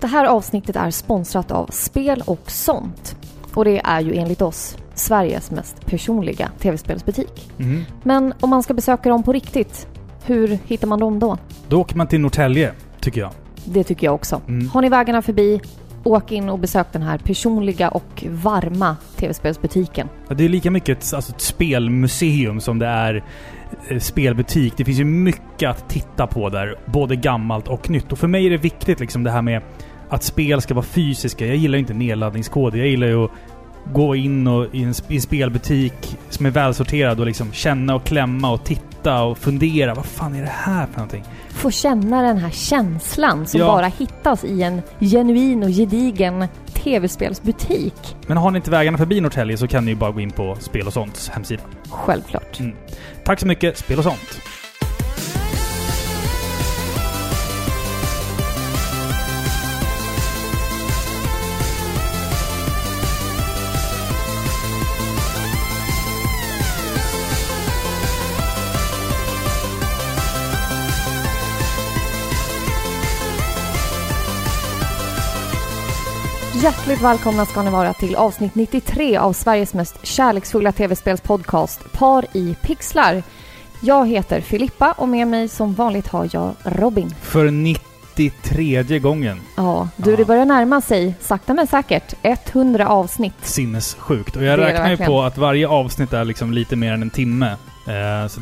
Det här avsnittet är sponsrat av Spel och sånt. Och det är ju enligt oss Sveriges mest personliga tv-spelsbutik. Mhm. Men om man ska besöka dem på riktigt, hur hittar man dem då? Då åker man till Norrtälje, tycker jag. Det tycker jag också. Mm. Har ni vägarna förbi, åk in och besök den här personliga och varma tv-spelsbutiken. Ja, Det är lika mycket ett, alltså ett spelmuseum som det är eh, spelbutik. Det finns ju mycket att titta på där. Både gammalt och nytt. Och för mig är det viktigt liksom det här med att spel ska vara fysiska. Jag gillar inte nedladdningskoder. Jag gillar ju att gå in och, i, en, sp- i en spelbutik som är välsorterad och liksom känna och klämma och titta och fundera. Vad fan är det här för någonting? Få känna den här känslan som Ja. bara hittas i en genuin och gedigen tv-spelsbutik. Men har ni inte vägarna förbi Norrtälje så kan ni ju bara gå in på Spel och sånt hemsida. Självklart. Mm. Tack så mycket, Spel och sånt. Hjärtligt välkomna ska ni vara till avsnitt 93 av Sveriges mest kärleksfulla tv-spelspodcast Par i pixlar. Jag heter Filippa och med mig som vanligt har jag Robin. För 93 gången. Ja, du Ja. det börjar närma sig sakta men säkert 100 avsnitt. Sinnessjukt. Och jag Det räknar ju på att varje avsnitt är liksom lite mer än en timme. Eh, så,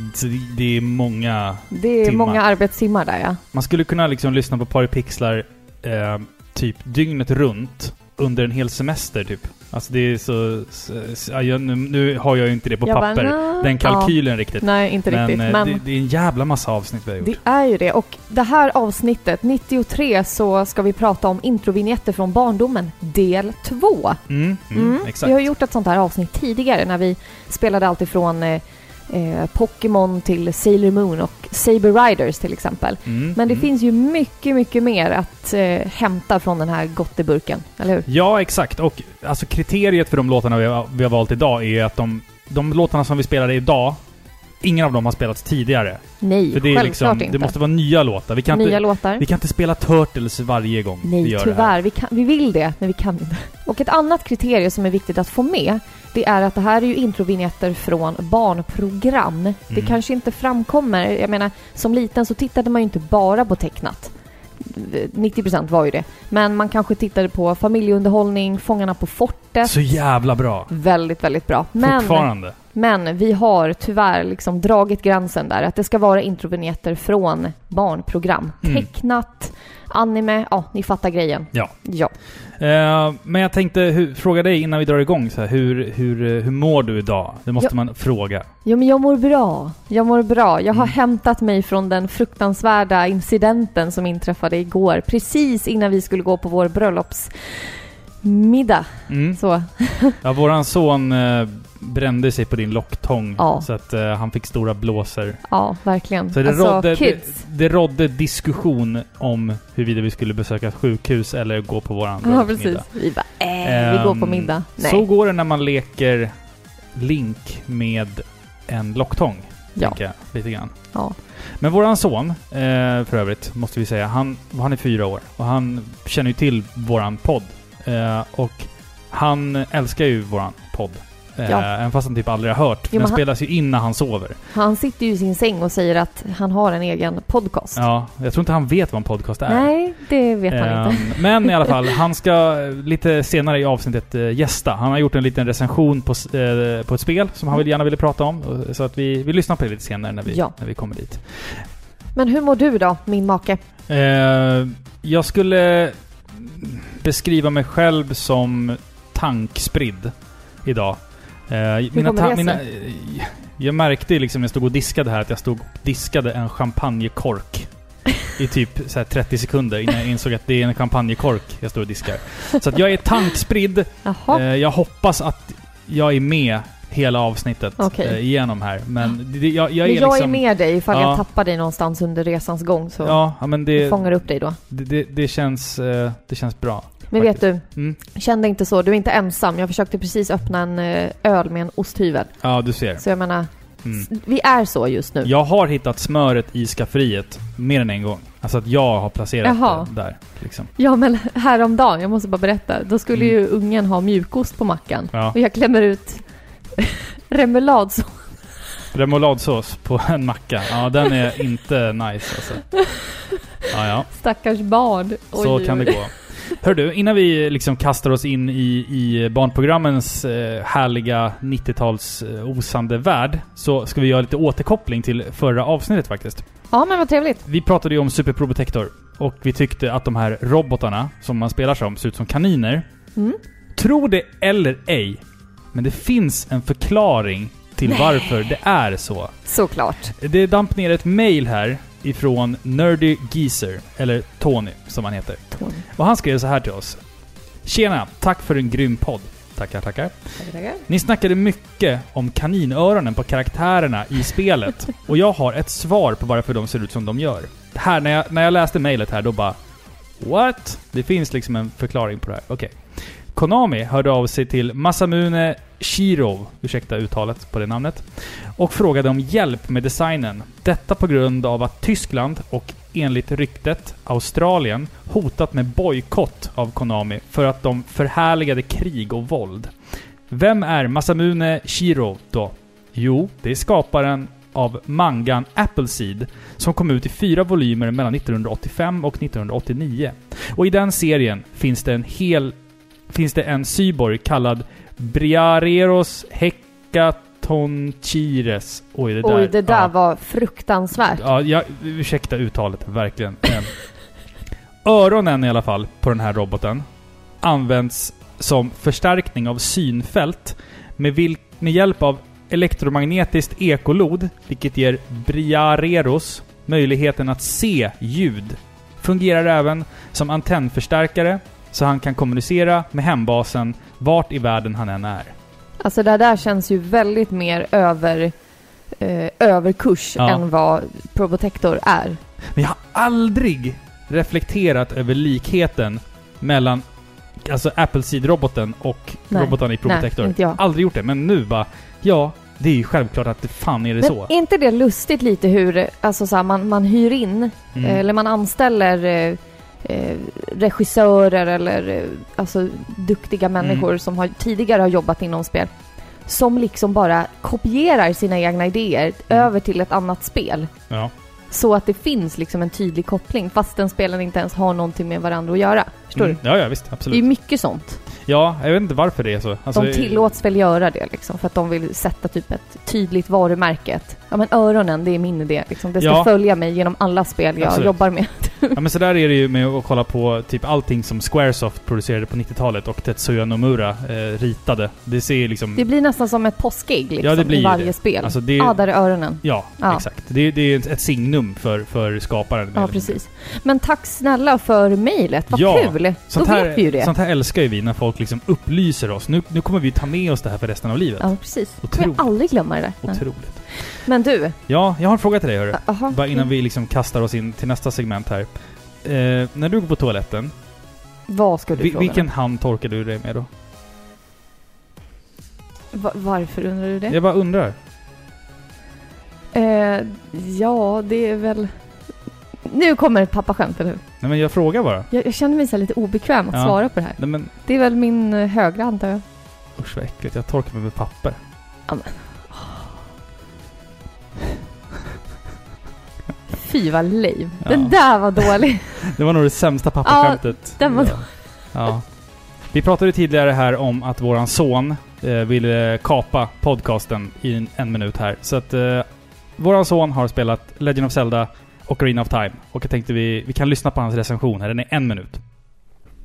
det- är många... Det är Timmar. många arbetstimmar där ja. Man skulle kunna liksom lyssna på Paripixlar eh, typ dygnet runt under en hel semester typ. Alltså det är så... så, så ja, jag, nu, har jag ju inte det på Jag bara, papper, "Nja." den kalkylen riktigt. Ja, nej, inte Men, riktigt. eh, Men Det, det är en jävla massa avsnitt vi har gjort. det är ju det. Och det här avsnittet, 93, så ska vi prata om introvinjetter från barndomen, del 2. Mm, mm, Mm. exakt. Vi har gjort ett sånt här avsnitt tidigare när vi spelade allt ifrån eh, eh, Pokémon till Sailor Moon och Saber Riders till exempel. Mm, Men det mm. finns ju mycket, mycket mer att eh, hämta från den här gotteburken, eller hur? Ja, exakt. Och alltså kriteriet för de låtarna vi har, vi har valt idag är att de, de låtarna som vi spelade idag, ingen av dem har spelats tidigare. Nej, För det självklart liksom, inte. det måste vara nya låtar. Vi kan, Nya inte, låtar. vi kan inte spela Turtles varje gång vi Nej, gör det här. tyvärr. Vi, kan, vi vill det, men vi kan inte. Och ett annat kriterium som är viktigt att få med, det är att det här är ju introvinjetter från barnprogram. Det Mm. kanske inte framkommer. Jag menar, som liten så tittade man ju inte bara på tecknat. 90% var ju det. Men man kanske tittade på familjeunderhållning, Fångarna på fortet. Så jävla bra. Väldigt, väldigt bra. Men, Fortfarande. Men vi har tyvärr liksom dragit gränsen där. Att det ska vara introvinjetter från barnprogram. Mm. Tecknat, anime, ja, ni fattar grejen. Ja. Ja. Eh, men jag tänkte hur, fråga dig innan vi drar igång så här, hur, hur, eh, hur mår du idag? Det måste Ja. man fråga. Jo, men jag mår bra. Jag mår bra. Jag har Mm. hämtat mig från den fruktansvärda incidenten som inträffade igår, precis innan vi skulle gå på vår bröllopsmiddag. Mm. Så, Ja, våran son eh, brände sig på din locktång. Ja. Så att eh, han fick stora blåsor. ja, verkligen. Så det, alltså, rådde, det, kids. det rådde diskussion om huruvida vi skulle besöka ett sjukhus eller gå på våran Ja, precis. bröllopsmiddag. Vi bara, äh, vi går på Ehm, middag. Nej. Så går det när man leker Link med en locktång. Ja. Jag, lite grann. Ja. Men våran son, eh, för övrigt, måste vi säga, han, han är fyra år. Och han känner ju till våran podd. Eh, och han älskar ju våran podd. Eh, Ja. Även fast han typ aldrig har hört. Jo, Den han- spelas ju in när han sover. Han sitter ju i sin säng och säger att han har en egen podcast. Ja, jag tror inte han vet vad en podcast är. Nej, det vet han Ehm, inte. Men i alla fall, han ska eh, lite senare i avsnittet eh, gästa. Han har gjort en liten recension på, eh, på ett spel som han vill, gärna ville prata om. Så att vi, vi lyssnar på det lite senare när vi, Ja. när vi kommer dit. Men hur mår du då, min make? Eh, jag skulle beskriva mig själv som tankspridd idag. Eh, mina kommer det mina, sig? eh, jag märkte liksom när jag stod och diskade här att jag stod och diskade en champagnekork i typ så här 30 sekunder innan jag insåg att det är en champagnekork jag står och diskar. Så att jag är tankspridd. Jaha. Eh, jag hoppas att jag är med hela avsnittet Okej. eh, igenom här. Men det, jag, jag är Men jag liksom... är med dig ifall Ja. jag tappar dig någonstans under resans gång så Ja, men det, fångar upp dig då. det, det, det, känns, det känns bra. Men vet du, Mm. känn dig inte så. Du är inte ensam. Jag försökte precis öppna en eh, öl med en osthyvel. Ja, du ser. Så jag menar, Mm. Vi är så just nu. Jag har hittat smöret i skafferiet mer än en gång. Alltså att jag har placerat Jaha. det där. Liksom. Ja, men häromdagen, jag måste bara berätta, då skulle Mm. ju ungen ha mjukost på mackan. Ja. Och jag klämmer ut remouladsås. Remouladsås på en macka. Ja, den är inte nice alltså. Ja, ja. Stackars barn. Så Oj. kan det gå. Hör du, innan vi liksom kastar oss in i, i barnprogrammens eh, härliga 90-tals eh, osande värld så ska vi göra lite återkoppling till förra avsnittet faktiskt. Ja, men vad trevligt. Vi pratade ju om Super Probotector och vi tyckte att de här robotarna som man spelar som ser ut som kaniner. Mm. Tro det eller ej, men det finns en förklaring till Nej. varför det är så. Såklart. Det damp ner ett mail här ifrån Nerdy Geezer, eller Tony som han heter. Tony. Och han skrev så här till oss. Tjena! Tack för en grym podd. Tackar, tackar. Tackar, tackar. Ni snackade mycket om kaninöronen på karaktärerna i spelet. Och jag har ett svar på varför de ser ut som de gör. Här, när jag, när jag läste mejlet här, då bara... What? Det finns liksom en förklaring på det här. Okej. Konami hörde av sig till Masamune Shiro, ursäkta uttalet på det namnet, och frågade om hjälp med designen. Detta på grund av att Tyskland och enligt ryktet Australien hotat med bojkott av Konami för att de förhärligade krig och våld. Vem är Masamune Shiro då? Jo, det är skaparen av mangan Appleseed som kom ut i fyra volymer mellan 1985 och 1989. Och i den serien finns det en hel... Finns det en cyborg kallad Briareros Hecatonchires. Oj, det där... Oj, det där ja. var fruktansvärt. Ja, jag, ursäkta uttalet, verkligen. Öronen i alla fall på den här roboten används som förstärkning av synfält med, vil- med hjälp av elektromagnetiskt ekolod, vilket ger Briareros möjligheten att se ljud. Fungerar även som antennförstärkare, så han kan kommunicera med hembasen vart i världen han än är. Alltså det där känns ju väldigt mer över, eh, överkurs Ja. än vad Probotector är. Men jag har aldrig reflekterat över likheten mellan alltså Appleseed-roboten och Nej. robotarna i Probotector. Nej, inte jag. Aldrig gjort det, men nu bara ja, det är ju självklart att det fan är det Men så. är inte det lustigt lite hur alltså så här, man, man hyr in Mm. eller man anställer eh, regissörer eller eh, alltså duktiga människor Mm. som har, tidigare har jobbat inom spel som liksom bara kopierar sina egna idéer Mm. över till ett annat spel. Ja. Så att det finns liksom en tydlig koppling fastän spelen inte ens har någonting med varandra att göra. Förstår Mm. du? Ja, ja visst. Det är Absolut. mycket sånt. Ja, jag vet inte varför det är så. Alltså, de tillåts väl göra det liksom för att de vill sätta typ ett tydligt varumärke. Ja men öronen, det är min idé liksom. Det ska Ja. följa mig genom alla spel jag Absolut. jobbar med. Ja, men så där är det ju med att kolla på typ allting som Squaresoft producerade på 90-talet och Tetsuya Nomura eh, ritade. Det ser liksom... Det blir nästan som ett påskägg liksom, Ja, det blir i varje det. spel. Alltså, det- Ja, där är öronen. Ja, Ja. exakt. Det, det är ett signum för, för skaparen. Ja, precis. Men tack snälla för mejlet. Vad Ja, kul! Då här, vet vi ju det. sånt här älskar ju vi när folk liksom upplyser oss. Nu, nu kommer vi ta med oss det här för resten av livet. Ja, precis. Kommer Otroligt. jag aldrig glömma det där. Otroligt. Men du. Ja, jag har en fråga till dig hörru. Aha. Bara innan vi liksom kastar oss in till nästa segment här. Eh, när du går på toaletten, Vad ska du vi, fråga? vilken hand torkar du dig med då? Va- varför undrar du det? Jag bara undrar. Eh, ja, det är väl... Nu kommer ett pappaskämt, eller hur? Nej men jag frågar bara. Jag, jag känner mig så lite obekväm att Ja. svara på det här. Nej men Det är väl min eh, högra, antar jag. usch vad äckligt. Jag torkar mig med papper. Fy vad lame. Ja. Den där var dålig. Det var nog det sämsta pappaskämtet. den var ja. ja. Vi pratade tidigare här om att våran son eh, ville kapa podcasten i en, en minut här. Så att eh, våran son har spelat Legend of Zelda och Arena of Time. Och jag tänkte vi, vi kan lyssna på hans recension här. Den är en minut.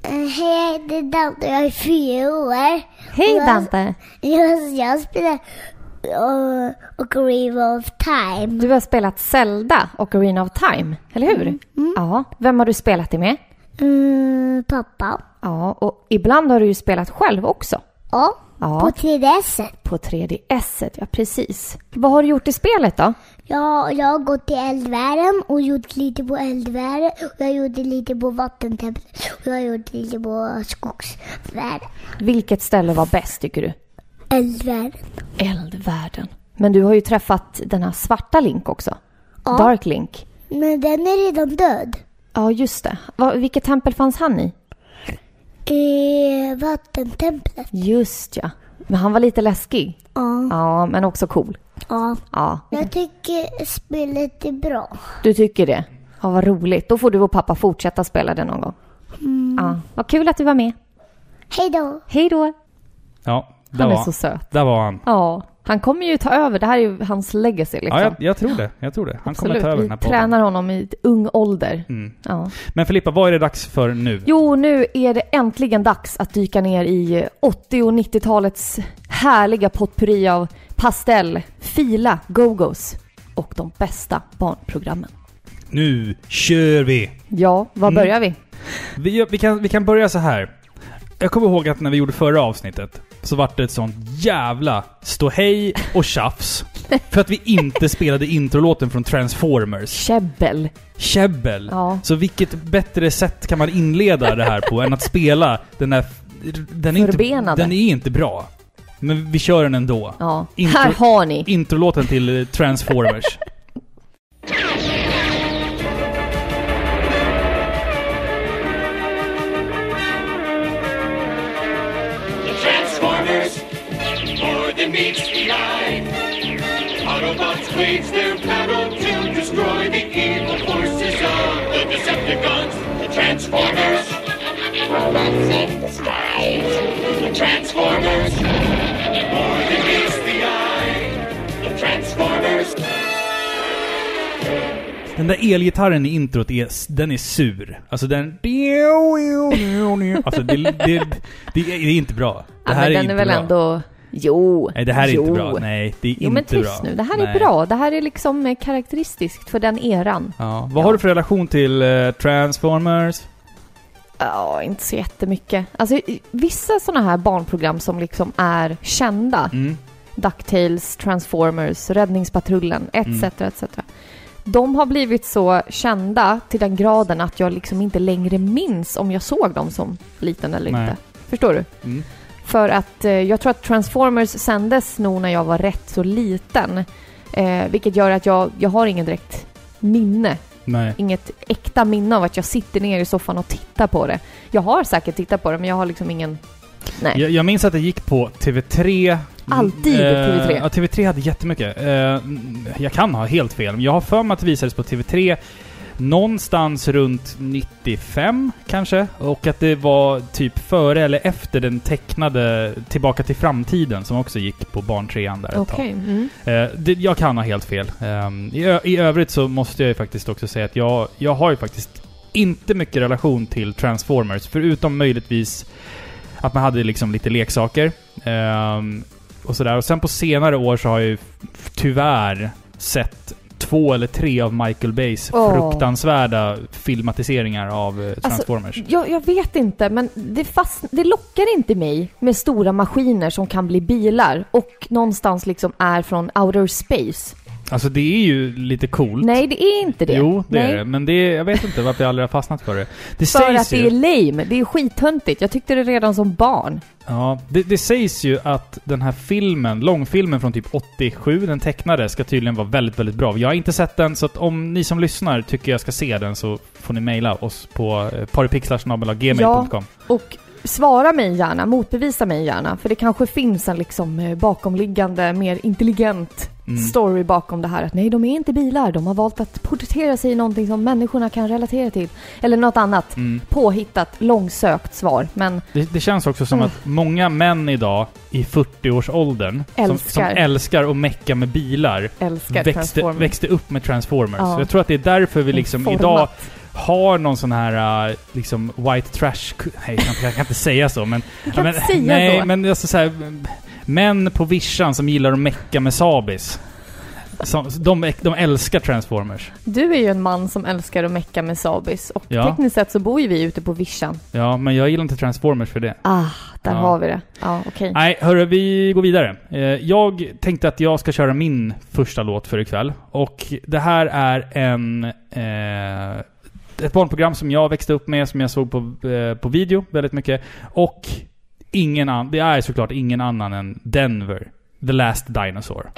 Eh, Hej, jag heter Dante jag är fyra år. Hej. Dante! Jag, jag spelar uh, Ocarina of Time. Du har spelat Zelda och Arena of Time, eller hur? Mm. Ja. Vem har du spelat det med? Mm, pappa. Ja, och ibland har du ju spelat själv också. Ja, Ja, på 3DS. på 3DS, ja precis. Vad har du gjort i spelet då? Jag, jag har gått till eldvärlden och gjort lite på eldvärlden. Och jag gjorde lite på vattentempel. Och jag har gjort lite på skogsvärlden. Vilket ställe var bäst tycker du? Eldvärlden. Eldvärlden. Men du har ju träffat den här svarta Link också. Ja. Dark Link. Men den är redan död. Ja, just det. Va, vilket tempel fanns han i? I vattentemplet. Just ja. Men han var lite läskig. Ja. Ja, men också cool. ja. Ja, Jag tycker spelet är bra. du tycker det? Ja, vad roligt. Då får du och pappa fortsätta spela det någon gång. Ja, vad kul att du var med. Hej då! Hej då! Ja, där Han är var, så söt. där var han. Ja, han kommer ju ta över. Det här är ju hans legacy liksom. Ja, jag, jag tror det. Jag tror det. Han kommer ta över den här Vi podden. tränar honom i ett ung ålder. Mm. Ja. Men Filippa, vad är det dags för nu? Jo, nu är det äntligen dags att dyka ner i 80 och 90-talets härliga potpurri av pastell, fila, go-go's och de bästa barnprogrammen. Nu kör vi! Ja, var Mm. börjar vi? Vi, vi, kan, vi kan börja så här. Jag kommer ihåg att när vi gjorde förra avsnittet så vart det ett sånt jävla ståhej och tjafs. för att vi inte spelade introlåten från Transformers. Käbbel. Käbbel. Ja. Så vilket bättre sätt kan man inleda det här på än att spela den där... Den är, inte, Förbenade. den är inte bra. Men vi kör den ändå. Ja. Intro- Här har ni. Introlåten till eh, Transformers. Meets the eye. Autobots wage their battle to destroy the evil forces of the Decepticons. The Transformers, robots in disguise. The Transformers, Den där elgitarren i introt är, den är sur. Alltså den... Alltså det, det, det, är inte bra. Det Ja, här men är den inte är väl bra. ändå... Jo. Nej, det här är jo. inte bra. Nej, det är Jo men inte bra. tyst nu. Det här är Nej. bra. Det här är liksom eh, karaktäristiskt för den eran. Ja. Vad har du för relation till eh, Transformers? Ja, inte så jättemycket. Alltså vissa sådana här barnprogram som liksom är kända. Mm. Ducktails, Transformers, Räddningspatrullen etc. Mm. etc. De har blivit så kända till den graden att jag liksom inte längre minns om jag såg dem som liten eller Nej. inte. Förstår du? Mm. För att eh, jag tror att Transformers sändes nog när jag var rätt så liten. Eh, vilket gör att jag, jag har ingen direkt minne. Nej. Inget äkta minne av att jag sitter ner i soffan och tittar på det. Jag har säkert tittat på det men jag har liksom ingen... Nej. Jag, jag minns att det gick på TV3. Alltid TV3. Ja, TV3 hade jättemycket. Eh, jag kan ha helt fel, men jag har för mig att det visades på TV3 någonstans runt 95 kanske. Och att det var typ före eller efter den tecknade Tillbaka till framtiden som också gick på barntrean där ett Okej. tag. Mm. Eh, det, jag kan ha helt fel. Ehm, I övrigt så måste jag ju faktiskt också säga att jag, jag har ju faktiskt inte mycket relation till Transformers, förutom möjligtvis att man hade liksom lite leksaker. ehm, och sådär. Och sen på senare år så har jag ju tyvärr sett två eller tre av Michael Bays Åh. fruktansvärda filmatiseringar av eh, Transformers. Jag, jag vet inte, men det, fast, det lockar inte mig med stora maskiner som kan bli bilar och någonstans liksom är från outer space. Alltså det är ju lite coolt. Nej, det är inte det. Jo, det Nej. är det. Men det är, jag vet inte varför jag aldrig har fastnat för det. Det För sägs att det ju... är lame. Det är skithöntigt. Jag tyckte det redan som barn. Ja, det, det sägs ju att den här filmen, långfilmen från typ 87, den tecknade, ska tydligen vara väldigt, väldigt bra. Jag har inte sett den, så att om ni som lyssnar tycker jag ska se den så får ni mejla oss på eh, paripixlarsgmail.com. Och svara mig gärna, motbevisa mig gärna. För det kanske finns en liksom eh, bakomliggande, mer intelligent Mm. story bakom det här. Att nej, de är inte bilar. De har valt att porträttera sig i någonting som människorna kan relatera till. Eller något annat. Mm. Påhittat, långsökt svar. Men Det, det känns också som Mm. att många män idag i 40-årsåldern som, som Älskar. att mecka med bilar älskar växte, växte upp med Transformers. Ja. Så jag tror att det är därför vi liksom Format. idag har någon sån här uh, liksom white trash... Nej, jag kan, inte säga så men... Du kan men, inte säga nej, så. men alltså så här, Män på vischan som gillar att mecka med Sabis. Som, de, de älskar Transformers. Du är ju en man som älskar att mecka med Sabis. Och Ja. tekniskt sett så bor ju vi ute på vischan. Ja, men jag gillar inte Transformers för det. Ah, där Ja. har vi det. Ja, okej. Nej, hörru, vi går vidare. Eh, Jag tänkte att jag ska köra min första låt för ikväll. Och det här är en... Eh, ett barnprogram som jag växte upp med, som jag såg på, eh, på video väldigt mycket. Och ingen annan, det är såklart ingen annan än Denver, The Last Dinosaur.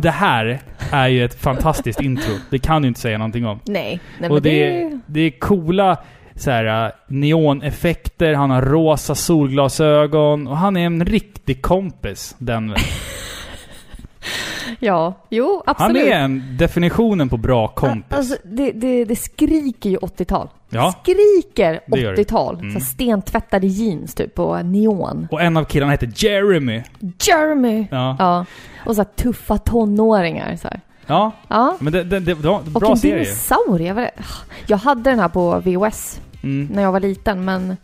Det här är ju ett fantastiskt intro. Det kan du inte säga någonting om. Nej, nej och det, det... är, det är coola så här, äh, neoneffekter, han har rosa solglasögon och han är en riktig kompis, den Ja, jo Han absolut. är en definitionen på bra kompis. Alltså, det, det, det skriker ju 80-tal. Ja. Skriker Det gör det. 80-tal. Mm. Så stentvättade jeans typ och neon. Och en av killarna heter Jeremy. Jeremy! Ja. Ja. Och så här tuffa tonåringar så här. Ja, Ja. men det, det, det var Och bra en serie. dinosaurie. vad är det? Jag hade den här på VHS Mm. när jag var liten, men...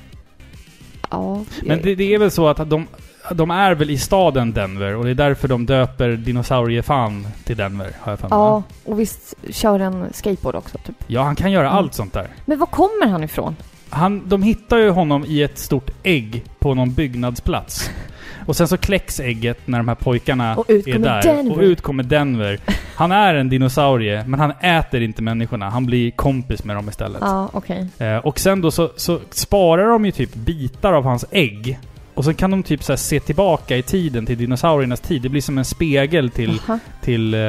Ja. Men det, det är väl så att de, de är väl i staden Denver och det är därför de döper dinosauriefan till Denver, har jag för mig. Ja, och visst kör en skateboard också typ. Ja, han kan göra Mm. allt sånt där. Men var kommer han ifrån? Han, de hittar ju honom i ett stort ägg på någon byggnadsplats. Och sen så kläcks ägget när de här pojkarna är där. Denver. Och ut kommer Denver. Han är en dinosaurie, men han äter inte människorna. Han blir kompis med dem istället. Ja, okej. Eh, och sen då så, så sparar de ju typ bitar av hans ägg. Och så kan de typ så se tillbaka i tiden till dinosauriernas tid. Det blir som en spegel till, Jaha. till, eh,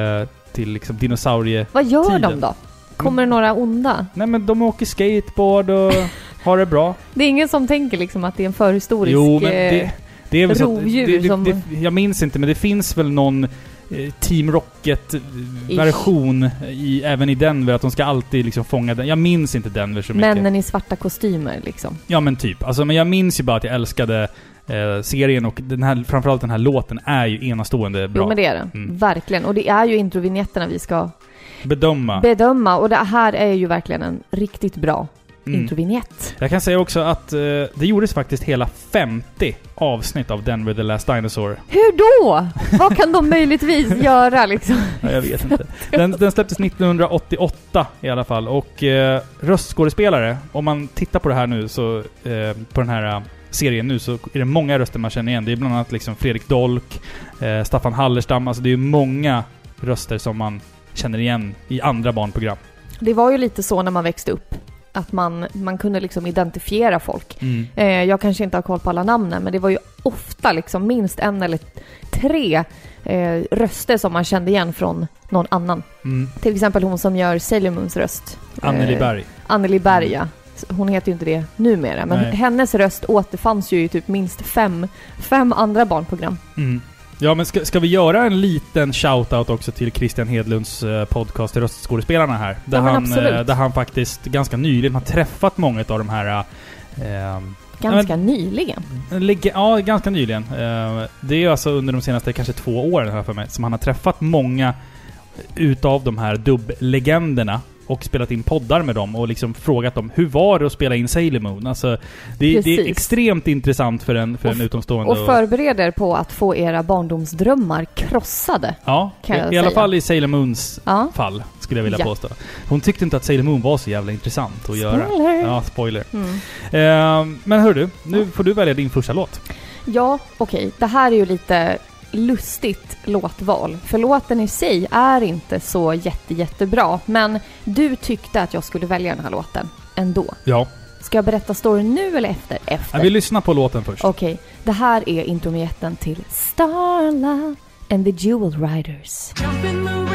till liksom dinosaurie... Vad gör Tiden. de då? Kommer det några onda? Nej men de åker skateboard och har det bra. Det är ingen som tänker liksom att det är en förhistorisk... Jo, men eh, det, det är väl rovdjur det, det, som- det, Jag minns inte, men det finns väl någon eh, Team Rocket-version även i Denver, att de ska alltid liksom fånga den. Jag minns inte Denver så mycket. Männen i svarta kostymer liksom. Ja men typ. Alltså, men jag minns ju bara att jag älskade eh, serien och den här, framförallt den här låten är ju enastående bra. Jo men det är det. Mm. Verkligen. Och det är ju introvinjetterna vi ska Bedöma. bedöma. Och det här är ju verkligen en riktigt bra Mm. introvinjett. Jag kan säga också att eh, det gjordes faktiskt hela 50 avsnitt av Denver the Last Dinosaur. Hur då? Vad kan de möjligtvis göra liksom? Ja, jag vet inte. Den, den släpptes 1988 i alla fall. Och eh, röstskådespelare, om man tittar på det här nu så, eh, på den här serien nu så är det många röster man känner igen. Det är bland annat liksom Fredrik Dolk, eh, Staffan Hallerstam, alltså det är många röster som man känner igen i andra barnprogram. Det var ju lite så när man växte upp. Att man, man kunde liksom identifiera folk. Mm. Eh, jag kanske inte har koll på alla namnen, men det var ju ofta liksom minst en eller tre eh, röster som man kände igen från någon annan. Mm. Till exempel hon som gör Sailor Moons röst. Anneli Eh, Berg. Anneli Berg, ja. Hon heter ju inte det numera, men Nej. hennes röst återfanns ju i typ minst fem, fem andra barnprogram. Mm. Ja, men ska, ska vi göra en liten shout-out också till Christian Hedlunds eh, podcast Röstskådespelarna här? Där, Ja, men han, eh, där han faktiskt ganska nyligen har träffat många av de här... Eh, Ganska nyligen. leg- ja, ganska nyligen. Eh, det är alltså under de senaste kanske två åren här för mig som han har träffat många utav de här dubblegenderna och spelat in poddar med dem och liksom frågat dem hur var det att spela in Sailor Moon? Alltså, det, det är extremt intressant för en, för Och en utomstående. Och förbereder på att få era barndomsdrömmar krossade. Ja, kan i, jag i alla fall i Sailor Moons Ja. fall, skulle jag vilja Ja. påstå. Hon tyckte inte att Sailor Moon var så jävla intressant att göra. Spoiler! Ja, spoiler. Mm. Eh, men hör du, nu får du välja din första låt. Ja, okej. Det här är ju lite lustigt låtval. För låten i sig är inte så jätte, jättebra. Men du tyckte att jag skulle välja den här låten ändå. Ja. Ska jag berätta storyn nu eller efter? Efter. Jag vill lyssna på låten först. Okej, det här är introvinjetten till Starla and the Jewel Riders. Jump in the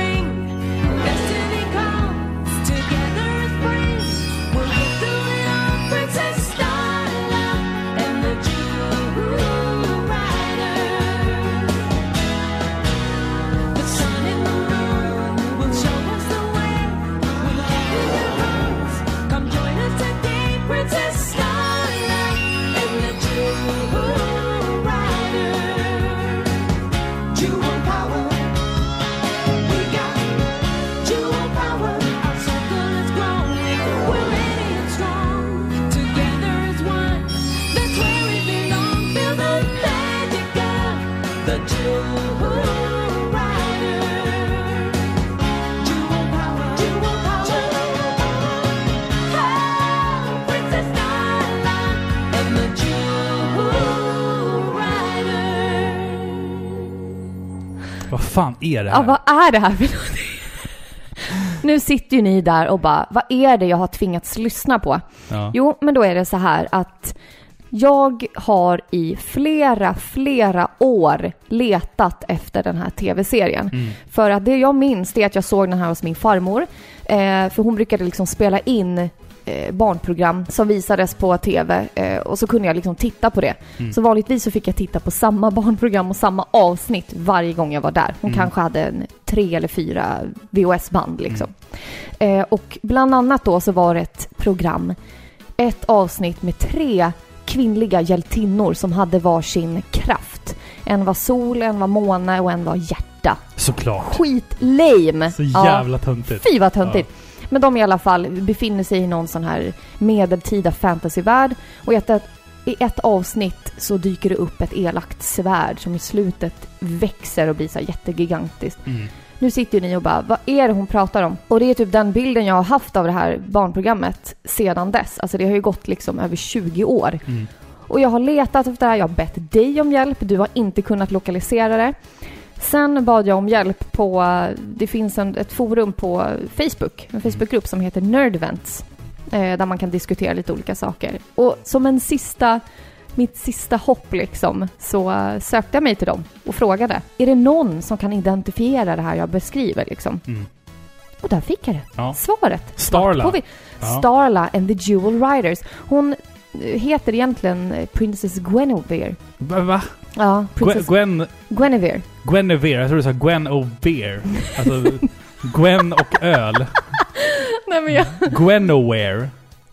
Vad fan är det Ja, här? vad är det här för någonting? Nu sitter ju ni där och bara, vad är det jag har tvingats lyssna på? Ja. Jo, men då är det så här att Jag har i flera, flera år letat efter den här tv-serien. Mm. För att det jag minns det är att jag såg den här hos min farmor. Eh, för hon brukade liksom spela in barnprogram som visades på tv eh, och så kunde jag liksom titta på det. Mm. Så vanligtvis så fick jag titta på samma barnprogram och samma avsnitt varje gång jag var där. Hon Mm. kanske hade en tre eller fyra VHS-band liksom. Eh, och bland annat då så var det ett program, ett avsnitt med tre kvinnliga hjältinnor som hade varsin kraft. En var sol, en var måne och en var hjärta. Såklart. Skitlame! Så jävla töntigt. Fy vad töntigt. Men de i alla fall befinner sig i någon sån här medeltida fantasyvärld och i ett, i ett avsnitt så dyker det upp ett elakt svärd som i slutet växer och blir så här jättegigantiskt. Mm. Nu sitter ju ni och bara, vad är det hon pratar om? Och det är typ den bilden jag har haft av det här barnprogrammet sedan dess. Alltså det har ju gått liksom över 20 år. Mm. Och jag har letat efter det här, jag har bett dig om hjälp, du har inte kunnat lokalisera det. Sen bad jag om hjälp på, det finns en, ett forum på Facebook, en Facebookgrupp som heter Nerdvents. Eh, där man kan diskutera lite olika saker. Och som en sista, mitt sista hopp liksom, så sökte jag mig till dem och frågade. Är det någon som kan identifiera det här jag beskriver liksom? Mm. Och där fick jag det. Ja. Svaret. Starla. Starla and the Jewel Riders. Hon heter egentligen eh, Princess Guinevere. Va? Ja, Princess Gwen... Guinevere. Guinevere. Jag tror du sa Gwen O'Beer. Alltså... Gwen och öl. Nej men jag... Gwenoware.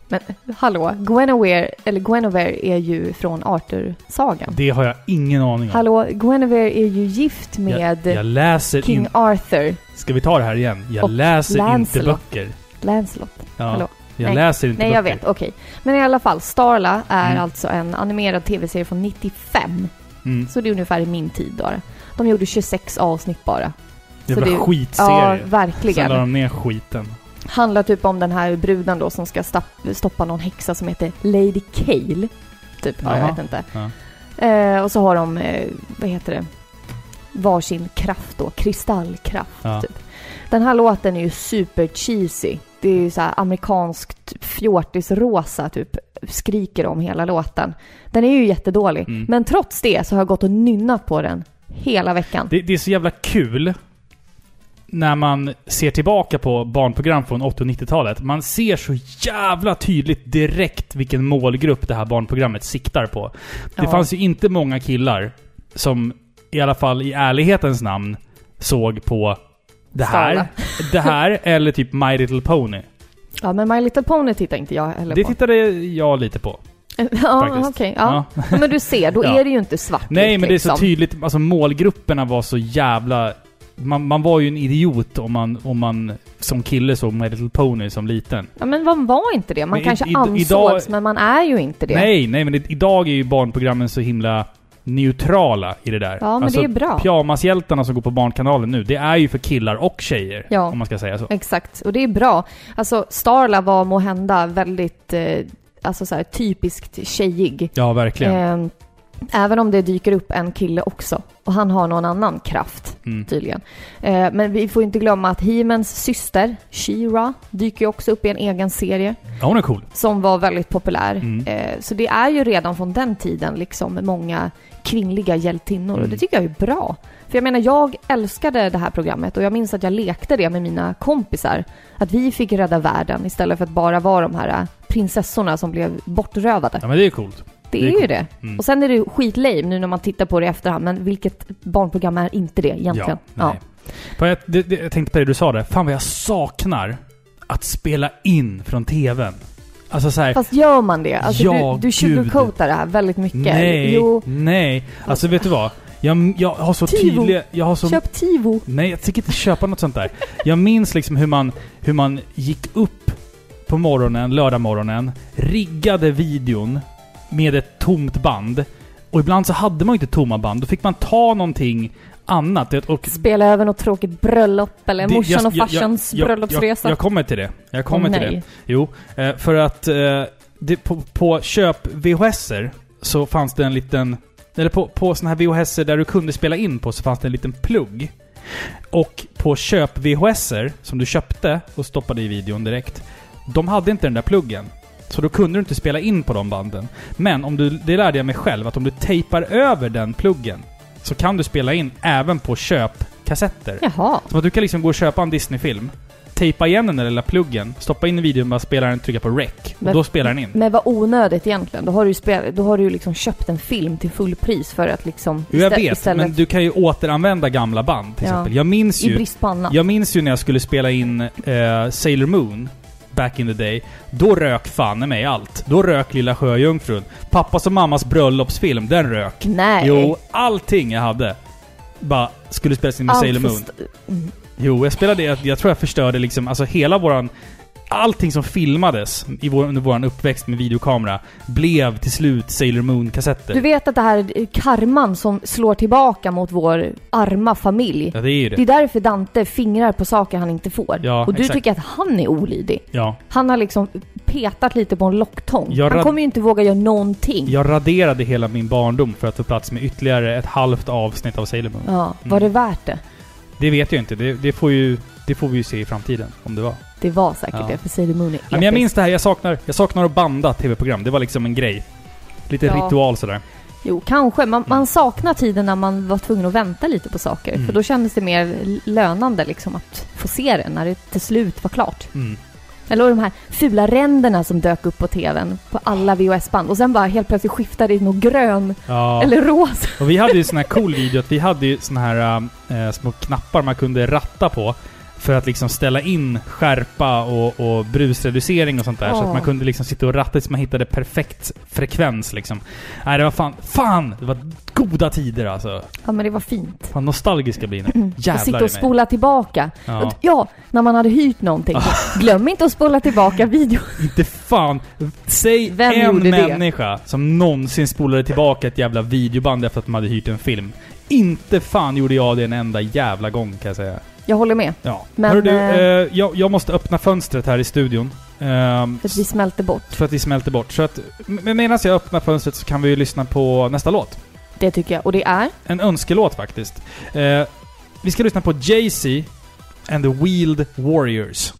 Men hallå, Guinevere, eller Guinevere är ju från Arthur-sagan. Det har jag ingen aning om. Hallå, Guinevere är ju gift med jag, jag King in... Arthur, Ska vi ta det här igen? Jag Och läser inte Lancelot. böcker. Lancelot. Ja. Hallå. Jag Nej. läser inte Nej, jag vet. Okej. Men i alla fall, Starla är Mm. alltså en animerad tv-serie från 95. Mm. Så det är ungefär i min tid då. De gjorde 26 avsnitt bara. Jävla det- Ja, skitserie. Sen verkligen. la de ner skiten. Handlar typ om den här bruden då som ska stoppa någon häxa som heter Lady Kale. Typ, ja, jag Jaha. vet inte. Ja. Eh, och så har de, eh, vad heter det, varsin kraft då, kristallkraft Ja. typ. Den här låten är ju super cheesy. Det är ju så här amerikanskt fjortisrosa typ, skriker om hela låten. Den är ju jättedålig. Mm. Men trots det så har jag gått och nynnat på den hela veckan. Det, det är så jävla kul när man ser tillbaka på barnprogram från 80 och 90-talet. Man ser så jävla tydligt direkt vilken målgrupp det här barnprogrammet siktar på. Det Ja. fanns ju inte många killar som, i alla fall i ärlighetens namn, såg på det här. Det här, eller typ My Little Pony. Ja, men My Little Pony tittar inte jag heller Det på. tittade jag lite på. ja, okej. ja. ja. Men du ser, då Ja. är det ju inte svart Nej, men det är så liksom. tydligt. Alltså målgrupperna var så jävla... Man, man var ju en idiot om man, om man som kille såg My Little Pony som liten. Ja, men man var inte det. Man Men i- kanske i- ansågs, idag- men man är ju inte det. Nej, nej, men det, idag är ju barnprogrammen så himla neutrala i det där. Ja, men alltså, det är bra. Pyjamashjältarna som går på Barnkanalen nu, det är ju för killar och tjejer. Ja. Om man ska säga så. Exakt, och det är bra. Alltså, Starla var må hända väldigt, eh, alltså så här, typiskt tjejig. Ja, verkligen. Eh, även om det dyker upp en kille också. Och han har någon annan kraft, Mm. tydligen. Eh, men vi får inte glömma att He-Mans syster, She-Ra, dyker ju också upp i en egen serie. Ja, hon är cool. som var väldigt populär. Mm. Eh, så det är ju redan från den tiden liksom många kvinnliga hjältinnor och Mm. det tycker jag är bra. För jag menar, jag älskade det här programmet och jag minns att jag lekte det med mina kompisar. Att vi fick rädda världen istället för att bara vara de här prinsessorna som blev bortrövade. Ja, men det är coolt. Det, det är är ju det. Mm. Och sen är det skitlame nu när man tittar på det i efterhand, men vilket barnprogram är inte det egentligen? Ja, nej. För jag, det, det, jag tänkte på det du sa där. Fan vad jag saknar att spela in från TVn. Alltså så här, Fast gör man det? Alltså Ja, du, du sugarcoatar det här väldigt mycket. Nej, Jo, nej. Alltså vet du vad? Jag, jag har så Tivo. tydliga... Jag har så... köp Tivo. Nej, jag tänker inte köpa något sånt där. Jag minns liksom hur man, hur man gick upp på morgonen, lördag morgonen, riggade videon med ett tomt band. Och ibland så hade man ju inte tomma band. Då fick man ta någonting annat. Och Spela över något tråkigt bröllop eller det- morsan jag- och jag- farsans jag- bröllopsresa. Jag, jag kommer till det. Jag kommer Åh, till nej. det. Jo, eh, för att eh, det, på, på köp VHSer så fanns det en liten... Eller på, på såna här VHSer där du kunde spela in på så fanns det en liten plugg. Och på köp VHSer som du köpte och stoppade i videon direkt. De hade inte den där pluggen. Så då kunde du inte spela in på de banden. Men om du, det lärde jag mig själv, att om du tejpar över den pluggen så kan du spela in även på köpkassetter. Jaha. Som att du kan liksom gå och köpa en Disney-film, tejpa igen den där lilla pluggen, stoppa in i videon, bara spela den, trycka på rec. Och Men- då spelar den in. Men vad onödigt egentligen. Då har du ju, då har du ju liksom köpt en film till fullpris för att liksom... Jo, jag vet, istället, men du kan ju återanvända gamla band till Ja. exempel. Jag minns I ju... brist på annat. Jag minns ju när jag skulle spela in eh, Sailor Moon, back in the day. Då rök fan i mig allt. Då rök Lilla Sjöjungfrun. Pappas och mammas bröllopsfilm, den rök. Nej. Jo, allting jag hade. Bara skulle spelas in med Allt Sailor Moon. Mm. Jo, jag spelade... Jag, jag tror jag förstörde liksom... Alltså hela våran... Allting som filmades i vår, under våran uppväxt med videokamera blev till slut Sailor Moon-kassetter. Du vet att det här är karman som slår tillbaka mot vår arma familj. Ja, det är ju Det det. är därför Dante fingrar på saker han inte får. Ja, och du exakt. tycker att han är olydig. Ja. Han har liksom petat lite på en locktång. Jag han kommer ju inte våga göra någonting. Jag raderade hela min barndom för att få plats med ytterligare ett halvt avsnitt av Sailor Moon. Ja, var det värt det? Det vet jag inte. Det, det, får ju, det får vi ju se i framtiden, om det var. Det var säkert Ja. det, för Sailor Moon är Ja, men jag episk. minns det här, jag saknar, jag saknar att banda TV-program. Det var liksom en grej. Lite Ja. ritual sådär. Jo, kanske. Man, man saknar tiden när man var tvungen att vänta lite på saker. Mm. För då kändes det mer lönande liksom att få se det när det till slut var klart. Mm. Eller de här fula ränderna som dök upp på TVn på alla VHS-band och sen bara helt plötsligt skiftade det i något grön Ja. eller rosa. Och vi hade ju sån här cool video att vi hade ju såna här äh, små knappar man kunde ratta på. För att liksom ställa in skärpa och, och brusreducering och sånt där. Så Ja. att man kunde liksom sitta och ratta tills man hittade perfekt frekvens liksom. Nej, det var fan... Fan! Det var goda tider alltså. Ja, men det var fint. Fan nostalgiska blir ni. Och Jävlar sitta och spola tillbaka. Ja. Ja, när man hade hyrt någonting. Glöm inte att spola tillbaka videon. Inte fan. Säg Vem en gjorde det? människa som någonsin spolade tillbaka ett jävla videoband efter att de hade hyrt en film. Inte fan gjorde jag det en enda jävla gång kan jag säga. Jag håller med. Ja. Men, Hörru du, eh, eh, jag, jag måste öppna fönstret här i studion. ehm, För att vi smälter bort. för att vi smälter bort. Så att, men medan jag öppnar fönstret så kan vi ju lyssna på nästa låt. Det tycker jag. Och det är? En önskelåt faktiskt. Eh, vi ska lyssna på Jay-Z and the Wheeled Warriors.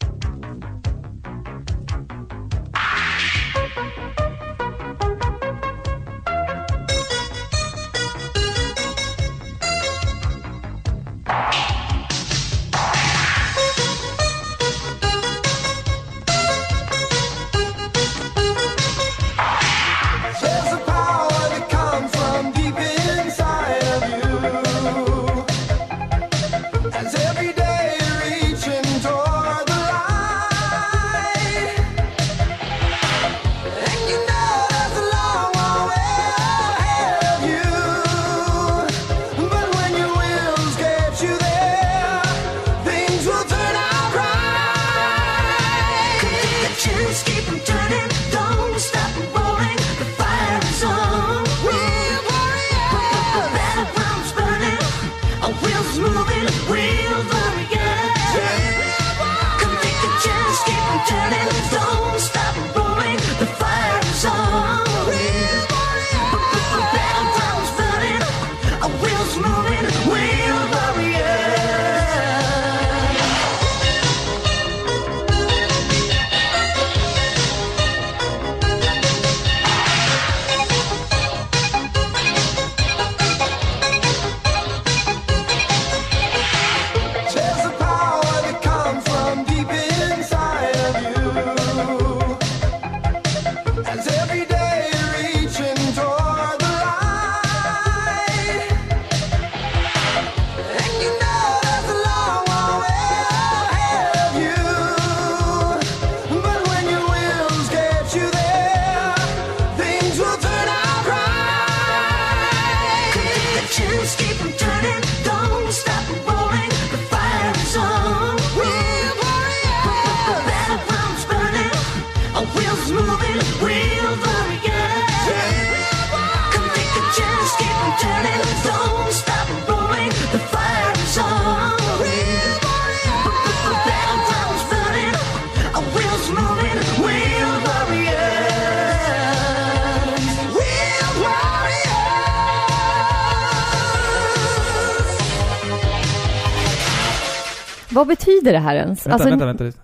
Vad betyder det här ens? Vänta, Alltså, vänta, vänta. lite.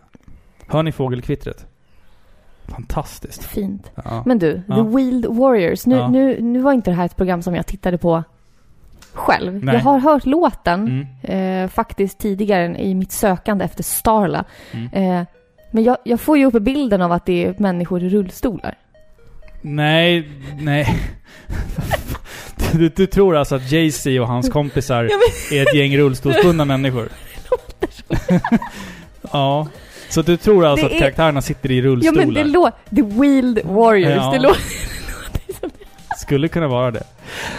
Hör ni fågelkvittret? Fantastiskt. Fint. Ja. Men du, Ja. The Wheeled Warriors. Nu, Ja. nu, nu var inte det här ett program som jag tittade på själv. Nej. Jag har hört låten Mm. eh, faktiskt tidigare i mitt sökande efter Starla. Mm. Eh, men jag, jag får ju upp bilden av att det är människor i rullstolar. Nej, nej. Du, du tror alltså att Jay-Z och hans kompisar är ett gäng rullstolsbundna människor? ja. Så du tror alltså Det att är- karaktärerna sitter i Ja rullstolar? men det låter... The Wheeled Warriors. Ja. Det låter... Skulle kunna vara det.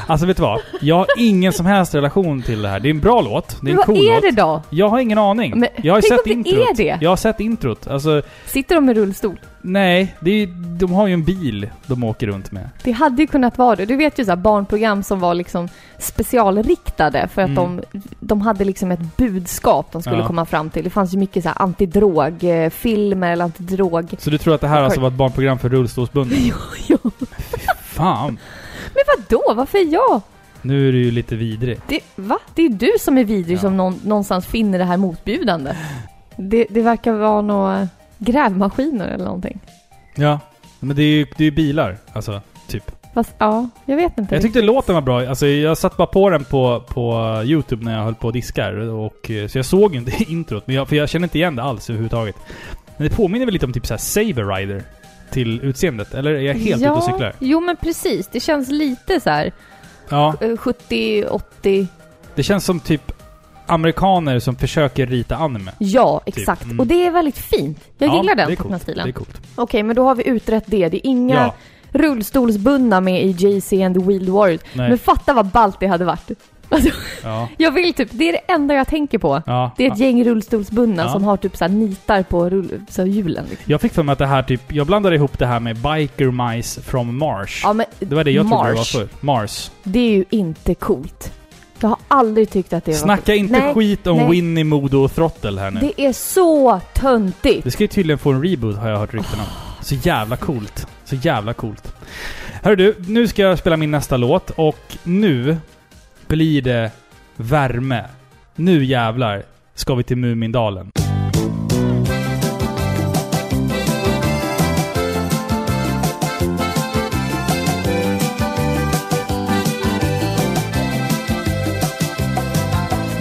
Alltså vet du vad? Jag har ingen som helst relation till det här. Det är en bra låt. Det är Men en vad cool är låt. det då? Jag har ingen aning. Men jag har tänk sett om det introt. är det? Jag har sett introt. Alltså, Sitter de i rullstol? nej. Det är, de har ju en bil de åker runt med. Det hade ju kunnat vara det. Du vet ju så här barnprogram som var liksom specialriktade för att Mm. de, de hade liksom ett budskap de skulle Ja. komma fram till. Det fanns ju mycket så här antidrogfilmer eller antidrog... Så du tror att det här alltså var ett barnprogram för rullstolsbundna? ja. Fan. Men vad då? Varför jag? Nu är du ju lite vidrig. Det, va? Det är du som är vidrig Ja. som någon, någonstans finner det här motbjudande. Det, det verkar vara några grävmaskiner eller någonting. Ja. Men det är ju det är ju bilar. Alltså, typ. Fast ja, jag vet inte. Jag tyckte låten var bra. Alltså jag satt bara på den på, på Youtube när jag höll på och diskar. Och, eh, så jag såg inte introt. Men jag, för jag känner inte igen det alls överhuvudtaget. Men det påminner väl lite om typ såhär Saber Rider till utseendet? Eller är jag helt ute och cyklar? Jo men precis. Det känns lite så här Ja. eh, 70, 80. Det känns som typ amerikaner som försöker rita anime. Ja, Typ. exakt. Mm. Och det är väldigt fint. Jag Ja, gillar den coolt. tecknastilen. Det är coolt. Okej, men då har vi utrett det. Det är inga Ja. rullstolsbundna med i Jay-Z and the Wheeled Warriors. Nej. Men fatta vad ballt det hade varit. Alltså, Ja. jag vill typ, det är det enda jag tänker på. Ja. Det är ett gäng rullstolsbundna Ja. som har typ så här nitar på rull, så hjulen. Liksom. Jag fick för mig att det här typ... Jag blandade ihop det här med Biker Mice from Mars. Ja, men det var det jag trodde det var Mars, för. Mars. det är ju inte coolt. Jag har aldrig tyckt att det var Snacka inte Nej, skit om nej. Winnie, Modo och Throttle här nu. Det... Det är så töntigt. ska ju tydligen få en reboot har jag hört rykten om. Så jävla coolt. Så jävla coolt. Hör du, nu ska jag spela min nästa låt och nu blir det värme. Nu jävlar ska vi till Mumindalen.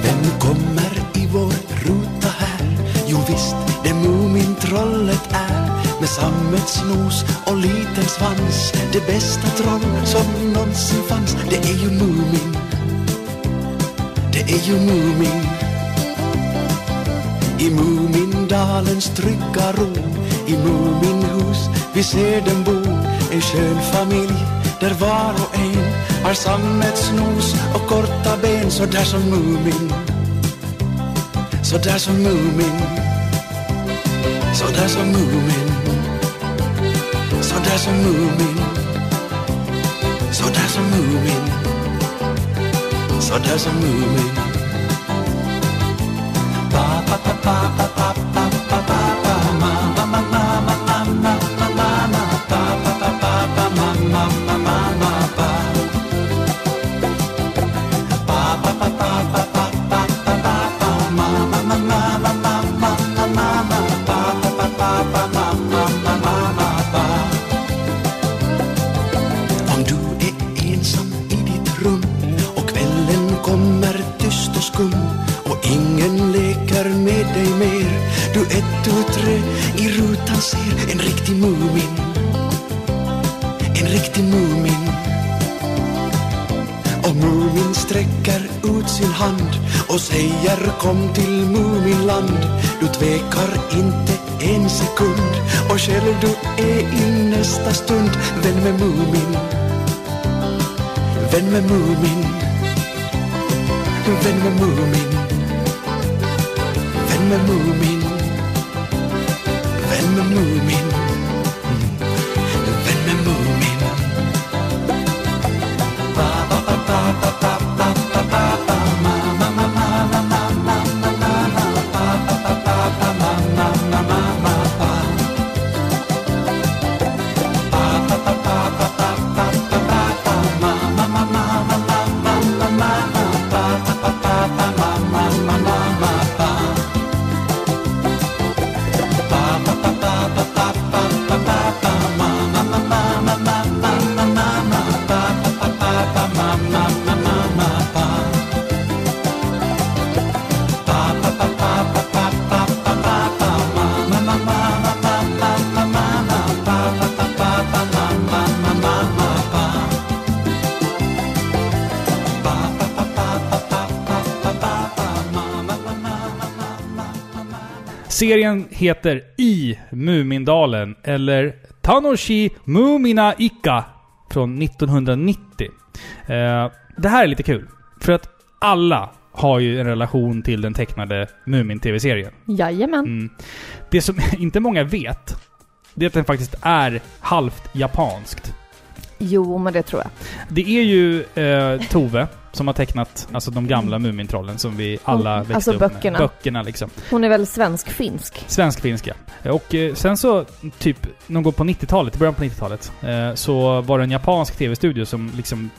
Vem kommer i vår ruta här? Det Mumintrollet är med sammetsnos och liten svans det bästa troll som någonsin fanns. Det är ju Mumin. Det är ju Mumin. I Mumindalens trygga ro i Muminhus vi ser dem bo en skön familj där var och en har sammetsnos och korta ben så där som Mumin. Så där som Mumin. Så där som Mumin. Så där som Mumin. Så där som Mumin. so doesn't move me. ba ba ba ba ba ba ba ba ba ma ma ma ma ma ma ma ma ma ba ba ba ba ba ma ma ma. Serien heter I Mumindalen, eller Tanoshi Mumina Ika från 1990. Eh, det här är lite kul, för att alla har ju en relation till den tecknade Mumin-TV-serien. Jajamän. Mm. Det som inte många vet, det är att den faktiskt är halvt japanskt. Jo, men det tror jag. Det är ju eh, Tove som har tecknat alltså de gamla Mumintrollen som vi alla Mm, växte alltså upp böckerna. med. Böckerna liksom. Hon är väl svensk-finsk? Svensk-finska. Och eh, sen så, typ, någon gång på 90-talet, i början på 90-talet, eh, så var det en japansk TV-studio som liksom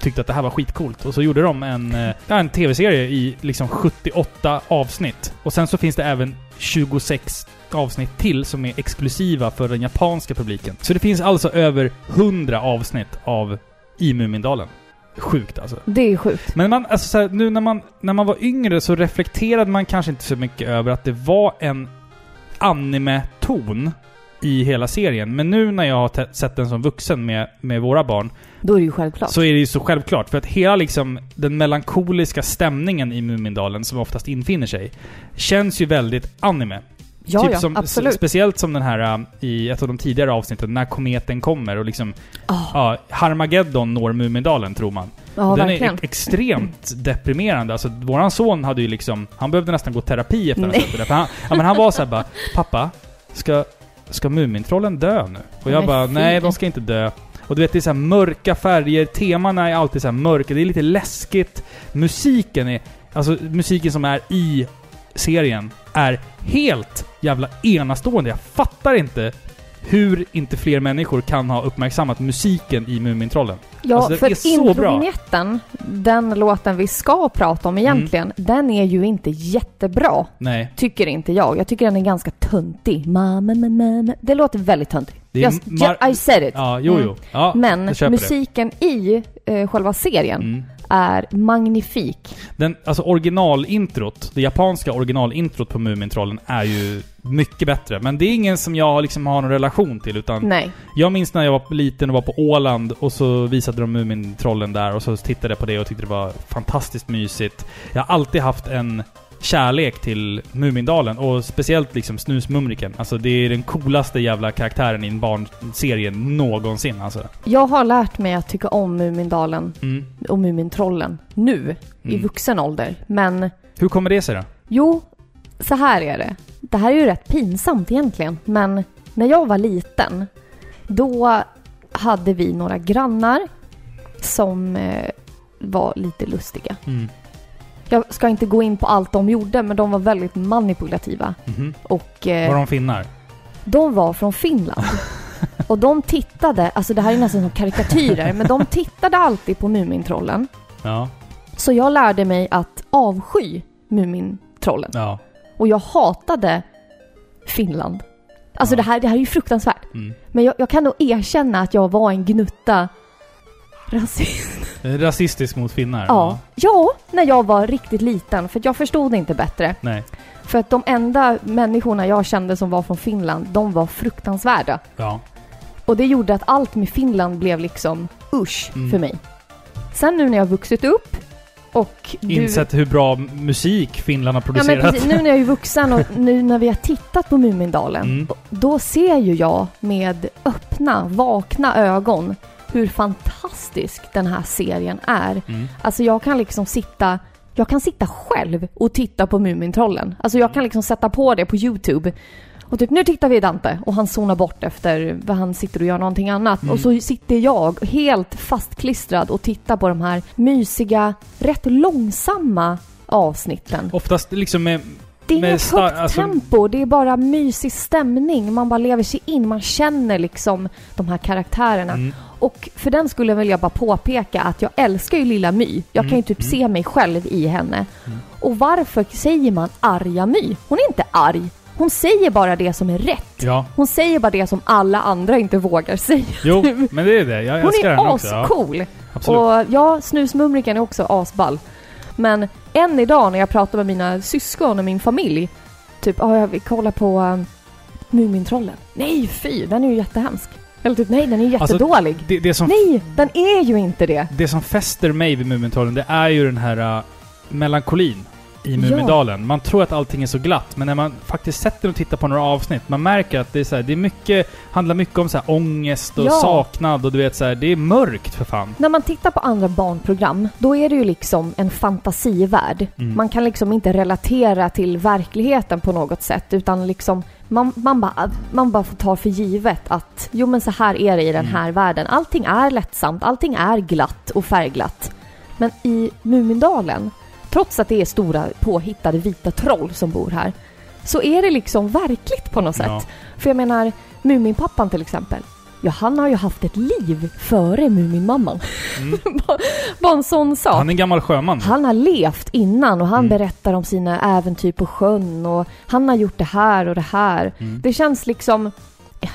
tyckte att det här var skitcoolt. Och så gjorde de en, eh, ja, en TV-serie i liksom 78 avsnitt. Och sen så finns det även 26 avsnitt till som är exklusiva för den japanska publiken. Så det finns alltså över 100 avsnitt av i Mumindalen. Sjukt alltså. Det är sjukt. Men man, alltså så här, nu när man, när man var yngre så reflekterade man kanske inte så mycket över att det var en anime-ton i hela serien. Men nu när jag har sett den som vuxen med, med våra barn Då är det ju självklart. så är det ju så självklart. För att hela liksom den melankoliska stämningen i Mumindalen som oftast infinner sig känns ju väldigt anime. Ja, typ ja, som, absolut. Speciellt som den här uh, i ett av de tidigare avsnitten, när kometen kommer och liksom... Ah. Ja, Harmageddon når Mumindalen, tror man. ja, den verkligen. är extremt deprimerande. Alltså, våran son hade ju liksom... Han behövde nästan gå terapi efter att ha Nej. sett det där. Han, ja, men han var såhär bara Pappa, ska, ska Mumintrollen dö nu? Och jag Nej, bara, nej de ska inte dö. Och du vet, det är så här mörka färger, temana är alltid så mörka, det är lite läskigt. Musiken är... Alltså musiken som är i serien är helt jävla enastående. Jag fattar inte hur inte fler människor kan ha uppmärksammat musiken i Mumintrollen. Ja, Alltså, för introvinjetten, den låten vi ska prata om egentligen, Mm. den är ju inte jättebra. Nej. Tycker inte jag. Jag tycker den är ganska töntig. Det låter väldigt töntigt. Det mar- I said it. Ja, jo, Mm. jo. Ja, Men jag köper musiken i eh, själva serien det. Mm. Är magnifik. Den, alltså originalintrot, det japanska originalintrot på Mumintrollen är ju mycket bättre. Men det är ingen som jag liksom har någon relation till, utan Nej. jag minns när jag var liten och var på Åland och så visade de Mumintrollen där och så tittade jag på det och tyckte det var fantastiskt mysigt. Jag har alltid haft en kärlek till Mumindalen och speciellt liksom Snusmumriken. Alltså det är den coolaste jävla karaktären i en barnserie någonsin alltså. Jag har lärt mig att tycka om Mumindalen Mm. och Mumintrollen nu, i Mm. vuxen ålder. Men Hur kommer det sig då? Jo, så här är det. Det här är ju rätt pinsamt egentligen, men när jag var liten, då hade vi några grannar som eh, var lite lustiga. Mm. Jag ska inte gå in på allt de gjorde, men de var väldigt manipulativa. Mhm. Och eh, Var de finnar? de var från Finland. Och de tittade, alltså det här är nästan som karikatyrer, men de tittade alltid på Mumintrollen. Ja. Så jag lärde mig att avsky Mumintrollen. Ja. Och jag hatade Finland. Alltså Ja. det, här, det här är ju fruktansvärt. Mm. Men jag, jag kan nog erkänna att jag var en gnutta rasist. Rasistisk mot finnar? Ja. ja, när jag var riktigt liten. För jag förstod inte bättre. Nej. För att de enda människorna jag kände som var från Finland, de var fruktansvärda. Ja. Och det gjorde att allt med Finland blev liksom usch Mm. för mig. Sen nu när jag vuxit upp och du... Insett hur bra musik Finland har Ja men producerat. precis, nu när jag är vuxen och nu när vi har tittat på Mumindalen, Mm. då ser ju jag med öppna, vakna ögon hur fantastisk den här serien är. Mm. Alltså jag kan liksom sitta, jag kan sitta själv och titta på Mumintrollen. Alltså jag kan liksom sätta på det på YouTube. Och typ nu tittar vi Dante och han zonar bort efter vad han sitter och gör någonting annat. Mm. Och så sitter jag helt fastklistrad och tittar på de här mysiga, rätt långsamma avsnitten. Oftast liksom med... Det är med inget star- högt alltså- tempo, det är bara mysig stämning. Man bara lever sig in, man känner liksom de här karaktärerna. Mm. Och för den skulle vill jag bara påpeka att jag älskar ju Lilla My. Jag kan ju Mm, typ mm. se mig själv i henne. Mm. Och varför säger man arga My? Hon är inte arg. Hon säger bara det som är rätt. Ja. Hon säger bara det som alla andra inte vågar säga. Jo, men det är det. Jag Hon älskar är den också. Ja, ascool. absolut. Och ja, Snusmumriken är också asball. Men än idag när jag pratar med mina syskon och min familj, typ, ja, jag vill kolla på um, Mumintrollen. Nej, fy, den är ju jättehemsk. Eller typ, nej, den är ju Alltså, jättedålig. det, det, som, nej, den är ju inte det. det som fäster mig vid Mumintrollen, det är ju den här uh, melankolin. I Mumindalen. Man tror att allting är så glatt, men när man faktiskt sätter och tittar på några avsnitt, man märker att det är så här, det är mycket, handlar mycket om så här ångest och Ja. saknad och du vet så här, det är mörkt för fan. När man tittar på andra barnprogram, då är det ju liksom en fantasivärld. Mm. Man kan liksom inte relatera till verkligheten på något sätt, utan liksom man, man, bara, man bara får ta för givet att jo men så här är det i den Mm. här världen. Allting är lättsamt, allting är glatt och färgglatt. Men i Mumindalen, trots att det är stora påhittade vita troll som bor här, så är det liksom verkligt på något sätt. Ja. För jag menar, Muminpappan till exempel. Ja, han har ju haft ett liv före Muminmamman. Mm. Bara en sån sak. Han är en gammal sjöman. Han har levt innan och han Mm. berättar om sina äventyr på sjön och han har gjort det här och det här. Mm. Det känns liksom,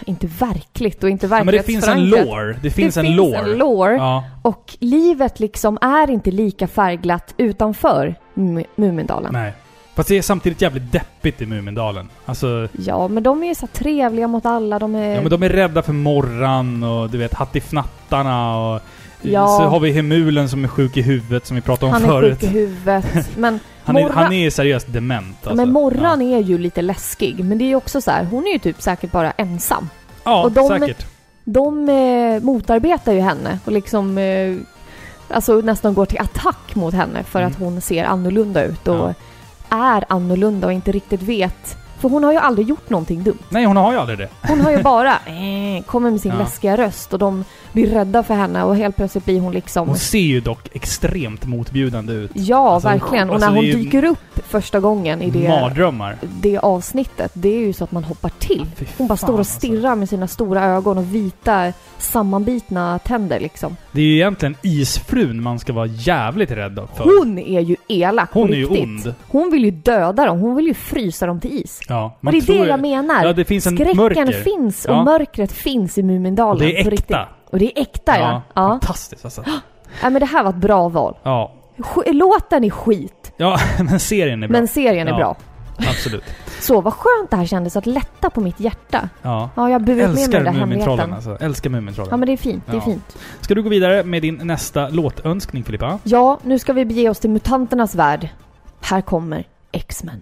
inte verkligt och inte Ja, men det finns en lore. Det finns det en finns lore. en lore. Ja. Och livet liksom är inte lika färgglatt utanför Mu- Mumindalen. Nej. Fast det är samtidigt jävligt deppigt i Mumindalen. Alltså, Ja, men de är ju så trevliga mot alla. De är... ja men de är rädda för morran och du vet hattifnattarna och... Ja. Så har vi Hemulen som är sjuk i huvudet som vi pratade om han är förut. sjuk i huvudet. Men Han är, Morra- han är seriöst dement alltså. Men Morran är ju lite läskig, men det är ju också så här, hon är ju typ säkert bara ensam. Ja, och de- säkert. De eh, motarbetar ju henne och liksom eh, alltså nästan går till attack mot henne för Mm. att hon ser annorlunda ut och Ja. är annorlunda och inte riktigt vet. För hon har ju aldrig gjort någonting dumt. Nej, hon har ju aldrig det. Hon har ju bara eh, kommer med sin Ja. läskiga röst och de blir rädda för henne och helt plötsligt blir hon liksom Hon ser ju dock extremt motbjudande ut. Ja, Alltså, verkligen. Och alltså, när hon dyker upp första gången i det, Mardrömmar. det avsnittet, det är ju så att man hoppar till. Hon bara står och alltså. stirrar med sina stora ögon och vita sammanbitna tänder liksom. Det är ju egentligen isfrun man ska vara jävligt rädd för. Hon är ju elak Hon är ju ond. Hon vill ju döda dem, hon vill ju frysa dem till is. Ja, Och man det är tror det jag menar. Ja, det finns en Skräcken mörker. finns och Ja. mörkret finns i Mumindalen. Och det är äkta. Och det är äkta ja. Ja. Fantastiskt alltså. ja. men det här var ett bra val. Ja. Låten är skit, Ja, men serien är bra. men serien är bra. Absolut. Så vad skönt det här kändes att lätta på mitt hjärta. Ja. Ja, jag burit med mig den Mumintrollen hemligheten. alltså. Älskar Mumintrollen. Ja men det är fint, det är fint. Ska du gå vidare med din nästa låtönskning Filippa? Ja, nu ska vi bege oss till mutanternas värld. Här kommer X-Men.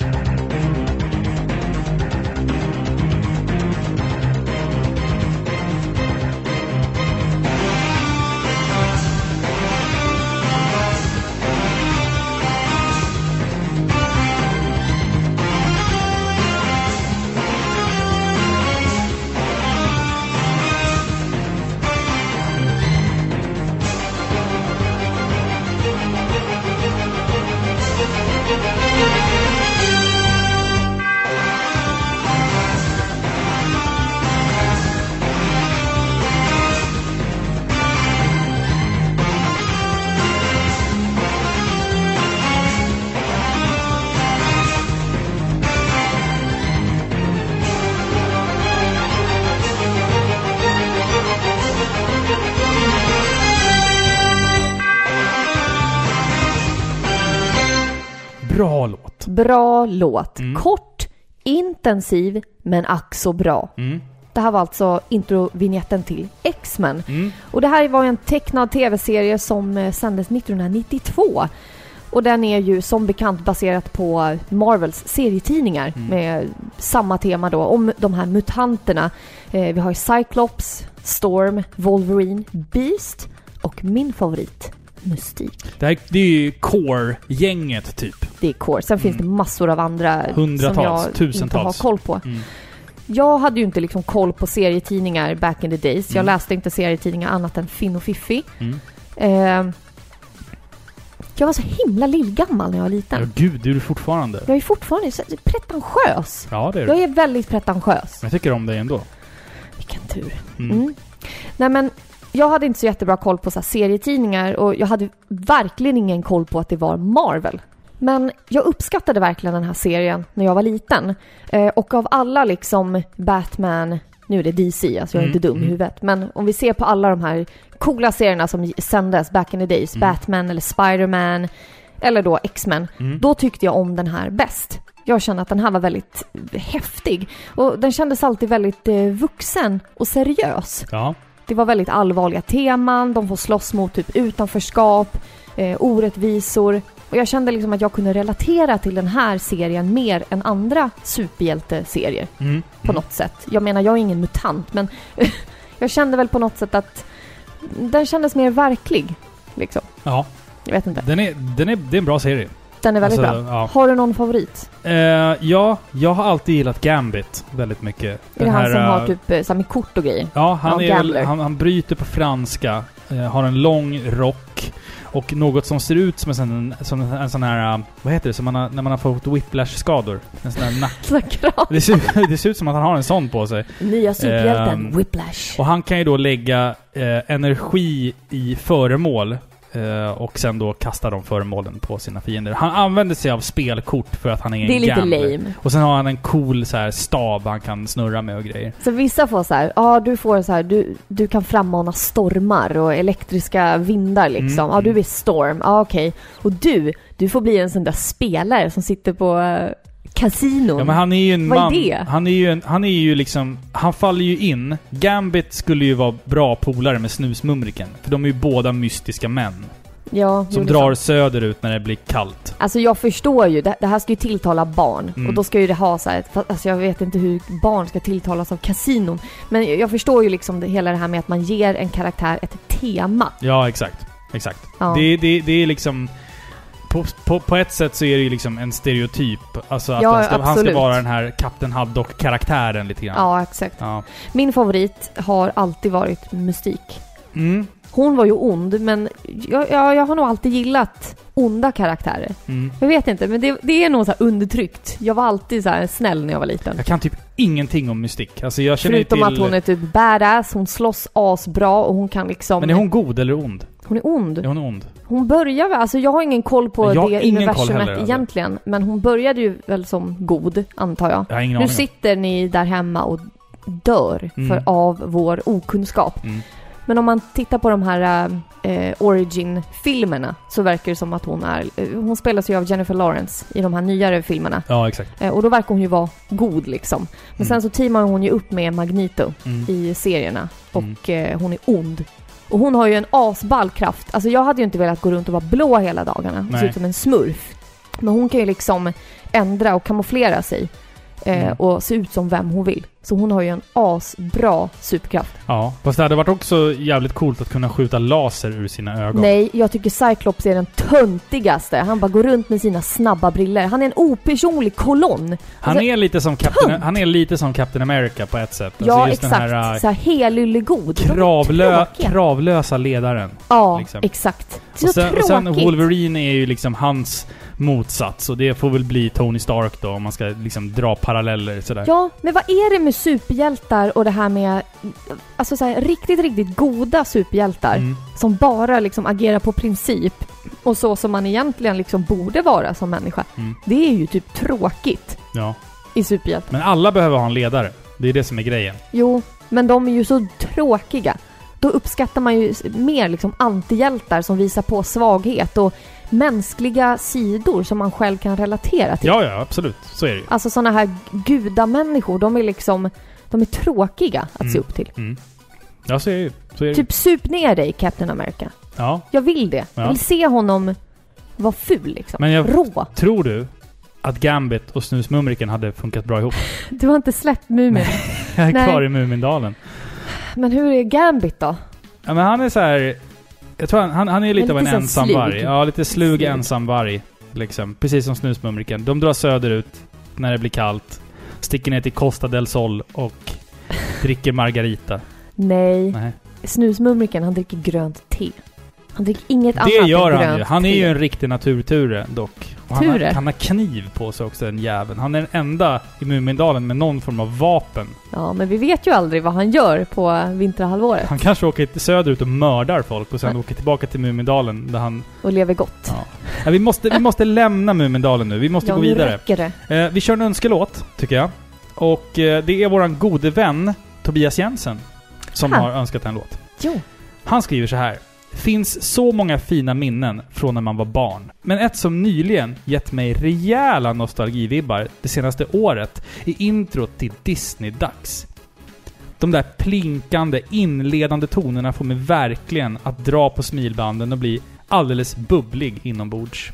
Bra låt. Mm. Kort, intensiv, men ack så bra. Mm. Det här var alltså introvinjetten till X-Men. Mm. Och det här var en tecknad tv-serie som eh, sändes 1992. Och den är ju som bekant baserat på Marvels serietidningar Mm. med samma tema då om de här mutanterna. Eh, vi har Cyclops, Storm, Wolverine, Beast och min favorit, Mystik. Det, här, det är ju core-gänget typ. Det är core. Sen finns det massor av andra Hundratals, som jag inte tusentals. har koll på. Mm. Jag hade ju inte liksom koll på serietidningar back in the days. Jag Mm. läste inte serietidningar annat än Finn och Fiffi. Mm. Eh, jag var så himla lillgammal när jag var liten. Ja, gud, det är du fortfarande. Jag är fortfarande så pretentiös. Ja, det är Jag du. är väldigt pretentiös. Jag tycker om dig ändå. Vilken tur. Mm. Mm. Nej men, jag hade inte så jättebra koll på så serietidningar och jag hade verkligen ingen koll på att det var Marvel. Men jag uppskattade verkligen den här serien när jag var liten. Eh, och av alla liksom Batman, nu är det DC, alltså jag är Mm, inte dum i mm. huvudet. Men om vi ser på alla de här coola serierna som sändes back in the days, Mm. Batman eller Spider-Man eller då X-Men. Mm. Då tyckte jag om den här bäst. Jag kände att den här var väldigt häftig. Och den kändes alltid väldigt eh, vuxen och seriös. Ja. Det var väldigt allvarliga teman, de får slåss mot typ utanförskap, eh, orättvisor. Och jag kände liksom att jag kunde relatera till den här serien mer än andra superhjälteserier Mm. på något sätt. Jag menar, jag är ingen mutant, men jag kände väl på något sätt att den kändes mer verklig. Liksom. Ja, Jag vet inte. den är, den är, det är en bra serie. Den är väldigt Alltså, bra. ja. Har du någon favorit? Eh, ja, jag har alltid gillat Gambit väldigt mycket. är det han som eh, har typ eh, så här med kort och grejer? Ja, han, Ja, är han, han bryter på franska, eh, har en lång rock och något som ser ut som en sån, som en, sån här... eh, vad heter det? Som man har, när man har fått whiplash-skador. En sån här nack... Det ser, det ser ut som att han har en sån på sig. Nya superhjälten, Ehm, Whiplash. Och han kan ju då lägga eh, energi i föremål eh, och sen då kasta de föremålen på sina fiender. Han använder sig av spelkort för att han är en Det är lite gambler. lame. Och sen har han en cool så här stav han kan snurra med och grejer. Så vissa får så här, ja du får så här, du, du kan frammana stormar och elektriska vindar liksom. Mm, Ja du mm. är storm, ja okej. Och du, du får bli en sån där spelare som sitter på uh, kasinon. Ja men han är ju en Vad är man. det? Han är ju en, han är ju liksom... Han faller ju in. Gambit skulle ju vara bra polare med Snusmumriken. För de är ju båda mystiska män. ja, Som är drar söderut när det blir kallt. Alltså jag förstår ju, det, det här ska ju tilltala barn. Mm. Och då ska ju det ha så här, alltså jag vet inte hur barn ska tilltalas av kasinon. Men jag, jag förstår ju liksom det, hela det här med att man ger en karaktär ett tema. Ja, exakt. Exakt. Ja. Det, det, det är liksom... På, på, på ett sätt så är det ju liksom en stereotyp. Alltså att Ja, han, ska, han ska vara den här Kapten Haddock-karaktären lite grann. Ja, exakt. Ja. Min favorit har alltid varit Mystik. Mm. Hon var ju ond, men jag, jag, jag har nog alltid gillat onda karaktärer. Mm. Jag vet inte, men det, det är nog så undertryckt. Jag var alltid så här snäll när jag var liten. Jag kan typ ingenting om mystik. Alltså jag känner Förutom till... att hon är typ badass, hon slåss asbra och hon kan liksom... Men är hon god eller ond? Hon är ond. Är hon ond? Hon börjar väl, alltså jag har ingen koll på Jag det universumet heller, alltså. egentligen. Men hon började ju väl som god, antar jag. Jag Nu aning. sitter ni där hemma och dör Mm. för av vår okunskap. Mm. Men om man tittar på de här eh, origin-filmerna så verkar det som att hon är... Eh, hon spelas ju av Jennifer Lawrence i de här nyare filmerna. Ja, exakt. Eh, och då verkar hon ju vara god liksom. Men Mm. sen så teamar hon ju upp med Magneto Mm. i serierna. Och Mm. eh, hon är ond. Och hon har ju en asball kraft. Alltså jag hade ju inte velat gå runt och vara blå hela dagarna och se Nej. ut som en smurf. Men hon kan ju liksom ändra och kamouflera sig. Eh, Mm. Och se ut som vem hon vill. Så hon har ju en asbra superkraft. Ja, fast det hade varit också jävligt coolt att kunna skjuta laser ur sina ögon. Nej, jag tycker Cyclops är den töntigaste. Han bara går runt med sina snabba briller. Han är en opersonlig kolonn. Han Alltså, är lite som Captain, han är lite som Captain America på ett sätt. ja, Alltså just exakt. Den här, äh, så här är kravlö, kravlösa ledaren. Ja, liksom. exakt. Så Och sen, och sen tråkigt. Wolverine är ju liksom hans motsats. Och det får väl bli Tony Stark då, om man ska liksom dra paralleller sådär. Ja, men vad är det med superhjältar och det här med alltså så här, riktigt, riktigt goda superhjältar Mm. som bara liksom agerar på princip och så som man egentligen liksom borde vara som människa. Mm. Det är ju typ tråkigt Ja. i superhjältar. Men alla behöver ha en ledare. Det är det som är grejen. Jo, men de är ju så tråkiga. Då uppskattar man ju mer liksom antihjältar som visar på svaghet och mänskliga sidor som man själv kan relatera till. Ja, ja, absolut. Så är det ju. Alltså sådana här gudamänniskor, de är liksom... De är tråkiga att se Mm. upp till. Mm. Ja, så är det ju. Så är det. Typ sup ner dig Captain America. Ja. Jag vill det. Ja. Jag vill se honom vara ful liksom. Men jag- Rå. Tror du att Gambit och Snusmumriken hade funkat bra ihop? Du har inte släppt Mumin. Jag är Nej. kvar i Mumindalen. Men hur är Gambit då? Ja, men han är så här. Jag tror han, han, han är lite av en lite så ensam slug. varg. Ja, lite slug, Slug. ensam varg. Liksom. Precis som Snusmumriken. De drar söderut när det blir kallt. Sticker ner till Costa del Sol och dricker margarita. Nej. Nej. Snusmumriken, han dricker grönt te. Han dricker inget annat Det gör han ju. Han är ju en riktig naturture dock. Och han, har, han har kniv på sig också, den jäveln. Han är den enda i Mumindalen med någon form av vapen. Ja, men vi vet ju aldrig vad han gör på vinterhalvåret. Han kanske åker söderut och mördar folk och sen Nej. åker tillbaka till Mumindalen där han... Och lever gott. Ja. Ja, vi, måste, vi måste lämna Mumindalen nu. Vi måste ja, gå vidare. det. Eh, vi kör en önskelåt, tycker jag. Och eh, det är våran gode vän Tobias Jensen som Ha. har önskat en låt. Jo. Han skriver så här. Finns så många fina minnen från när man var barn. Men ett som nyligen gett mig rejäla nostalgivibbar det senaste året är introt till Disney-dags. De där plinkande, inledande tonerna får mig verkligen att dra på smilbanden och bli alldeles bubblig inombords.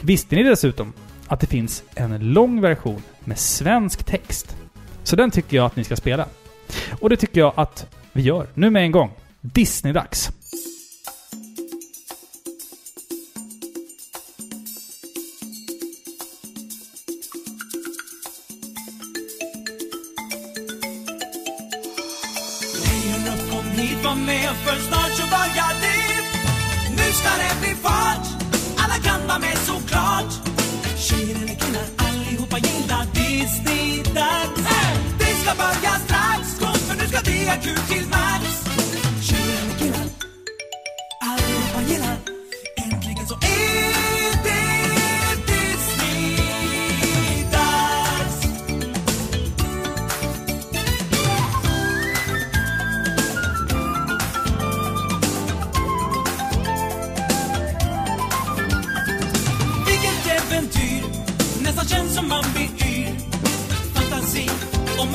Visste ni dessutom att det finns en lång version med svensk text? Så den tycker jag att ni ska spela. Och det tycker jag att vi gör. Nu med en gång. Disney-dags. Hit, för snart så börjar det Nu ska det bli fart. Alla kan vara med såklart. Tjejer eller killar, allihopa gillar Disney-dags Det ska börja strax, kom för nu ska det ha kul till max.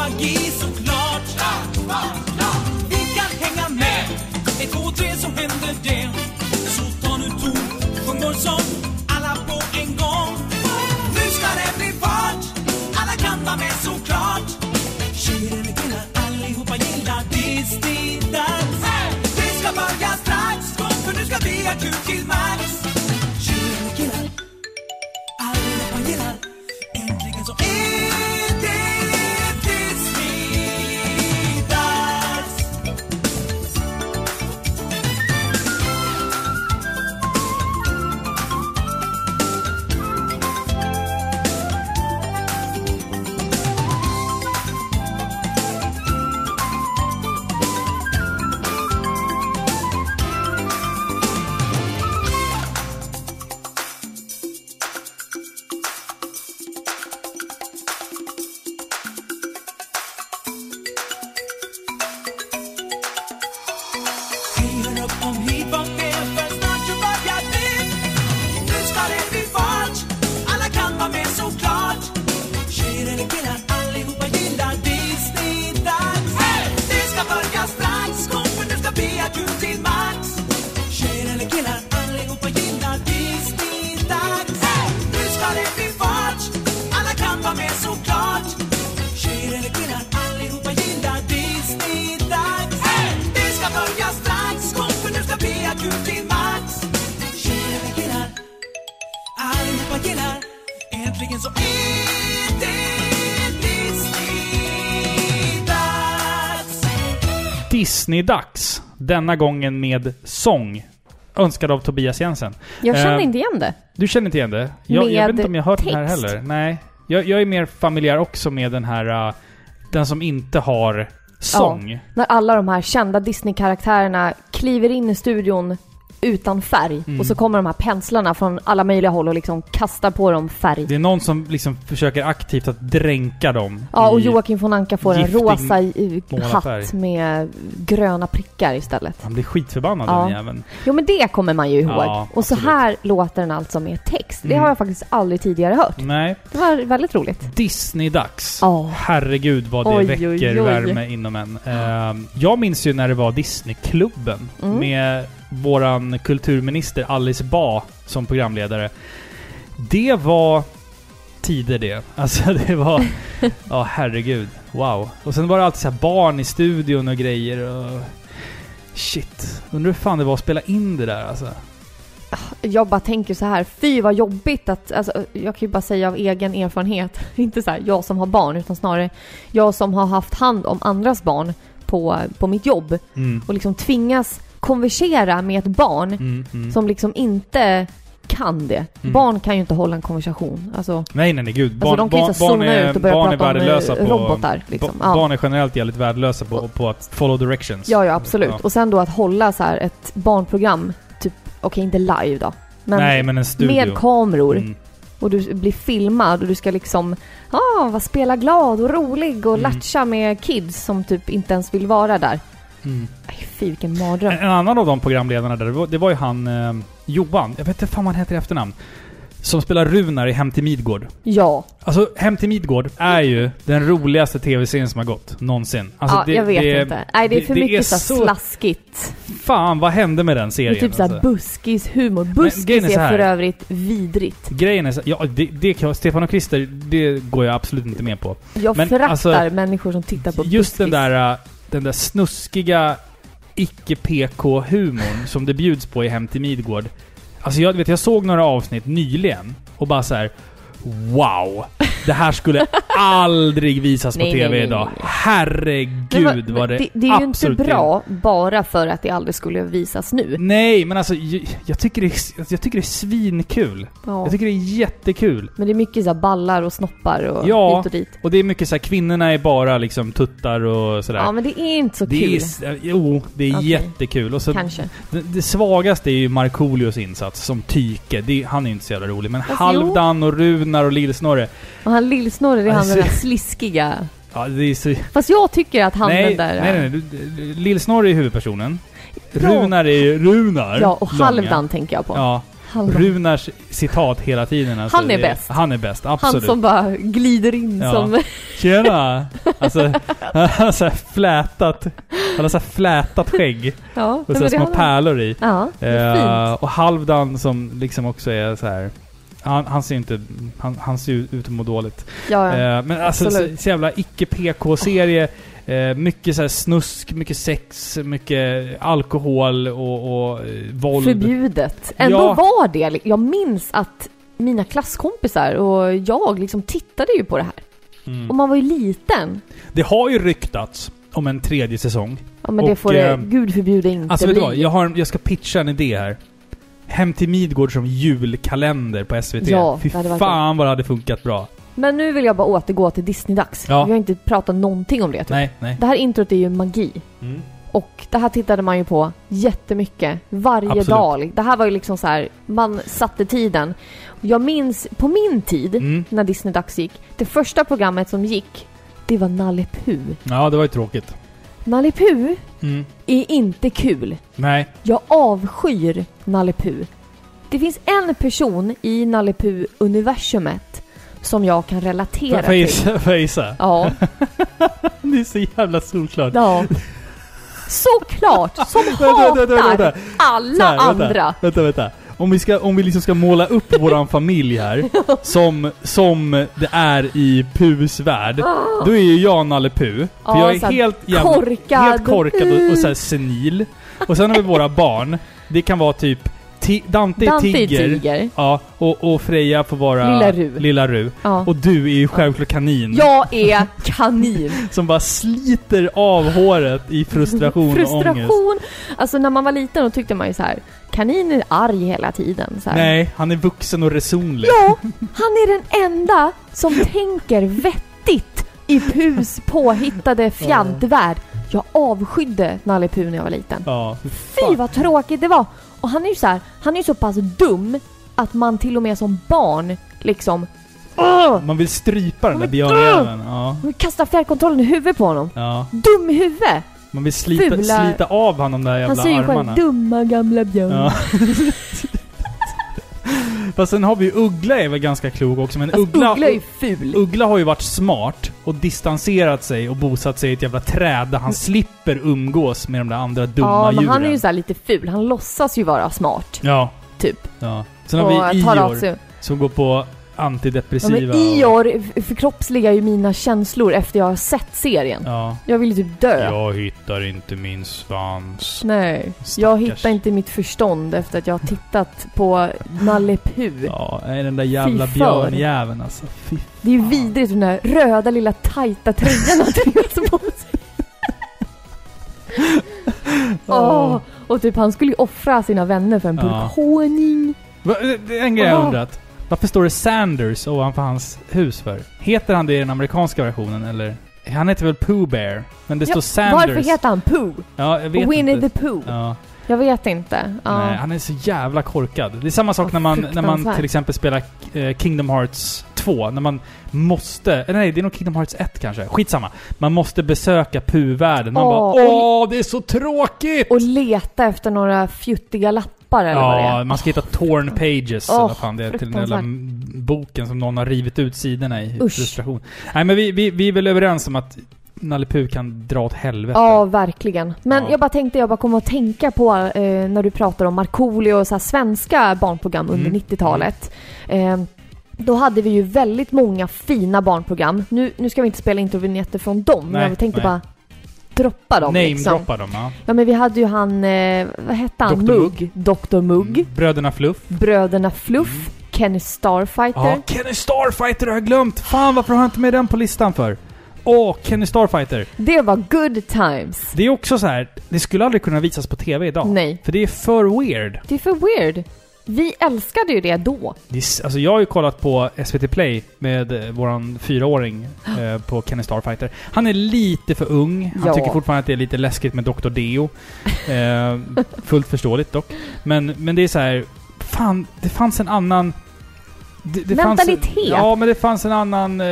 Magi såklart. Vi kan hänga med, ett, två, tre så händer det. Så ta nu ton, sjung vår sång, Disney-dags. Denna gången med sång. Önskad av Tobias Jensen. Jag känner Eh, inte igen det. Du känner inte igen det? Jag, jag vet inte om jag har hört den här text. heller. Nej. Jag, jag är mer familjär också med den här... uh, den som inte har sång. När alla de här kända Disney-karaktärerna kliver in i studion utan färg. Mm. Och så kommer de här penslarna från alla möjliga håll och liksom kastar på dem färg. Det är någon som liksom försöker aktivt att dränka dem. Ja, och Joakim von Anka får en rosa hatt med gröna prickar istället. Han blir skitförbannad Ja. den jäveln. Jo men det kommer man ju ihåg. Ja, och så absolut. här låter den alltså med text. Det Mm. har jag faktiskt aldrig tidigare hört. Nej. Det var väldigt roligt. Disney-dags. Ja. Herregud vad det Oj, väcker oj, oj. värme inom en. Ehm, jag minns ju när det var Disneyklubben Mm. med våran kulturminister Alice Ba som programledare. Det var tider det. Alltså det var... Ja, herregud. Wow. Och sen var det alltid så här barn i studion och grejer och... Shit. Undrar hur fan det var att spela in det där alltså. Jag bara tänker så här, fy vad jobbigt att, alltså, jag kan ju bara säga av egen erfarenhet, inte så här jag som har barn, utan snarare jag som har haft hand om andras barn på, på mitt jobb Mm. och liksom tvingas konversera med ett barn Mm, mm. som liksom inte kan det. Mm. Barn kan ju inte hålla en konversation. Alltså, Nej, nej, nej, gud. alltså de kan ju inte zona ut och börja barn är prata om värdelösa eh, på, robotar. Liksom. Ja. Barn är generellt jävligt värdelösa på, på att follow directions. Ja, ja absolut. Ja. Och sen då att hålla så här ett barnprogram, typ, okej inte live då, men, Nej, men en studio. med kameror. Mm. Och du blir filmad och du ska liksom, ah, spela glad och rolig och Mm. latcha med kids som typ inte ens vill vara där. Mm. Aj, fy vilken mardröm. En, en annan av de programledarna där, det var, det var ju han eh, Johan. Jag vet inte fan vad han heter i efternamn. som spelar Runar i Hem till Midgård. Ja, Alltså, Hem till Midgård är ju den roligaste tv-serien som har gått nånsin. Alltså, ja jag vet inte. Nej, det är för mycket så, så slaskigt. Fan, vad hände med den Det serien? är typ såhär alltså? buskishumor. grejen Buskis är så är här. för övrigt vidrigt. Grejen är så, ja, det, det Stefan och Christer, det går jag absolut inte med på. Jag Men, föraktar alltså, människor som tittar på Just den buskis. där, äh, den där snuskiga icke-PK-humorn som det bjuds på i Hem till Midgård. Alltså jag vet, jag såg några avsnitt nyligen och bara så här. Wow! Det här skulle aldrig visas på Nej, TV nej, nej, idag. Herregud Men vad det, det, det är ju inte bra bara för att det aldrig skulle visas nu. Nej, men alltså jag, jag, tycker det är, jag tycker det är svinkul. Ja. Jag tycker det är jättekul. Men det är mycket så ballar och snoppar och Ja. hit och dit. Och det är mycket så här, kvinnorna är bara liksom tuttar och sådär. Ja, men det är inte så det kul. är, eh, jo, det är Okej. jättekul. Och så Kanske. Det, det svagaste är ju Markoolios insats som Tyke. Det, han är inte så jävla rolig. Men Fast Halvdan och Runar och Lillsnorre. Och han Lillsnorre, är han den där sliskiga. Ja, det är så... Fast jag tycker att han nej, den där... nej, nej, nej. Du- Lillsnorre är huvudpersonen. Ja. Runar är ju Runar. Ja, och Långa. Halvdan tänker jag på. Ja. Halvdan. Runars citat hela tiden. Alltså, Han är bäst. Han är bäst, Han absolut. som bara glider in Ja. som... Tjena! Alltså, han har så flätat... Han har så flätat skägg. Ja, Och så små pärlor i. Ja, det är Eh, fint. och Halvdan som liksom också är så här. Han, han ser inte... Han, han ser ut att må dåligt. Ja, ja. Eh, men alltså så, absolut. så jävla icke-PK-serie. Eh, mycket så snusk, mycket sex, mycket alkohol och, och eh, våld. Förbjudet. Ändå Ja. var det... Jag minns att mina klasskompisar och jag liksom tittade ju på det här. Mm. Och man var ju liten. Det har ju ryktats om en tredje säsong. Ja men det Och, får det, eh, gud förbjude inte Alltså vet bli. du vad? Jag, har, jag ska pitcha en idé här. Hem till Midgård som julkalender på SVT. Ja, Fy det hade varit fan vad det hade funkat bra. Men nu vill jag bara återgå till Disney-dags. Ja. Vi har inte pratat någonting om det. Typ. Nej, nej. Det här introt är ju magi. Mm. Och det här tittade man ju på jättemycket. Varje Absolut. dag. Det här var ju liksom så här, man satte tiden. Jag minns på min tid, Mm. när Disney-dags gick, det första programmet som gick, det var Nalle Puh. Ja, det var ju tråkigt. Nalle Puh Mm. är inte kul. Nej. Jag avskyr Nalle Puh. Det finns en person i Nalle Puh-universumet som jag kan relatera Får jag till. Får jag gissa? Ja, Det är så jävla solklart. ja. Såklart! Som hatar alla andra. Vänta, vänta. Om vi, ska, om vi liksom ska måla upp våran familj här, som, som det är i Pus värld, då är ju jag Nalle Puh. För Ja, jag är helt jävla, korkad. helt korkad och, och så här senil. Och sen har vi våra barn. Det kan vara typ ti, Dante, Dante är Tiger. tiger. Ja, och, och Freja får vara Lilla Ru. Lilla Ru. Ja. Och du är ju självklart kanin. Jag är kanin. Som bara sliter av håret i frustration, och ångest. Frustration. Alltså när man var liten då tyckte man ju så här. Kanin är arg hela tiden. Så här. Nej, han är vuxen och resonlig. Ja, han är den enda som tänker vettigt i Pus påhittade fjantvärld. Jag avskydde Nalle Puh när jag var liten. Ja, Fy vad tråkigt det var! Och han är ju så här, han är ju så pass dum att man till och med som barn liksom Åh! Man vill strypa den där björnjäveln. Ja, Man vill kasta fjärrkontrollen i huvudet på honom. ja. Dum i huvudet! Man vill slita, Fula- slita av honom de där Han jävla säger ju själv armarna. dumma gamla björn. Ja. Fast sen har vi Uggla är väl ganska klok också, men Alltså, Uggla, Uggla är ful. Uggla har ju varit smart och distanserat sig och bosatt sig i ett jävla träd där han slipper umgås med de där andra dumma ja, men djuren. han är ju så här lite ful. Han låtsas ju vara smart, Ja, typ. ja. Sen har och vi tar av Ior som går på Ja, antidepressiva. men och- Ior förkroppsligar ju mina känslor efter jag har sett serien. Ja. Jag vill ju typ dö. Jag hittar inte min svans. Nej, jag Stackars. hittar inte mitt förstånd efter att jag har tittat på Nalle Puh. Ja, den där jävla björnjäveln alltså. Fy Det är ju vidrigt den där röda lilla tajta tröjan han tvingas på sig. Åh, och typ han skulle ju offra sina vänner för en burk Ja. honung. Det är en grej jag undrat. Varför står det Sanders ovanför hans hus för? Heter han det i den amerikanska versionen eller? Han heter väl Pooh Bear? Men det Ja, står Sanders. Varför heter han Pooh? Ja, jag vet Winnie inte. the Pooh? Ja, Jag vet inte. Ja. Nej, han är så jävla korkad. Det är samma sak Ja, när man, när man till exempel spelar eh, Kingdom Hearts 2. När man måste... eh, Nej, det är nog Kingdom Hearts 1 kanske. Skitsamma. Man måste besöka Pooh-världen. Man Åh, bara Åh, det är så tråkigt! Och leta efter några fjuttiga lappar droppar eller vad det Ja, är. man ska hitta torn pages eller vad fan det är till den fruktansvärt. boken som någon har rivit ut sidorna i. Usch. Frustration. Nej men vi, vi, vi är väl överens om att Nalle Puh kan dra åt helvete. Ja, verkligen. Men Ja. jag bara tänkte, jag bara kom att tänka på eh, när du pratar om Markoolio och så här svenska barnprogram under Mm. 90-talet. Eh, då hade vi ju väldigt många fina barnprogram. Nu, nu ska vi inte spela introvinjetter från dem, men Nej, jag tänkte nej. bara droppa dem liksom. Namedroppa dem ja. Ja men vi hade ju han, eh, vad hette han? Dr. Mugg. Dr Mugg. Mm. Bröderna Fluff. Bröderna Fluff. Kenny Starfighter. Ja, Kenny Starfighter har jag glömt! Fan varför har jag inte med den på listan för? Åh, Kenny Starfighter. Det var good times. Det är också så här. det skulle aldrig kunna visas på TV idag. Nej. För det är för weird. Det är för weird. Vi älskade ju det då. Det är, s- alltså jag har ju kollat på SVT Play med eh, våran fyraåring eh, på Kenny Starfighter. Han är lite för ung. Han Ja. tycker fortfarande att det är lite läskigt med Dr. Deo. Eh, fullt förståeligt dock. Men, men det är så här. Fan, det fanns en annan... Det, det Mentalitet. Fanns, ja, men det fanns en annan eh,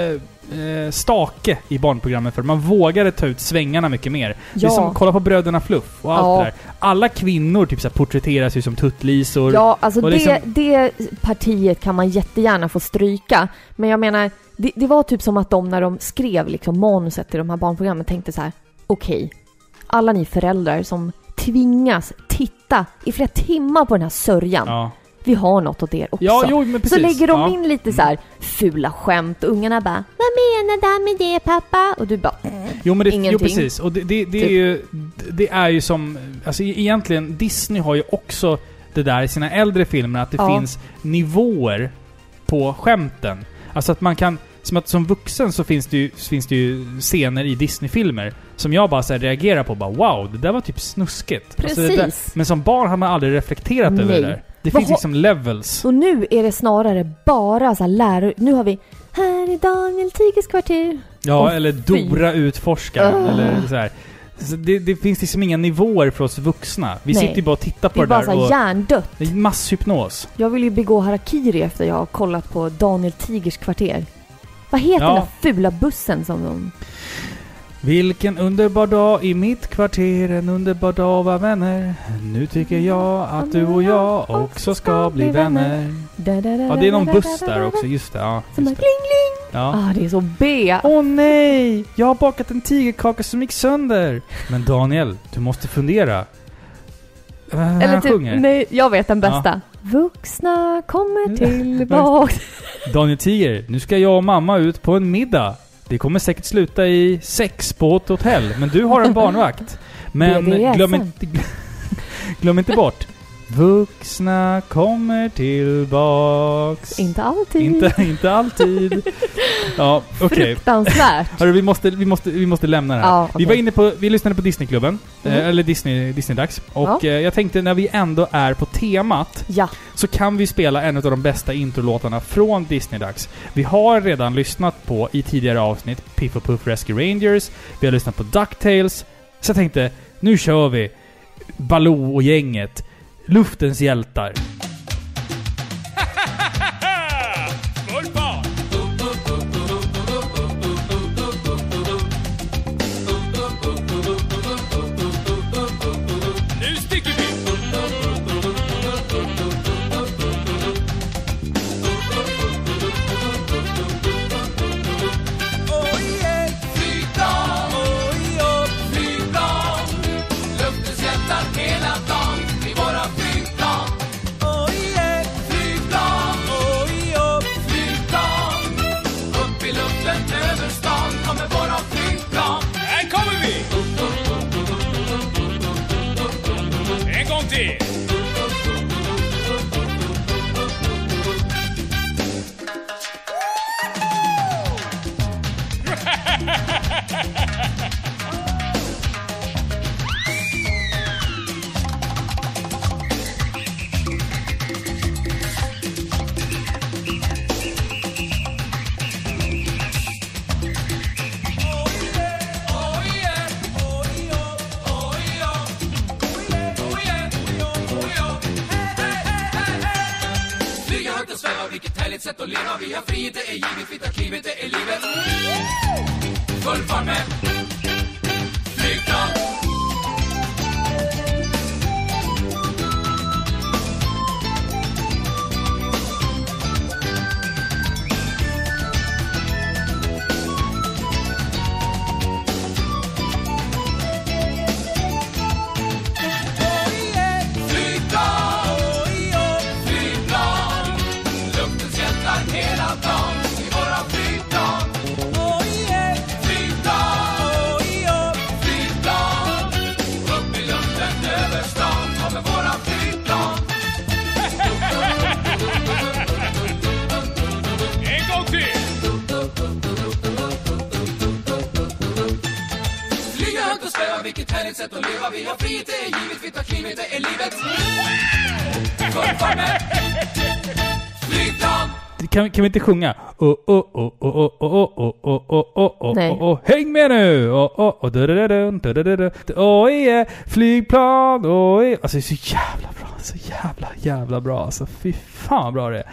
eh, stake i barnprogrammen för man vågade ta ut svängarna mycket mer. Det är som, Ja. kolla på Bröderna Fluff och allt Ja. det där. Alla kvinnor typ så här, porträtteras ju som tuttlisor. Ja, alltså det, liksom- det partiet kan man jättegärna få stryka. Men jag menar, det, det var typ som att de när de skrev liksom manuset till de här barnprogrammen tänkte så här: okej, alla ni föräldrar som tvingas titta i flera timmar på den här sörjan. Ja, Vi har något åt er också. ja jo men precis. så lägger de ja. in lite så här fula skämt och ungarna bara Vad menar du med det pappa? Och du bara Jo men det, jo, Ingenting. precis. Och det, det, det, är Typ. ju, det är ju som... Alltså e- egentligen, Disney har ju också det där i sina äldre filmer, att det Ja. finns nivåer på skämten. Alltså att man kan... Som att som vuxen så finns det ju, finns det ju scener i Disney-filmer som jag bara så reagerar på bara wow, det där var typ snuskigt. Alltså, det där, Precis. men som barn har man aldrig reflekterat över Nej. det där. Det finns liksom levels. Och nu är det snarare bara så här lärare... Nu har vi Här är Daniel Tigers kvarter. Ja, Åh, eller. Dora utforskaren, Ah. eller så här. Det, det finns liksom inga nivåer för oss vuxna. Vi Nej. sitter ju bara och tittar på Det är det, bara där så här och... hjärndött. Det är masshypnos. Jag vill ju begå harakiri efter jag har kollat på Daniel Tigers kvarter. Vad heter Ja. den där fula bussen som de... Vilken underbar dag i mitt kvarter, en underbar dag vara vänner. Nu tycker jag att du och jag också ska bli vänner. Ja, det är någon buss där också, just det. Ja, just det. kling kling. Ja. Ah, det är så B. Åh nej! Jag har bakat en tigerkaka som gick sönder. Men Daniel, du måste fundera. Eller typ, nej, jag vet den bästa. Vuxna kommer tillbaks. Daniel Tiger, nu ska jag och mamma ut på en middag. Det kommer säkert sluta i sex på ett hotell, men du har en barnvakt. Men glöm inte, glöm inte bort. Vuxna kommer tillbaks. Inte alltid. inte, inte alltid. Ja, okej. Fruktansvärt. Hörru, vi måste, vi, måste, vi måste lämna det här. Ja, Vi okej. var inne på, vi lyssnade på Disneyklubben. Mm. Eh, eller Disney, Disney-dags. Och eh, jag tänkte när vi ändå är på temat Ja. så kan vi spela en av de bästa introlåtarna från Disney-dags. Vi har redan lyssnat på, i tidigare avsnitt, Piff och Puff Rescue Rangers. Vi har lyssnat på DuckTales. Så jag tänkte, nu kör vi Baloo och gänget. Luftens hjältar. Kan, kan vi inte sjunga? Oh, oh, oh, oh, oh, oh, oh, oh, oh, oh, oh, Nej. oh, oh. Häng med nu! Oh, oh, oh, da-da-da-dun, da-da-da-da. Oh yeah, flygplan, oh yeah. Alltså det är så jävla bra. Så jävla, jävla bra. Alltså fy fan vad bra det är.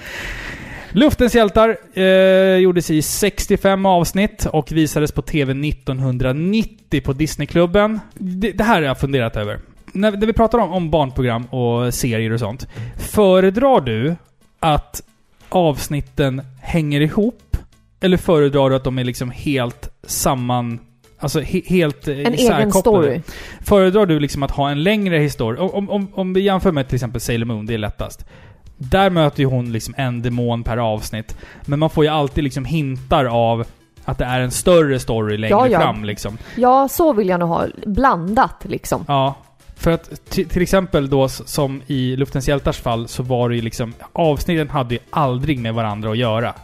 Luftens hjältar eh, gjordes i 65 avsnitt och visades på TV 1990 på Disneyklubben. Det, det här har jag funderat över. När, när vi pratar om, om barnprogram och serier och sånt. Föredrar du att avsnitten hänger ihop? Eller föredrar du att de är liksom helt samman... Alltså he, helt eh, En egen story. Föredrar du liksom att ha en längre historia? Om, om, om vi jämför med till exempel Sailor Moon, det är lättast. Där möter ju hon liksom en demon per avsnitt. Men man får ju alltid liksom hintar av att det är en större story längre Ja, ja. fram liksom. Ja, så vill jag nog ha. Blandat liksom. Ja. För att till, exempel då som i Luftens hjältars fall så var det ju liksom... Avsnitten hade ju aldrig med varandra att göra.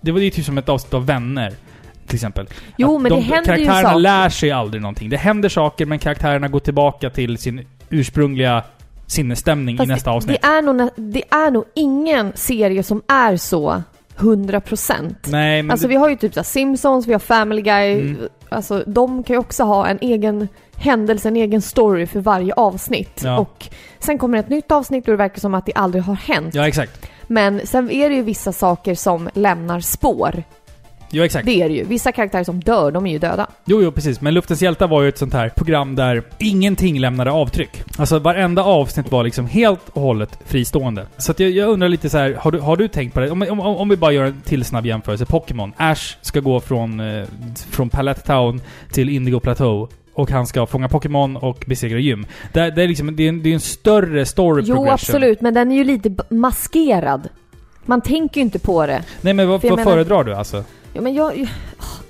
Det var ju typ som ett avsnitt av Vänner. Till exempel. Jo, Att men de, det händer ju Karaktärerna saker. lär sig aldrig någonting. Det händer saker men karaktärerna går tillbaka till sin ursprungliga sinnesstämning Fast i nästa avsnitt. Det är, nog, det är nog ingen serie som är så 100%. Nej, men Alltså det, vi har ju typ så Simpsons, vi har Family Guy. Mm. Alltså de kan ju också ha en egen händelse, en egen story för varje avsnitt. Ja. Och sen kommer ett nytt avsnitt och det verkar som att det aldrig har hänt. Ja, exakt. Men sen är det ju vissa saker som lämnar spår. Ja, exakt. Det är det ju. Vissa karaktärer som dör, de är ju döda. Jo, jo, precis. Men Luftens hjältar var ju ett sånt här program där ingenting lämnade avtryck. Alltså varenda avsnitt var liksom helt och hållet fristående. Så att jag, jag undrar lite så här, har du, har du tänkt på det? Om, om, om vi bara gör en till snabb jämförelse. Pokémon. Ash ska gå från, eh, från Palette Town till Indigo Plateau. Och han ska fånga Pokémon och besegra gym. Det, det, är liksom, det, är en, det är en större story Jo, progression. absolut, men den är ju lite maskerad. Man tänker ju inte på det. Nej men vad, vad menar- föredrar du alltså? Ja, men jag...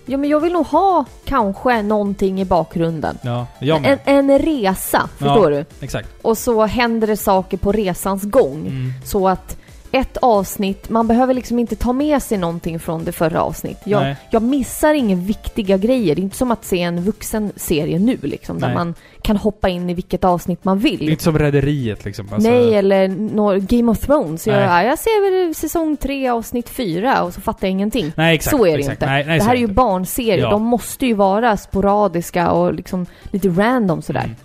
Ja, men jag vill nog ha kanske någonting i bakgrunden. Ja, jag med. En, en resa, förstår du? Exakt. Och så händer det saker på resans gång. Mm. Så att ett avsnitt, man behöver liksom inte ta med sig någonting från det förra avsnitt. Jag, jag missar inga viktiga grejer. Det är inte som att se en vuxen serie nu liksom, där Nej. man kan hoppa in i vilket avsnitt man vill. Det är inte som Rederiet liksom. Alltså, Nej, eller nå- Game of Thrones. Jag, Nej. jag ser väl säsong tre avsnitt fyra och så fattar jag ingenting. Nej, exakt. så är det exakt. inte. Nej, nej, det här är ju barnserier. Ja. De måste ju vara sporadiska och liksom lite random sådär. Mm.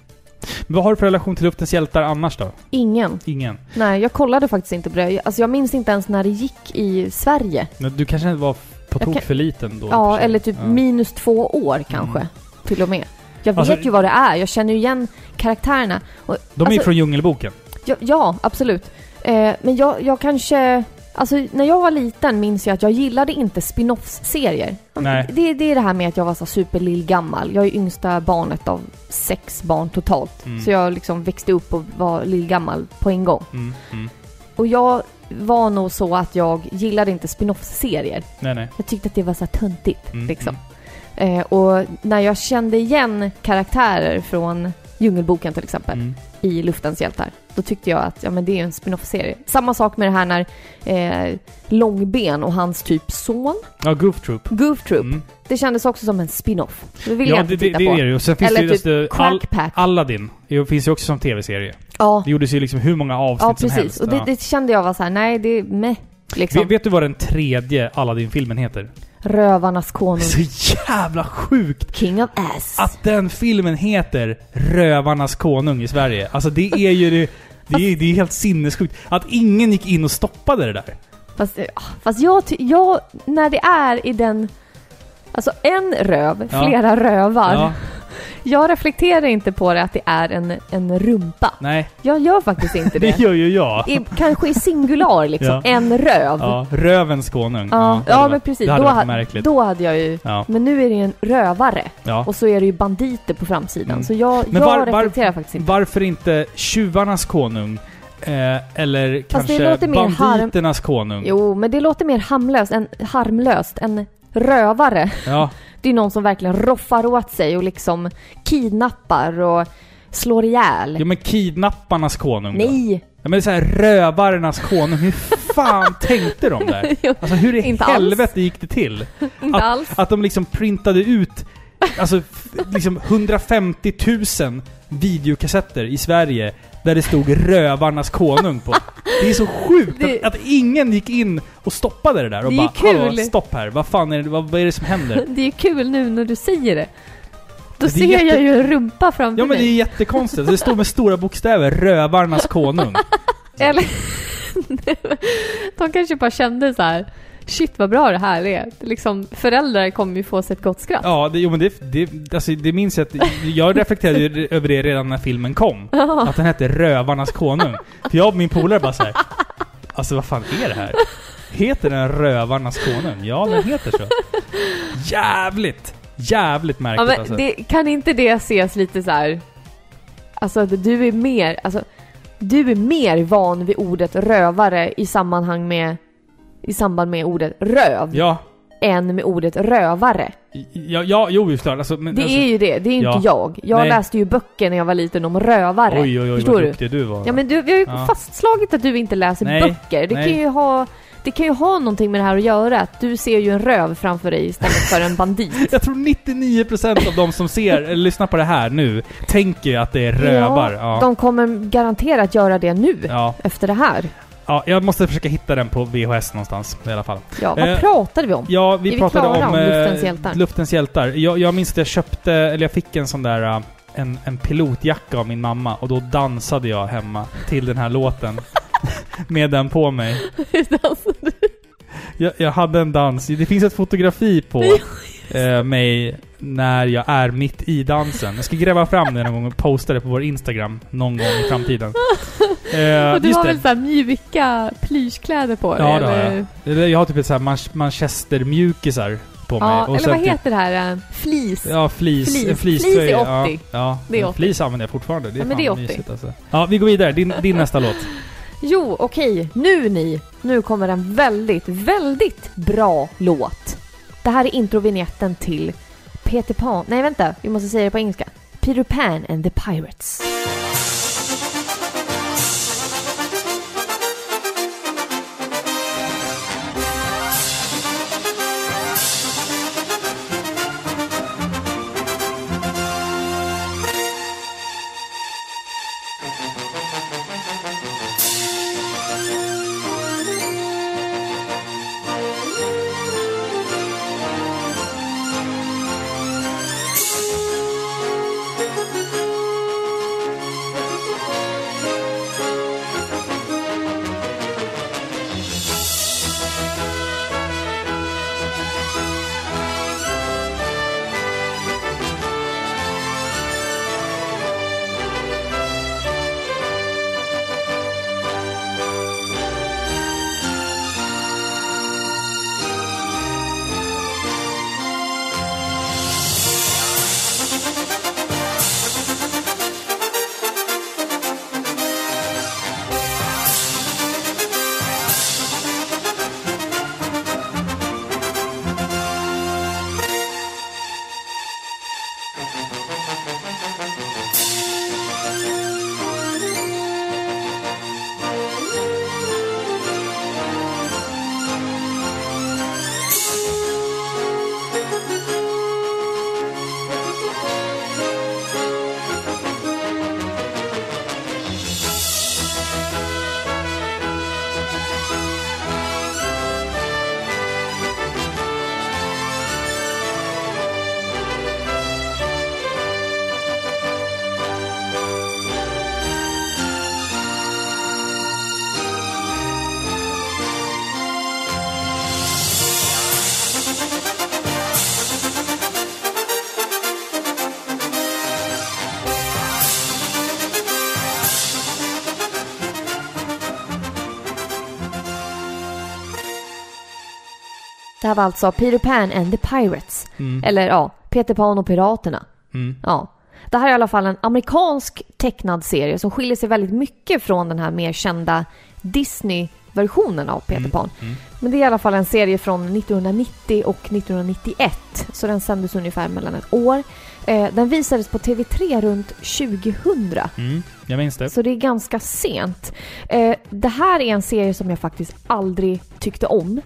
Men vad har du för relation till Luftens hjältar annars då? Ingen. Ingen? Nej, jag kollade faktiskt inte på det. Alltså jag minns inte ens när det gick i Sverige. Men Du kanske var på tok kan- för liten då? Ja, eller typ Ja. minus två år kanske. Till och med. Jag vet Alltså- ju vad det är. Jag känner ju igen karaktärerna. Och, De är ju alltså, från Djungelboken. ja, ja, absolut. Eh, men jag, jag kanske... Alltså när jag var liten minns jag att jag gillade inte spin-off-serier. Nej. Det, det är det här med att jag var så superlill gammal. Jag är yngsta barnet av sex barn totalt. Mm. Så jag liksom växte upp och var lill-gammal på en gång. Mm, mm. Och jag var nog så att jag gillade inte spin-off-serier. Nej, nej. Jag tyckte att det var så töntigt Mm, liksom. Eh, och när jag kände igen karaktärer från Djungelboken till exempel Mm. i Luftens hjältar, då tyckte jag att ja, men det är en spin-off-serie. Samma sak med det här när eh, Långben och hans typ son, Ja, Goof Troop. Goof Troop, Mm. det kändes också som en spin-off. Det vill Ja, jag det, inte det, titta det på. är det ju. Sen finns Eller det ju typ just, all, Crack Pack. Aladdin. Det finns ju också som tv-serie. ja, Det gjordes ju liksom hur många avsnitt ja, som precis. helst. Och det, ja. det kände jag var så här: nej det är meh. Liksom. Vet, vet du vad den tredje Aladdin-filmen heter? Rövarnas konung. Så jävla sjukt! King of Ass. Att den filmen heter Rövarnas konung i Sverige. Alltså det är ju det... Det är, det är helt sinnessjukt. Att ingen gick in och stoppade det där. Fast, fast jag, jag, när det är i den... Alltså en röv, Ja. flera rövar. Ja, Jag reflekterar inte på det att det är en, en rumpa. nej. Jag gör faktiskt inte Det det. gör ju jag. I, kanske i singular liksom. Ja. En röv. Ja, Rövens konung. Ja, ja, men precis. Det hade Då, varit märkligt. då hade jag ju... Ja, Men nu är det ju en rövare. ja. Och så är det ju banditer på framsidan. Mm. Så jag, Men jag var- var- reflekterar faktiskt inte. Varför inte Tjuvarnas konung? Eh, eller Fast kanske mer harm- Banditernas konung? Jo, men det låter mer harmlöst än harmlöst. En rövare. Ja, Det är någon som verkligen roffar åt sig och liksom kidnappar och slår ihjäl. ja men kidnapparnas konung då? Nej! Ja, men det är så här rövarnas konung. Hur fan tänkte de där? Alltså hur i Inte alls. helvete gick det till? Inte att, alls. Att de liksom printade ut alltså liksom 150 000 videokassetter i Sverige där det stod Rövarnas konung på. Det är så sjukt Det- att, att ingen gick in och stoppade det där och Det bara kul. Stopp här, vad fan är det, vad, vad är det som händer? Det är kul nu när du säger det. Då Det ser jätte- jag ju en rumpa framför Ja men det är mig. jättekonstigt. Det står med stora bokstäver Rövarnas konung. Eller... De kanske bara kände så här. Shit vad bra det här är. Liksom, föräldrar kommer ju få sig ett gott skratt. Ja, det, jo men det, det, alltså, det minns jag att jag reflekterade ju över det redan när filmen kom. Ja. Att den hette Rövarnas konung. För jag och min polare bara såhär, alltså vad fan är det här? Heter den Rövarnas konung? Ja, den heter så. Jävligt! Jävligt Ja, märkligt men alltså. det, kan inte det ses lite så här... Alltså att du är mer... Alltså, du är mer van vid ordet rövare i sammanhang med... I samband med ordet röv. Ja, Än med ordet rövare. ja, ja, jo just det. Alltså, men, Det alltså, är ju det, det är ja. inte jag. Jag Nej. läste ju böcker när jag var liten om rövare. Oj, oj, oj Förstår vad du? duktig du var. Ja men du, vi har ju Ja. fastslagit att du inte läser Nej, böcker. Det nej. kan, ju ha, det kan ju ha någonting med det här att göra. Att du ser ju en röv framför dig istället för en bandit. Jag tror 99% av de som ser, eller lyssnar på det här nu, tänker ju att det är rövar. Ja, De kommer garanterat göra det nu. ja. Efter det här. Ja, jag måste försöka hitta den på VHS någonstans i alla fall. Ja, vad Eh, pratade vi om? Ja, vi Är pratade om, om eh, Luftens hjältar? Luftens hjältar. Jag, jag minns att jag köpte, eller jag fick en sån där, eh, en, en pilotjacka av min mamma och då dansade jag hemma till den här låten. med den på mig. Jag, jag hade en dans, det finns ett fotografi på eh, mig när jag är mitt i dansen. Jag ska gräva fram det någon gång och posta det på vår Instagram någon gång i framtiden. Eh, och du har det. väl såhär mjuka plyschkläder på dig? Ja, det har eller? jag. Jag har typ ett man manchester-mjukisar på mig. Ja, Och eller vad typ- heter det här? äh, Flis? Ja, flis. Flis. En Flis fleecetröja. är 80. Ja, ja. Det är Men 80. Flis använder jag fortfarande. Det är Ja, men det är 80. mysigt alltså. Ja, vi går vidare. Din, din nästa låt. Jo, okej. Nu ni. Nu kommer en väldigt, väldigt bra låt. Det här är introvinjetten till Peter Pan. Nej, vänta. Vi måste säga det på engelska. Peter Pan and the Pirates. Var alltså Peter Pan and the Pirates. Mm. Eller ja, Peter Pan och Piraterna. Mm. Ja. Det här är i alla fall en amerikansk tecknad serie som skiljer sig väldigt mycket från den här mer kända Disney-versionen av Peter Mm, Pan. mm. Men det är i alla fall en serie från 1990 och 1991. Så den sändes ungefär mellan ett år. Eh, den visades på TV3 runt 2000. Mm. Jag minns det. Så det är ganska sent. Eh, det här är en serie som jag faktiskt aldrig tyckte om.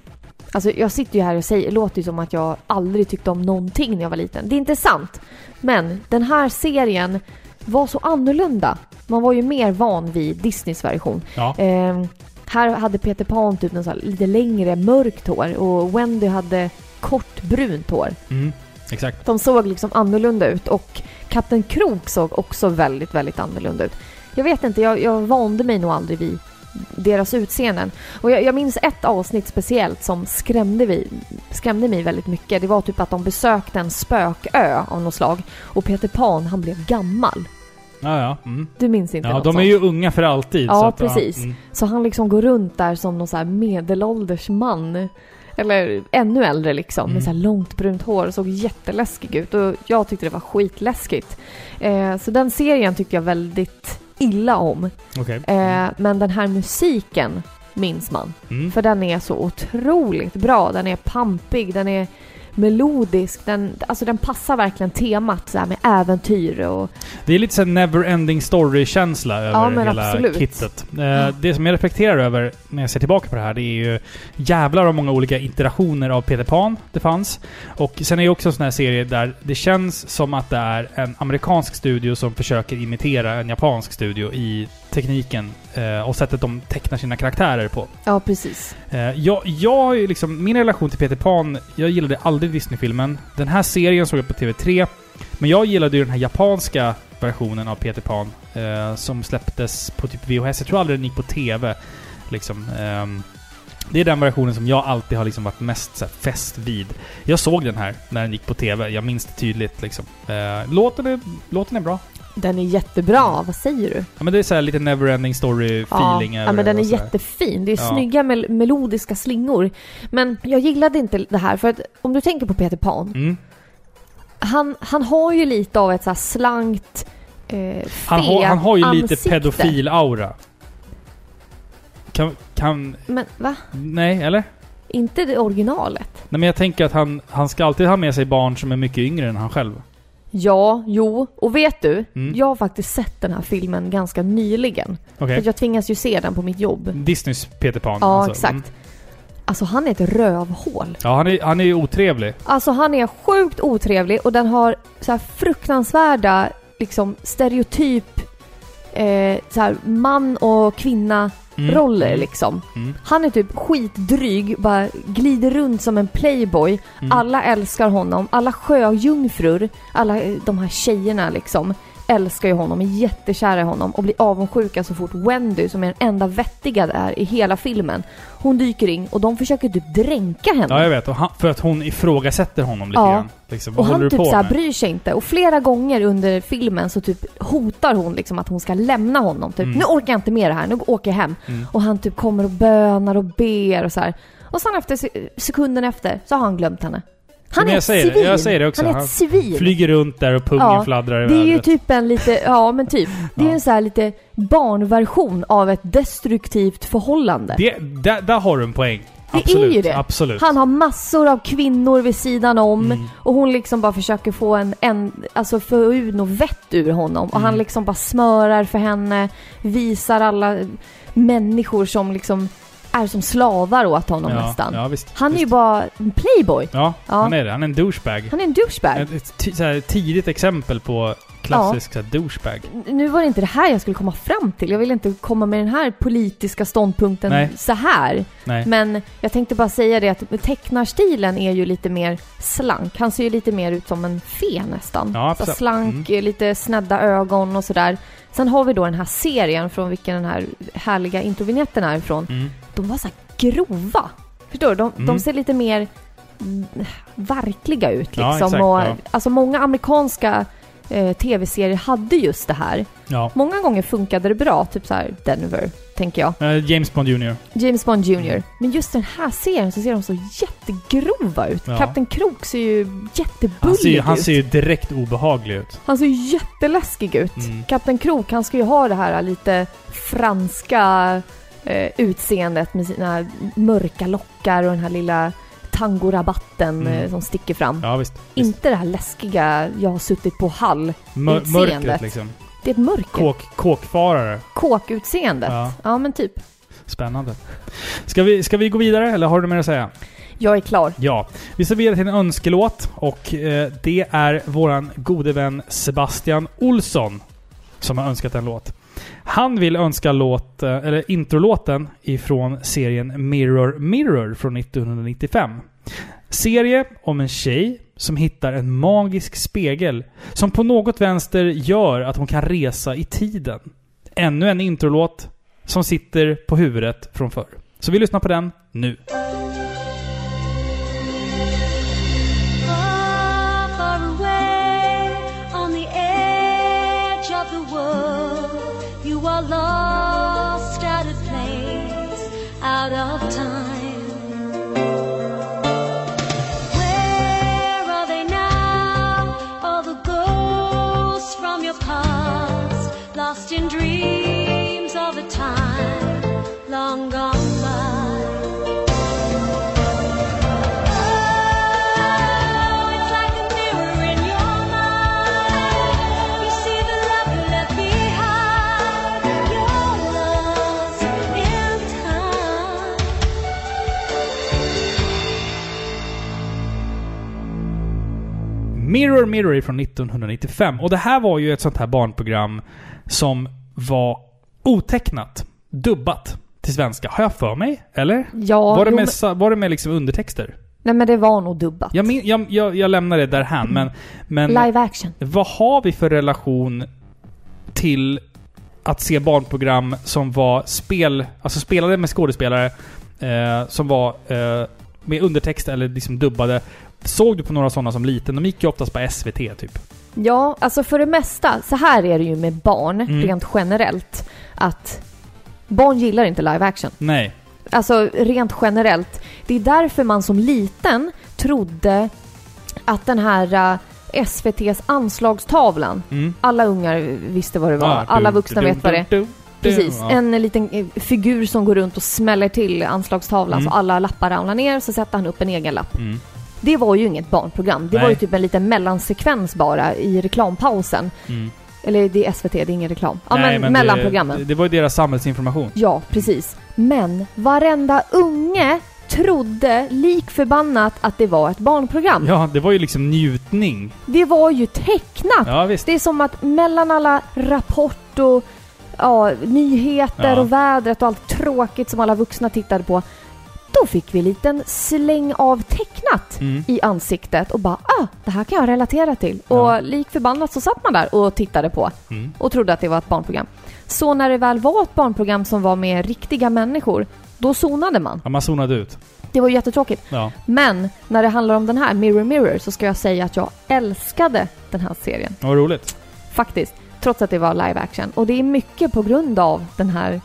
Alltså jag sitter ju här och säger, låter ju som att jag aldrig tyckte om någonting när jag var liten. Det är inte sant. Men den här serien var så annorlunda. Man var ju mer van vid Disneys version. Ja. Eh, här hade Peter Pan typ någon så här lite längre mörkt hår och Wendy hade kort brunt hår. Mm. Exakt. De såg liksom annorlunda ut och Kapten Krok såg också väldigt, väldigt annorlunda ut. Jag vet inte, jag, jag vande mig nog aldrig vid deras utseenden. Och jag, jag minns ett avsnitt speciellt som skrämde, vi, skrämde mig väldigt mycket. Det var typ att de besökte en spökö av något slag och Peter Pan, han blev gammal. Ja, ja. Mm. Du minns inte Ja, något de är sånt? ju unga för alltid. Ja, så att, precis. mm. Så han liksom går runt där som någon så här medelålders man. Eller ännu äldre liksom, Mm. med så här långt brunt hår och såg jätteläskig ut. Och jag tyckte det var skitläskigt. Eh, så den serien tyckte jag väldigt illa om. Okej. Eh, men den här musiken minns man. Mm. För den är så otroligt bra. Den är pampig, den är melodisk. Den, alltså den passar verkligen temat så med äventyr och... Det är lite så här never ending story-känsla över Ja, hela absolut. kittet. Eh, Det som jag reflekterar över när jag ser tillbaka på det här, det är ju jävlar av många olika iterationer av Peter Pan det fanns. Och sen är det också en sån här serie där det känns som att det är en amerikansk studio som försöker imitera en japansk studio i tekniken eh, och sättet de tecknar sina karaktärer på. Ja, precis. Eh, jag, jag liksom, min relation till Peter Pan, jag gillade aldrig Disney-filmen. Den här serien såg jag på TV3. Men jag gillade ju den här japanska versionen av Peter Pan. Eh, som släpptes på typ VHS. Jag tror aldrig den gick på TV. Liksom. ehm, det är den versionen som jag alltid har liksom varit mest så här, fäst vid. Jag såg den här när den gick på TV. Jag minns det tydligt liksom. Eh, låten, är, låten är bra. Den är jättebra, vad säger du? Ja, men det är så här lite never-ending story-feeling ja, ja, men den är jättefin. Det är Ja. snygga mel- melodiska slingor. Men jag gillade inte det här, för att om du tänker på Peter Pan. Mm. Han, han har ju lite av ett så här slankt, eh, Han, har, han har ju lite ansikte. pedofil-aura. Kan, kan... Men va? Nej, eller? Inte det originalet? Nej men jag tänker att han, han ska alltid ha med sig barn som är mycket yngre än han själv. Ja, jo. Och vet du? Mm. Jag har faktiskt sett den här filmen ganska nyligen. Okej. För jag tvingas ju se den på mitt jobb. Disneys Peter Pan. Ja, alltså. exakt. Mm. Alltså han är ett rövhål. Ja, han är, han är ju otrevlig. Alltså han är sjukt otrevlig och den har så här fruktansvärda liksom stereotyp eh, så här man och kvinna Mm. roller Mm. liksom. Mm. Han är typ skitdryg, bara glider runt som en playboy. Mm. Alla älskar honom. Alla sjöjungfrur, alla de här tjejerna liksom, älskar ju honom, är jättekära i honom och blir avundsjuka så fort Wendy, som är den enda vettiga där i hela filmen, hon dyker in och de försöker typ dränka henne. Ja, jag vet. Han, för att hon ifrågasätter honom lite Ja. grann. Liksom, Och han typ på så här med? bryr sig inte. Och flera gånger under filmen så typ hotar hon liksom att hon ska lämna honom. Typ, Mm. nu orkar jag inte med det här, nu åker jag hem. Mm. Och han typ kommer och bönar och ber och så här. Och sen efter se- sekunden efter så har han glömt henne. Han Men är jag ett säger det, svin. jag säger det också. Han är Han svin. Flyger runt där och pungen Ja, fladdrar i Det är ju typ en lite, ja men typ. Det är en så här lite barnversion av ett destruktivt förhållande. Det, där, där har du en poäng. Det är absolut, ju det. Absolut. Han har massor av kvinnor vid sidan om Mm. och hon liksom bara försöker få en, en alltså få ut något vett ur honom och Mm. han liksom bara smörar för henne, visar alla människor som liksom är som slavar åt honom ja, nästan. Ja, visst. han är ju visst. bara en playboy. Ja, Ja. han är det. Han är en douchebag. Han är en douchebag. Ett, ett ti- så här, tidigt exempel på klassisk här, douchebag. Nu var det inte det här jag skulle komma fram till. Jag vill inte komma med den här politiska ståndpunkten Nej. så här. Nej. Men jag tänkte bara säga det att tecknarstilen är ju lite mer slank. Han ser ju lite mer ut som en fe nästan. Ja, så slank, lite snedda ögon och sådär. Sen har vi då den här serien från vilken den här härliga introvinjetten är ifrån. Mm. De var så här grova. Förstår du? De, Mm. de ser lite mer verkliga ut Ja, liksom. exakt, och, ja. Alltså många amerikanska eh, tv-serier hade just det här. Ja. Många gånger funkade det bra, typ så här Denver, tänker jag. Eh, James Bond Jr. James Bond Jr. Mm. Men just den här serien så ser de så jättegrova ut. Ja. Kapten Krok ser ju jättebullig Han ser, ju- han ut. ser ju direkt obehaglig ut. Han ser ju jätteläskig ut. Mm. Kapten Krok, han ska ju ha det här lite franska eh, utseendet med sina mörka lockar och den här lilla tangorabatten Mm. eh, som sticker fram. Ja, visst. visst. Inte det här läskiga, jag har suttit på Hall. Mör, utseendet. mörkret liksom. Det är ett mörker. Kåk, kåkfarare. Kåkutseendet. Ja. Ja. men typ. Spännande. Ska vi, ska vi gå vidare eller har du mer att säga? Jag är klar. Ja, vi ska vidare till en önskelåt och eh, det är våran gode vän Sebastian Olsson som har önskat en låt. Han vill önska låt, eh, eller introlåten ifrån serien Mirror Mirror från 1995. Serie om en tjej som hittar en magisk spegel som på något vänster gör att hon kan resa i tiden. Ännu en introlåt som sitter på huvudet från förr. Så vi lyssnar på den nu. Mirror Mirror är från 1995. Och det här var ju ett sånt här barnprogram som var otecknat, dubbat till svenska. Har jag för mig? Eller? Ja, var det med, men- var det med liksom undertexter? Nej men det var nog dubbat. Jag, min, jag, jag, jag lämnar det därhän, men... men Live action. vad har vi för relation till att se barnprogram som var spel... Alltså spelade med skådespelare eh, som var eh, med undertext eller liksom dubbade. Såg du på några sådana som liten? De gick ju oftast på SVT typ. Ja, alltså för det mesta, så här är det ju med barn Mm. rent generellt. Att barn gillar inte live action. Nej. Alltså rent generellt. Det är därför man som liten trodde att den här uh, SVT's anslagstavlan, Mm. alla ungar visste vad det var, Ah, alla du, vuxna du, vet vad det är. du, du, Precis, ja. en liten eh, figur som går runt och smäller till anslagstavlan Mm. så alla lappar ramlar ner, så sätter han upp en egen lapp. Mm. Det var ju inget barnprogram. Det var Nej. ju typ en liten mellansekvens bara i reklampausen. Mm. Eller det är SVT, det är ingen reklam. Ja Nej, men, mellan det, programmen. Det, det var ju deras samhällsinformation. Ja, precis. Men varenda unge trodde lik förbannat att det var ett barnprogram. Ja, det var ju liksom njutning. Det var ju tecknat. Ja, visst. Det är som att mellan alla Rapport och ja, nyheter Ja. och vädret och allt tråkigt som alla vuxna tittade på. Då fick vi en liten släng av tecknat Mm. i ansiktet och bara ah, det här kan jag relatera till. Ja. Och lik förbannat så satt man där och tittade på Mm. och trodde att det var ett barnprogram. Så när det väl var ett barnprogram som var med riktiga människor, då zonade man. Ja, man zonade ut. Det var ju jättetråkigt. Ja. Men när det handlar om den här, Mirror Mirror, så ska jag säga att jag älskade den här serien. Vad roligt. Faktiskt. Trots att det var live action. Och det är mycket på grund av den här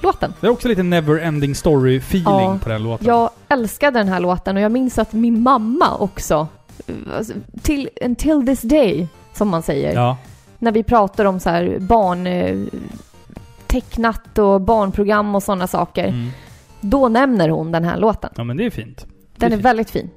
introlåten. Det är också lite never-ending story-feeling Ja. på den låten. Jag älskade den här låten och jag minns att min mamma också, till, until this day, som man säger, Ja. när vi pratar om så här barn... eh, tecknat och barnprogram och sådana saker. Mm. Då nämner hon den här låten. ja, men det är fint. Den är fint. väldigt fin.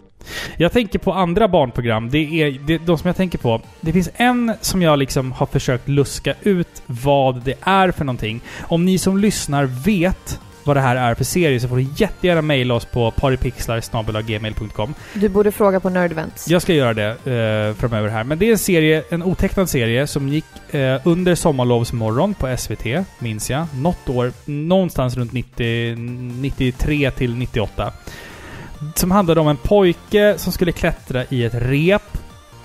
Jag tänker på andra barnprogram. Det är det, de som jag tänker på. Det finns en som jag liksom har försökt luska ut vad det är för någonting. Om ni som lyssnar vet vad det här är för serie så får du jättegärna mejla oss på partypixlar.gmail.com. Du borde fråga på Nerdvents. Jag ska göra det eh, framöver här. Men det är en serie, en otecknad serie som gick eh, under sommarlovsmorgon på SVT, minns jag. Något år, någonstans runt 90, 93 till 98. Som handlade om en pojke som skulle klättra i ett rep.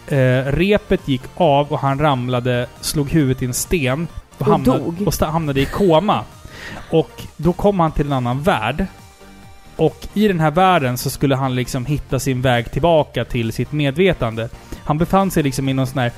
Eh, repet gick av och han ramlade, slog huvudet i en sten. Och hamnade, dog. Och hamnade i koma. Och då kom han till en annan värld. Och i den här världen så skulle han liksom hitta sin väg tillbaka till sitt medvetande. Han befann sig liksom i någon sån här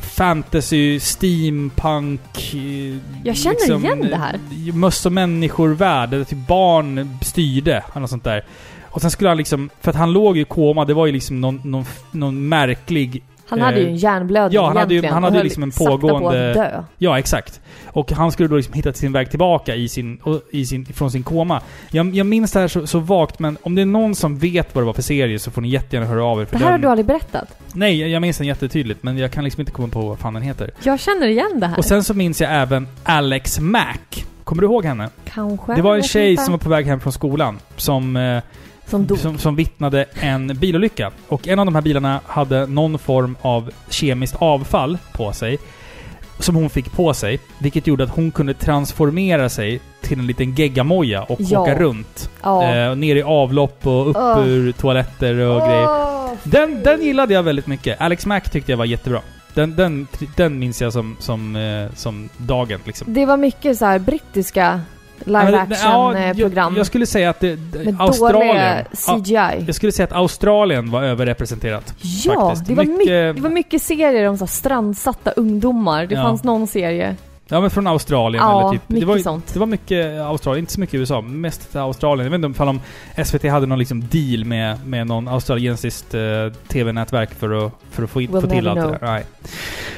fantasy, steampunk... eh, Jag känner igen det här. Möss och människor-värld, där typ barn styrde, eller något sånt där. Och sen skulle han liksom, för att han låg i koma, det var ju liksom någon, någon, någon märklig... Han hade ju en hjärnblödning Ja, han hade ju- han hade ju liksom en sakta på pågående- att dö. Ja, exakt. Och han skulle då liksom hitta sin väg tillbaka i sin, i sin, från sin koma. Jag, jag minns det här så, så vagt, men om det är någon som vet vad det var för serie så får ni jättegärna höra av er. För Det här har den, du aldrig berättat. Nej, jag- jag minns den jättetydligt, men jag kan liksom inte komma på vad fan den heter. Jag känner igen det här. Och sen så minns jag även Alex Mack. Kommer du ihåg henne? Kanske. Det var en tjej som var på väg hem från skolan, som eh, Som dog. som, som vittnade en bilolycka. Och en av de här bilarna hade någon form av kemiskt avfall på sig. Som hon fick på sig. Vilket gjorde att hon kunde transformera sig till en liten geggamoja och Ja. åka runt. Ja. Eh, ner i avlopp och upp Åh. ur toaletter och grejer. Åh, Den, den gillade jag väldigt mycket. Alex Mack tyckte jag var jättebra. Den, den, den minns jag som, som, eh, som dagen liksom. Det var mycket så här brittiska live det- ja, action-program. Jag, skulle säga att det, med Australien... dåliga Ja, CGI. jag skulle säga att Australien var överrepresenterat. Ja, det var, Mycket- det var mycket serier om så strandsatta ungdomar. Det Ja. fanns någon serie. Ja men från Australien Ja, eller typ. Det mycket var, ju- sånt. det var mycket Australien, inte så mycket USA. Mest Australien. Jag vet inte om SVT hade någon liksom deal med, med någon australiensiskt eh, TV-nätverk för att, för att få, in, We'll få till allt never det där. Nej.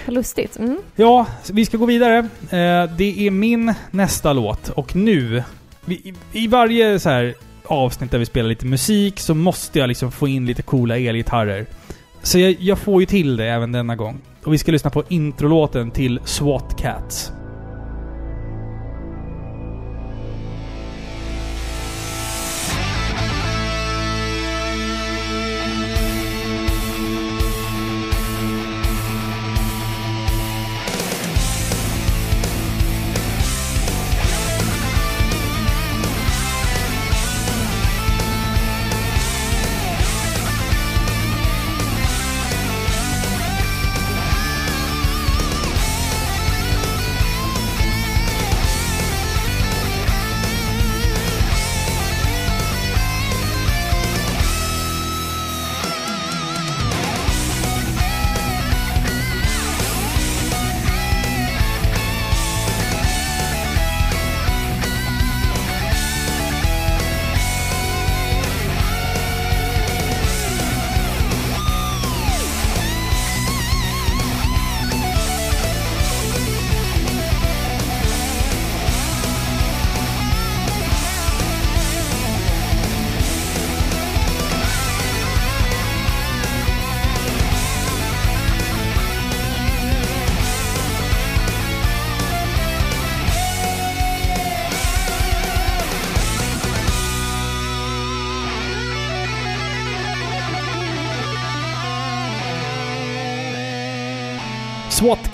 Lustigt. Mm. Ja, vi ska gå vidare. Eh, det är min nästa låt och nu, vi, i, i varje så här avsnitt där vi spelar lite musik så måste jag liksom få in lite coola elgitarrer. Så jag, jag får ju till det även denna gång. Och vi ska lyssna på introlåten till SWAT Cats.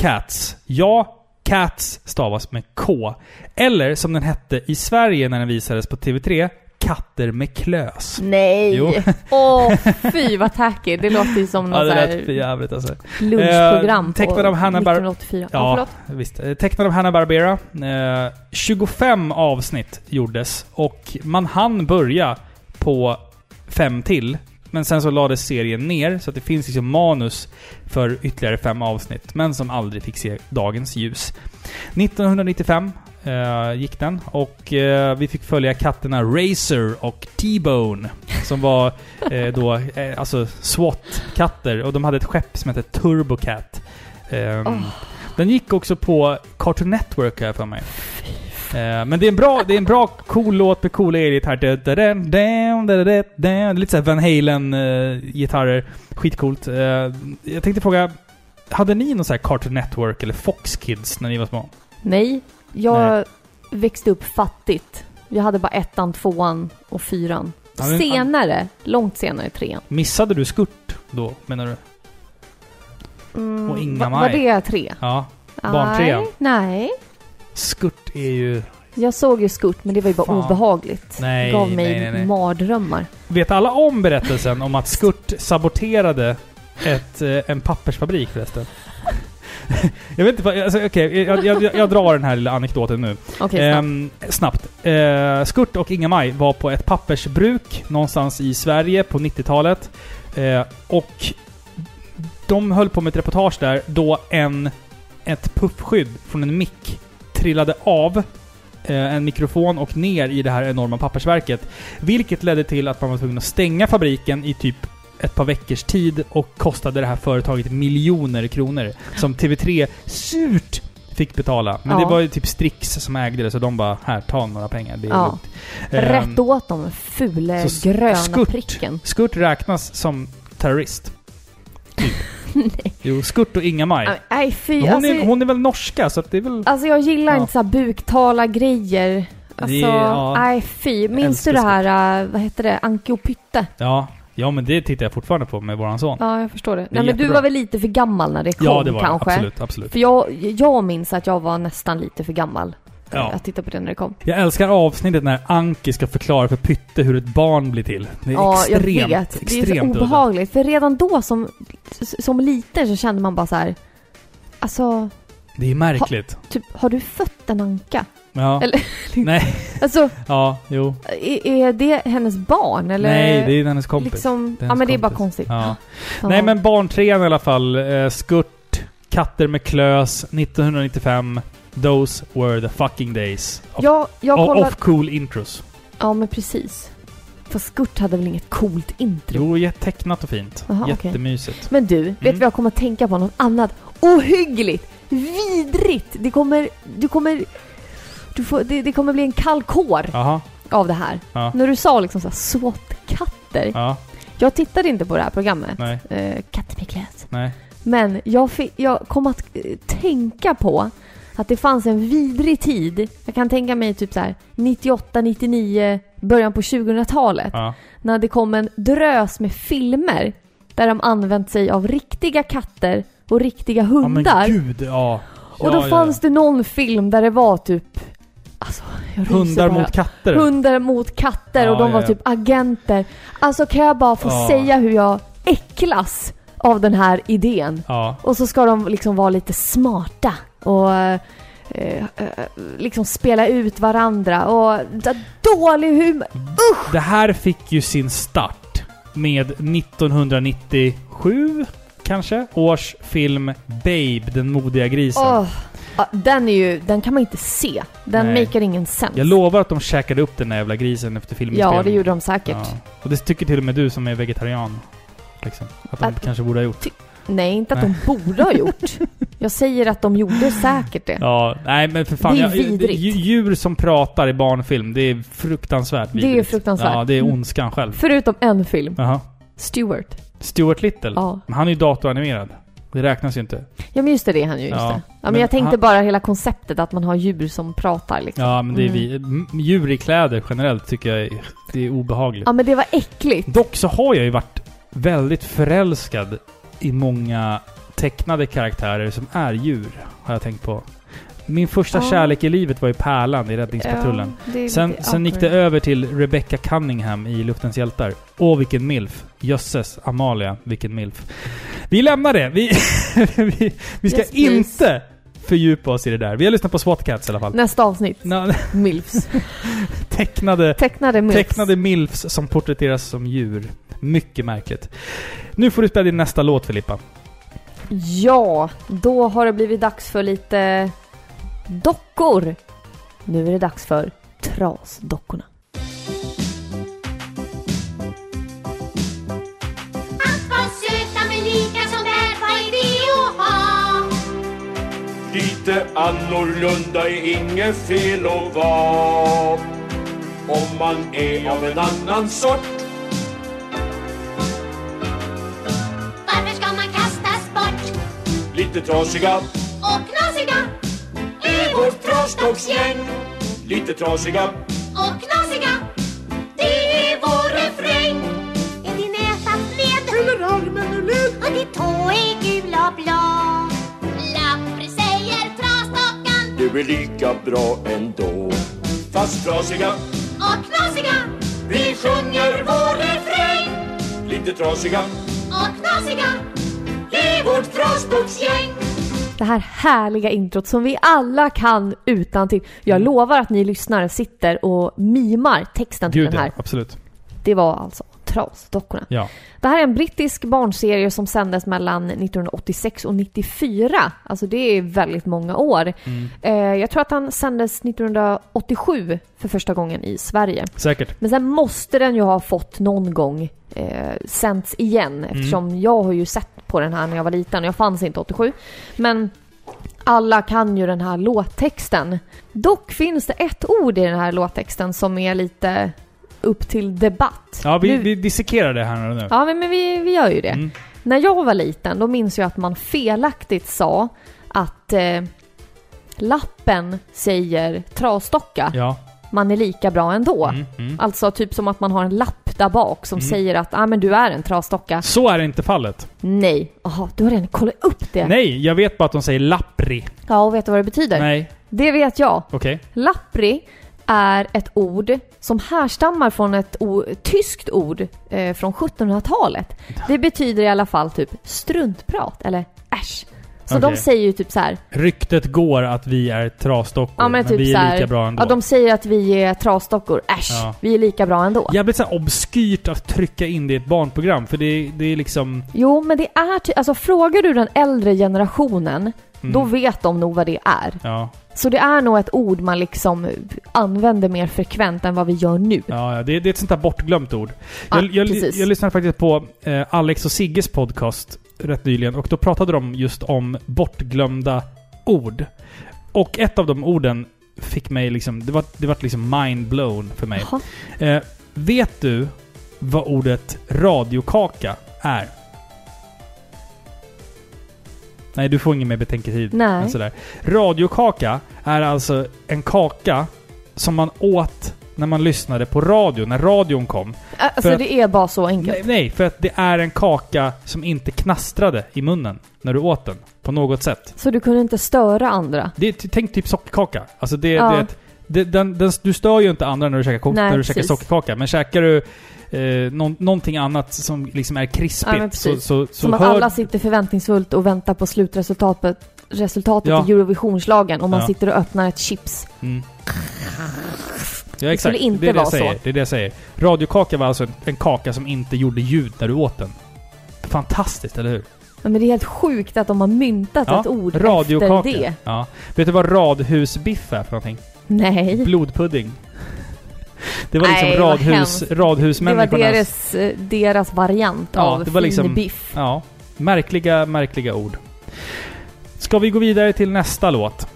Cats. Ja, Cats stavas med K. Eller som den hette i Sverige när den visades på TV3, Katter med klös. Nej! Åh, fy vad tacky. Det låter ju som Ja, något det så lät jävligt alltså. lunchprogram Eh, tecknad av Hanna Bar- 1984. Ja, Ja, förlåt. visst. Eh, Tecknad av Hanna-Barbera. Eh, 25 avsnitt gjordes och man hann börja på fem till. Men sen så lades serien ner, så att det finns liksom manus för ytterligare fem avsnitt, men som aldrig fick se dagens ljus. 1995 eh, gick den och eh, vi fick följa katterna Razor och T-Bone som var eh, då eh, alltså SWAT-katter och de hade ett skepp som hette Turbocat. Ehm, Åh. Den gick också på Cartoon Network har jag för mig. Eh, men det är en bra, det är en bra cool låt med coola elgitarrer. Lite såhär Van Halen-gitarrer. Skitcoolt. Eh, jag tänkte fråga, hade ni någon sån här Cartoon Network eller Fox Kids när ni var små? Nej, jag Nej. växte upp fattigt. Jag hade bara ettan, tvåan och fyran. Senare, långt senare trean. Missade du Skurt då, menar du? Mm, Och Inga va- Var Maj. det tre? Ja. Barntrean. Nej. Skurt är ju... Jag såg ju Skurt, men det var ju bara Fan. obehagligt. Nej, det gav mig nej, nej, nej. mardrömmar. Vet alla om berättelsen om att Skurt saboterade ett, eh, en pappersfabrik förresten? jag vet inte, alltså, okej, jag, jag, jag, drar den här lilla anekdoten nu. Okej, Ehm, snabbt. Eh, Skurt och Inga-Maj var på ett pappersbruk någonstans i Sverige på 90-talet. Eh, och de höll på med ett reportage där då en, ett puffskydd från en mick trillade av eh, en mikrofon och ner i det här enorma pappersverket. Vilket ledde till att man var tvungen att stänga fabriken i typ ett par veckors tid och kostade det här företaget miljoner kronor. Som TV3 surt fick betala. Men Ja. det var ju typ Strix som ägde det, så de bara här, ta några pengar. Det är Ja. lugnt. Ehm, Rätt åt dem, fule gröna Skurt. pricken. Skurt räknas som terrorist. Typ. Jo, Skurt och Inga-Maj. Nej, fy. Hon, Alltså, är, hon är väl norska, så att det är väl... alltså jag gillar Ja. inte så här buktala grejer Alltså, ja. nej fy. Minns du det här, äh, vad heter det, Anke och Pytte? Ja. ja, men det tittar jag fortfarande på med våran son. Ja, jag förstår det. är Nej, men du jättebra. var väl lite för gammal när det kom Ja, det var det. kanske? Absolut, absolut. För jag, jag minns att jag var nästan lite för gammal Ja. att titta på det när det kom. Jag älskar avsnittet när Anki ska förklara för Pytte hur ett barn blir till. Det är Ja, extremt, jag vet. Det är så extremt obehagligt. För redan då som, som liten så kände man bara så här. Alltså, Det är märkligt. typ, har du fött en anka? Ja. Eller- Nej, Alltså, ja, jo. är, är det hennes barn eller? Nej, det är hennes kompis. Liksom, Det är ja hennes men det är bara kompis. konstigt. Ja. Ja. Nej men barntrean i alla fall. Eh, Skurt, Katter med klös, 1995. Those were the fucking days. Of, Jag, jag of, kollar... of cool intros. Ja men precis. För Skurt hade väl inget coolt intro? Jo, jättetecknat och fint. Aha. Jättemysigt. Men du, vet du vad jag kommer att tänka på? Något annat ohyggligt, vidrigt. Det kommer, du kommer, du får, det, det kommer bli en kall kår av det här. Ja. När du sa liksom såhär SWAT-katter. Ja. Jag tittade inte på det här programmet. Nej. Eh. Nej. Men jag, fick, jag kom att eh, tänka på att det fanns en vidrig tid. Jag kan tänka mig typ så här 98, 99, början på 2000-talet. Ja. När det kom en drös med filmer där de använt sig av riktiga katter och riktiga Ja hundar. men gud, ja. och då Ja, ja, fanns det någon film där det var typ... Alltså, jag Hundar bara. mot katter. Hundar mot katter och Ja, de ja, var ja. typ agenter. Alltså kan jag bara få Ja. säga hur jag äcklas av den här idén. Ja. Och så ska de liksom vara lite smarta och eh, eh, liksom spela ut varandra och dålig humor. Det här fick ju sin start med 1997 kanske års film Babe, den modiga grisen. Åh, ja, den är ju, den kan man inte se. Den Nej. makar ingen sens. Jag lovar att de käkade upp den där jävla grisen efter filminspelningen. Ja, det gjorde de säkert. Ja. Och det tycker till och med du som är vegetarian. Liksom. Att de Att- kanske borde ha gjort. Nej, inte att Nej. de borde ha gjort. Jag säger att de gjorde säkert det. Ja, nej men för fan. Det är jag- vidrigt. dju- Djur som pratar i barnfilm, det är fruktansvärt Det är vidrigt. fruktansvärt. Ja, det är Mm. ondskan själv. Förutom en film. Jaha. Stuart. Stuart Little. Ja. Men han är ju datoranimerad. Det räknas ju inte. Ja men just det, det är han ju. Just Ja, det. Ja, men, men jag tänkte han- bara hela konceptet att man har djur som pratar liksom. Ja, men det är Mm. vi. Djur i kläder generellt tycker jag är, det är obehagligt. Ja men det var äckligt. Dock så har jag ju varit väldigt förälskad i många tecknade karaktärer som är djur, har jag tänkt på. Min första Ja. kärlek i livet var ju Pärlan i Räddningspatrullen. Ja, Sen, sen gick det över till Rebecca Cunningham i Luftens hjältar. Åh, vilken milf. Jösses, Amalia, vilken milf. Vi lämnar det. Vi, vi, vi ska Yes, inte fördjupa oss i det där. Vi har lyssnat på SWAT Cats i alla fall. Nästa avsnitt. Nå- Milfs. tecknade, Tecknade milfs. tecknade milfs som porträtteras som djur. Mycket märkligt. Nu får du spela din nästa låt Filippa. Ja, då har det blivit dags för lite dockor. Nu är det dags för trasdockorna. Att vara söta men lika Lite annorlunda är inget fel att vara. Om man är av en annan sort. Varför ska man kastas bort? Lite trasiga. Och knasiga. Är Vårt trasdocksgäng Lite trasiga. Och knasiga. Det är vår refräng. Är din näsa led? Eller armen ur led? Och din tå är gul och blå är lika bra ändå Fast trasiga och knasiga Vi sjunger vår refräng Lite trasiga och knasiga i vårt trasdocksgäng Det här härliga introt som vi alla kan utan till. Jag Mm. lovar att ni lyssnare sitter och mimar texten till Gud den ja, här. absolut. Det var alltså Trasdockorna. Ja. Det här är en brittisk barnserie som sändes mellan 1986 och 94. Alltså det är väldigt många år. Mm. Eh, jag tror att han sändes 1987 för första gången i Sverige. Säkert. Men sen måste den ju ha fått någon gång eh, sänts igen eftersom jag har ju sett på den här när jag var liten och jag fanns inte 87. Men alla kan ju den här låttexten. Dock finns det ett ord i den här låttexten som är lite upp till debatt. Ja, vi, Nu- vi dissekerar det här nu. Ja, men, men vi, vi gör ju det. Mm. När jag var liten, då minns jag att man felaktigt sa att eh, lappen säger trasdocka. Ja. man är lika bra ändå. Mm, mm. Alltså typ som att man har en lapp där bak som säger att ah, men du är en trasdocka. Så är inte fallet. Nej. Jaha, du har redan kollat upp det? Nej, jag vet bara att de säger lappri. Ja, och vet du vad det betyder? Nej, Det vet jag. okej. Lappri är ett ord som härstammar från ett tyskt ord eh, från 1700-talet. Det betyder i alla fall typ struntprat eller äsch. Så de Okej. säger ju typ så här. Ryktet går att vi är trasdockor, Ja men typ vi är här, lika bra ändå. Ja, de säger att vi är trasdockor. Äsch, Ja. vi är lika bra ändå. Jävligt så här obskyrt att trycka in det i ett barnprogram, för det, det är liksom... Jo, men det är ty- alltså frågar du den äldre generationen, Mm. då vet de nog vad det är. Ja, Så det är nog ett ord man liksom använder mer frekvent än vad vi gör nu. ja, det, det är ett sånt där bortglömt ord. Ja, Jag, jag, precis. jag lyssnade faktiskt på eh, Alex och Sigges podcast rätt nyligen och då pratade de just om bortglömda ord. Och ett av de orden fick mig liksom... Det var, det var liksom mind-blown för mig. Eh, vet du vad ordet radiokaka är? Nej, du får ingen mer betänketid. Nej. Sådär. Radiokaka är alltså en kaka som man åt när man lyssnade på radio, när radion kom. Alltså att- det är bara så enkelt. Nej, nej, för att det är en kaka som inte knastrade i munnen när du åt den. På något sätt. Så du kunde inte störa andra? Det tänk typ sockerkaka. Alltså det, Ja. det, det den, den, du stör ju inte andra när du käkar, Nej, när du käkar sockerkaka. Men käkar du eh, någon, någonting annat som liksom är Ja, krispigt men så, så, så Som att hör... alla sitter förväntningsfullt och väntar på slutresultatet resultatet Ja. i Eurovisionslagen och man Ja. sitter och öppnar ett chips. Mm. Ja, exakt. inte det är det jag vara säger. så. Det är det jag säger. Radiokaka var alltså en, en kaka som inte gjorde ljud när du åt den. Fantastiskt, eller hur? Ja, Men det är helt sjukt att de har myntat ett ord radiokaka. efter det. Ja. Vet du vad radhusbiff är för någonting? Nej. Blodpudding. Det var liksom Nej, radhus, hemskt. Det var radhusmänniskornas... deras, eh, deras variant Ja, av det var liksom- biff. Ja. Märkliga, märkliga ord. Ska vi gå vidare till nästa låt?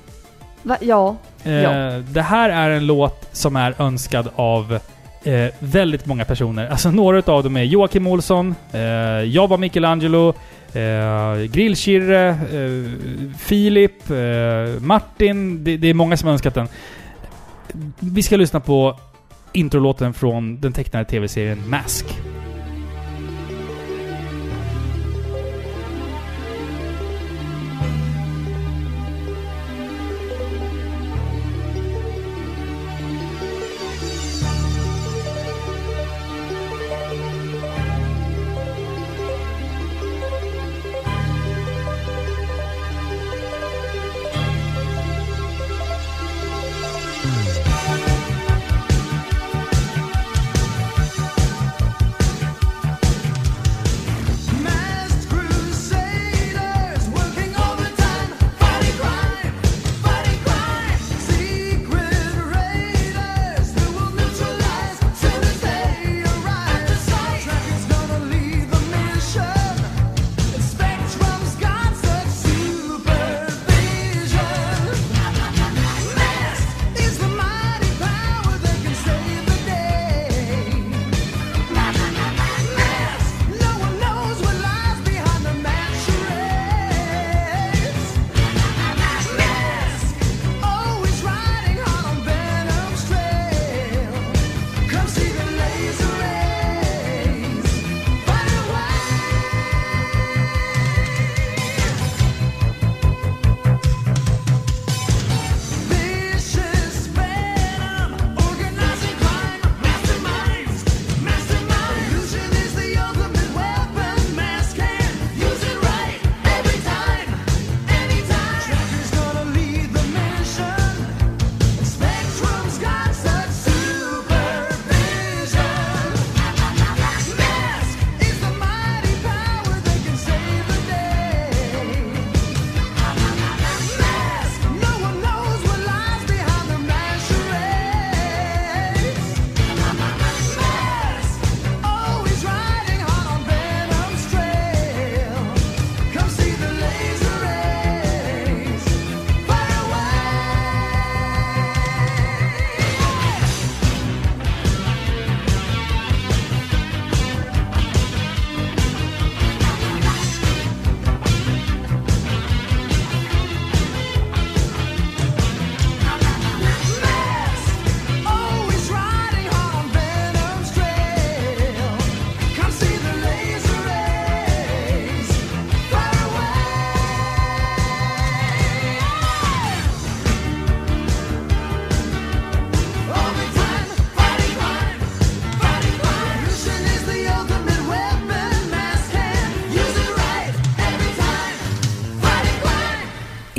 Va? Ja. Eh, Ja. Det här är en låt som är önskad av eh, väldigt många personer. Alltså några av dem är Joakim Olsson, eh, jag var Michelangelo, eh, Grillkirre, eh, Filip, eh, Martin. Det, det är många som önskat den. Vi ska lyssna på introlåten från den tecknade tv-serien Mask.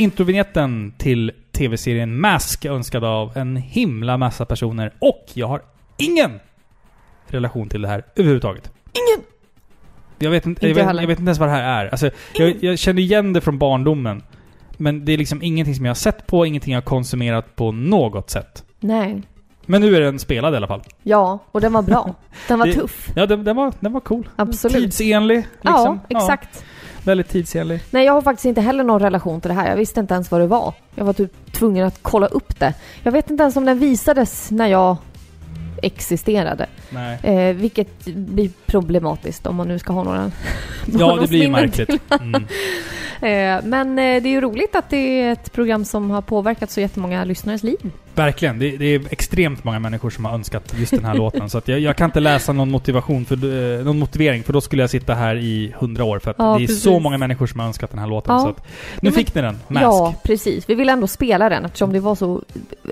Introvinjetten till tv-serien Mask önskad av en himla massa personer. Och jag har ingen relation till det här överhuvudtaget. Ingen! Jag vet inte, Inte jag vet, jag vet inte ens vad det här är. Alltså, jag, jag känner igen det från barndomen. Men det är liksom ingenting som jag har sett på, ingenting jag har konsumerat på något sätt. Nej. Men nu är den spelad i alla fall. Ja, och den var bra. Den var Det- tuff. Ja, den, den, var, den var cool. Absolut. Tidsenlig. Liksom. Ja, exakt. Väldigt tidsenlig. Nej, jag har faktiskt inte heller någon relation till det här. Jag visste inte ens vad det var. Jag var typ tvungen att kolla upp det. Jag vet inte ens om den visades när jag existerade. Nej. Eh, vilket blir problematiskt om man nu ska ha några Ja, det blir ju märkligt. Mm. Eh, men eh, det är ju roligt att det är ett program som har påverkat så jättemånga lyssnares liv. Verkligen. Det, det är extremt många människor som har önskat just den här låten. Så att jag, jag kan inte läsa någon motivation för, eh, någon motivering, för då skulle jag sitta här i hundra år. För att Ja, det är precis. så många människor som har önskat den här låten. Ja. Så att, nu men- fick ni den. Mask. Ja, precis. Vi vill ändå spela den eftersom det var så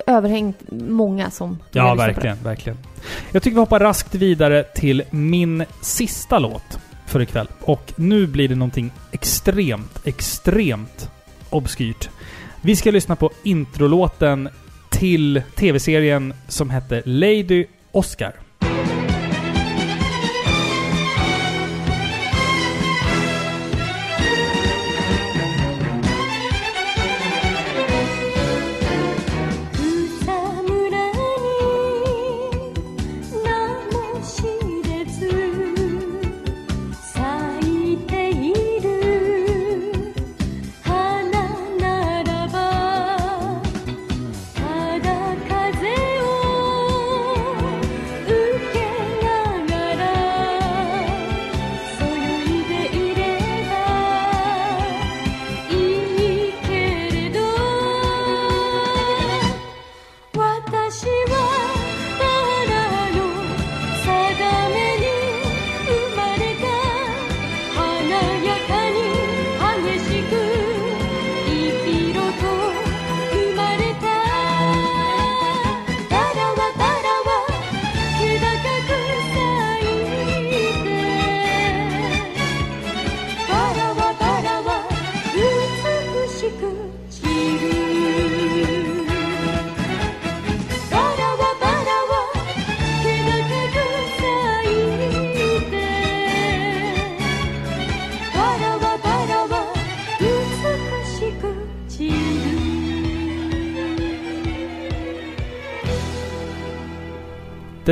överhängt många som ville Ja, verkligen, verkligen. Jag tycker vi hoppar raskt vidare till min sista låt för ikväll. Och nu blir det någonting extremt, extremt obskyrt. Vi ska lyssna på introlåten till tv-serien som hette Lady Oscar.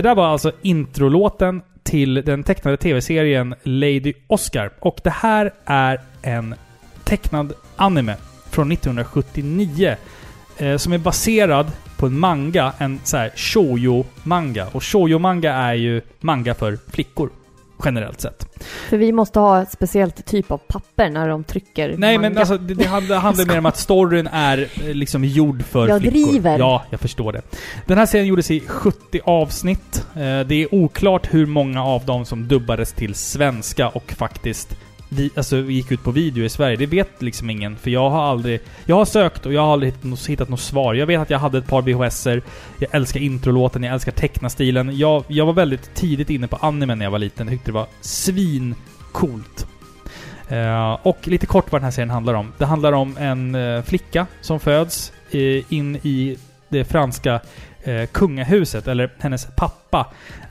Det där var alltså introlåten till den tecknade tv-serien Lady Oscar. Och det här är en tecknad anime från 1979. Eh, som är baserad på en manga, en så här shoujo-manga. Och shoujo-manga är ju manga för flickor. Generellt sett. För vi måste ha ett speciellt typ av papper när de trycker Nej manga. men alltså det, det handlar, handlar mer om att storyn är eh, liksom gjord för Jag flickor. driver. Ja, jag förstår det. Den här serien gjordes i 70 avsnitt. Eh, Det är oklart hur många av dem som dubbades till svenska och faktiskt vi, alltså, gick ut på video i Sverige. Det vet liksom ingen, för jag har aldrig... Jag har sökt och jag har aldrig hittat något, hittat något svar. Jag vet att jag hade ett par VHSer. Jag älskar introlåten, jag älskar tecknastilen. Jag, jag var väldigt tidigt inne på anime när jag var liten. Jag tyckte det var svincoolt. Uh, och lite kort vad den här serien handlar om. Det handlar om en uh, flicka som föds uh, in i det franska kungahuset, eller hennes pappa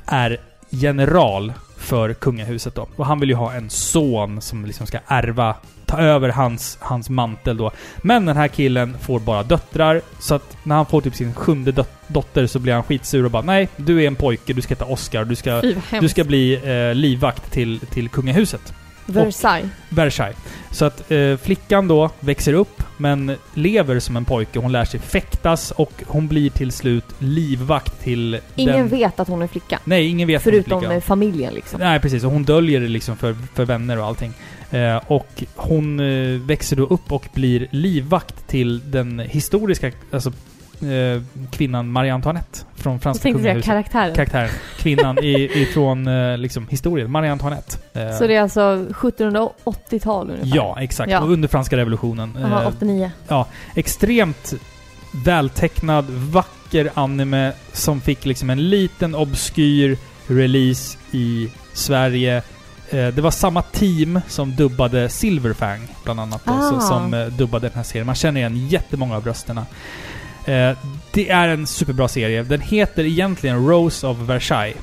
är general för kungahuset då. Och han vill ju ha en son som liksom ska ärva, ta över hans, hans mantel då. Men den här killen får bara döttrar, så att när han får typ sin sjunde dot- dotter så blir han skitsur och bara Nej, du är en pojke, du ska heta Oscar, du ska, Fy du ska bli eh, livvakt till, till kungahuset. Versailles. Versailles. Så att eh, flickan då växer upp, men lever som en pojke. Hon lär sig fäktas och hon blir till slut livvakt till Ingen den... vet att hon är flicka. Nej, ingen vet att hon är Förutom flicka. familjen liksom. Nej, precis. Och hon döljer det liksom för, för vänner och allting. Eh, och hon eh, växer då upp och blir livvakt till den historiska, alltså eh, kvinnan Marie Antoinette från Jag franska säga kungahuset. karaktären. Karaktären. Kvinnan i, ifrån eh, liksom historien. Marie Antoinette. Eh, Så det är alltså 1780-tal ungefär? Ja, exakt. Ja. Under franska revolutionen. Aha, Eh, 89. extremt vältecknad, vacker anime som fick liksom en liten obskyr release i Sverige. Eh, det var samma team som dubbade Silverfang, bland annat. Då, Ah. som eh, dubbade den här serien. Man känner igen jättemånga av rösterna. Eh, det är en superbra serie. Den heter egentligen Rose of Versailles.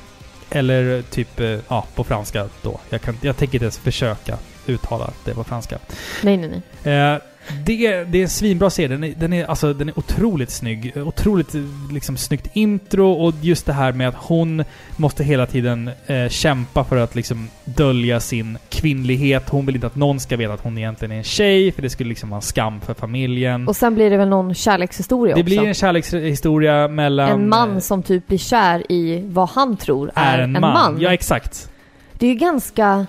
Eller typ, eh, ja, på franska då. Jag, kan, jag tänker inte ens försöka uttala det på franska. Nej, nej, nej. Eh, det, är, det är en svinbra serie. Den är, den, är, alltså, den är otroligt snygg. Otroligt liksom, snyggt intro och just det här med att hon måste hela tiden eh, kämpa för att liksom, dölja sin kvinnlighet. Hon vill inte att någon ska veta att hon egentligen är en tjej, för det skulle liksom vara en skam för familjen. Och sen blir det väl någon kärlekshistoria det också. blir en kärlekshistoria mellan... en man eh, som typ blir kär i vad han tror är en, man. Ja, exakt. Det är ju ganska...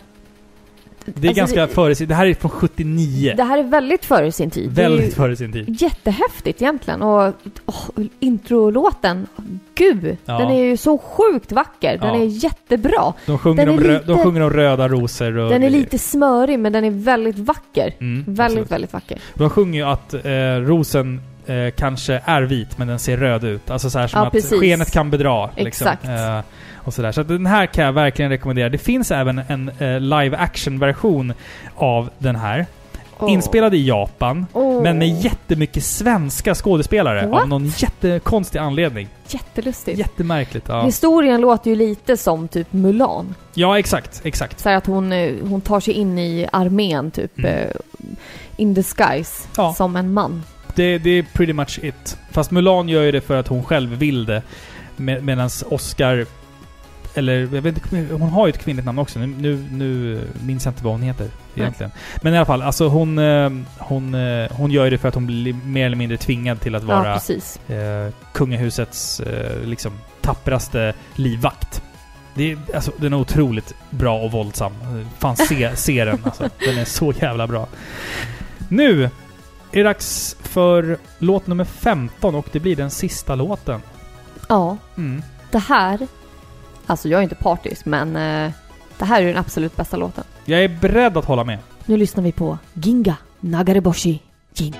Det är Alltså, ganska det- före sin... Det här är från 79. Det här är väldigt före sin tid. Väldigt före sin tid. jättehäftigt egentligen. Och åh, introlåten, gud! Ja. Den är ju så sjukt vacker. Den Ja. är jättebra. De sjunger, Den om lite- de sjunger om röda rosor och... Den är lite smörig men den är väldigt vacker. Mm, väldigt, absolut. väldigt vacker. De sjunger ju att eh, rosen eh, kanske är vit men den ser röd ut. Alltså så här som Ja, att precis. skenet kan bedra. Liksom. Exakt. Eh, och. Så att den här kan jag verkligen rekommendera. Det finns även en eh, live action-version av den här. Åh. Inspelad i Japan. Åh. Men med jättemycket svenska skådespelare What? av någon jättekonstig anledning. Jättelustigt. Jättemärkligt. Ja, Historien låter ju lite som typ Mulan. ja exakt. Exakt. Så att hon, eh, hon tar sig in i armén typ Mm. eh, in disguise Ja. som en man. Det, det är pretty much it. Fast Mulan gör ju det för att hon själv vill det. Med, Medan Oscar... Eller jag vet inte, hon har ju ett kvinnligt namn också. Nu, nu, nu minns jag inte vad hon heter egentligen. Men i alla fall, alltså hon, eh, hon, eh, hon gör ju det för att hon blir mer eller mindre tvingad till att Ja, vara precis. eh, kungahusets eh, liksom tappraste livvakt. Det är, alltså, den är otroligt bra och våldsam. Fan, se, se den alltså. Den är så jävla bra. Nu är det dags för låt nummer 15 och det blir den sista låten. Ja, Mm. det här... Alltså jag är inte partisk men eh, det här är den absolut bästa låten. Jag är beredd att hålla med. Nu lyssnar vi på Ginga Nagareboshi Jin.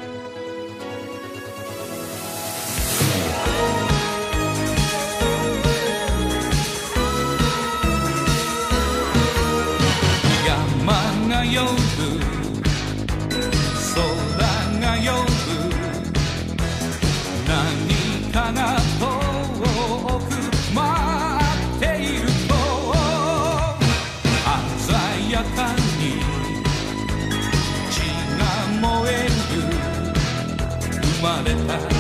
l'état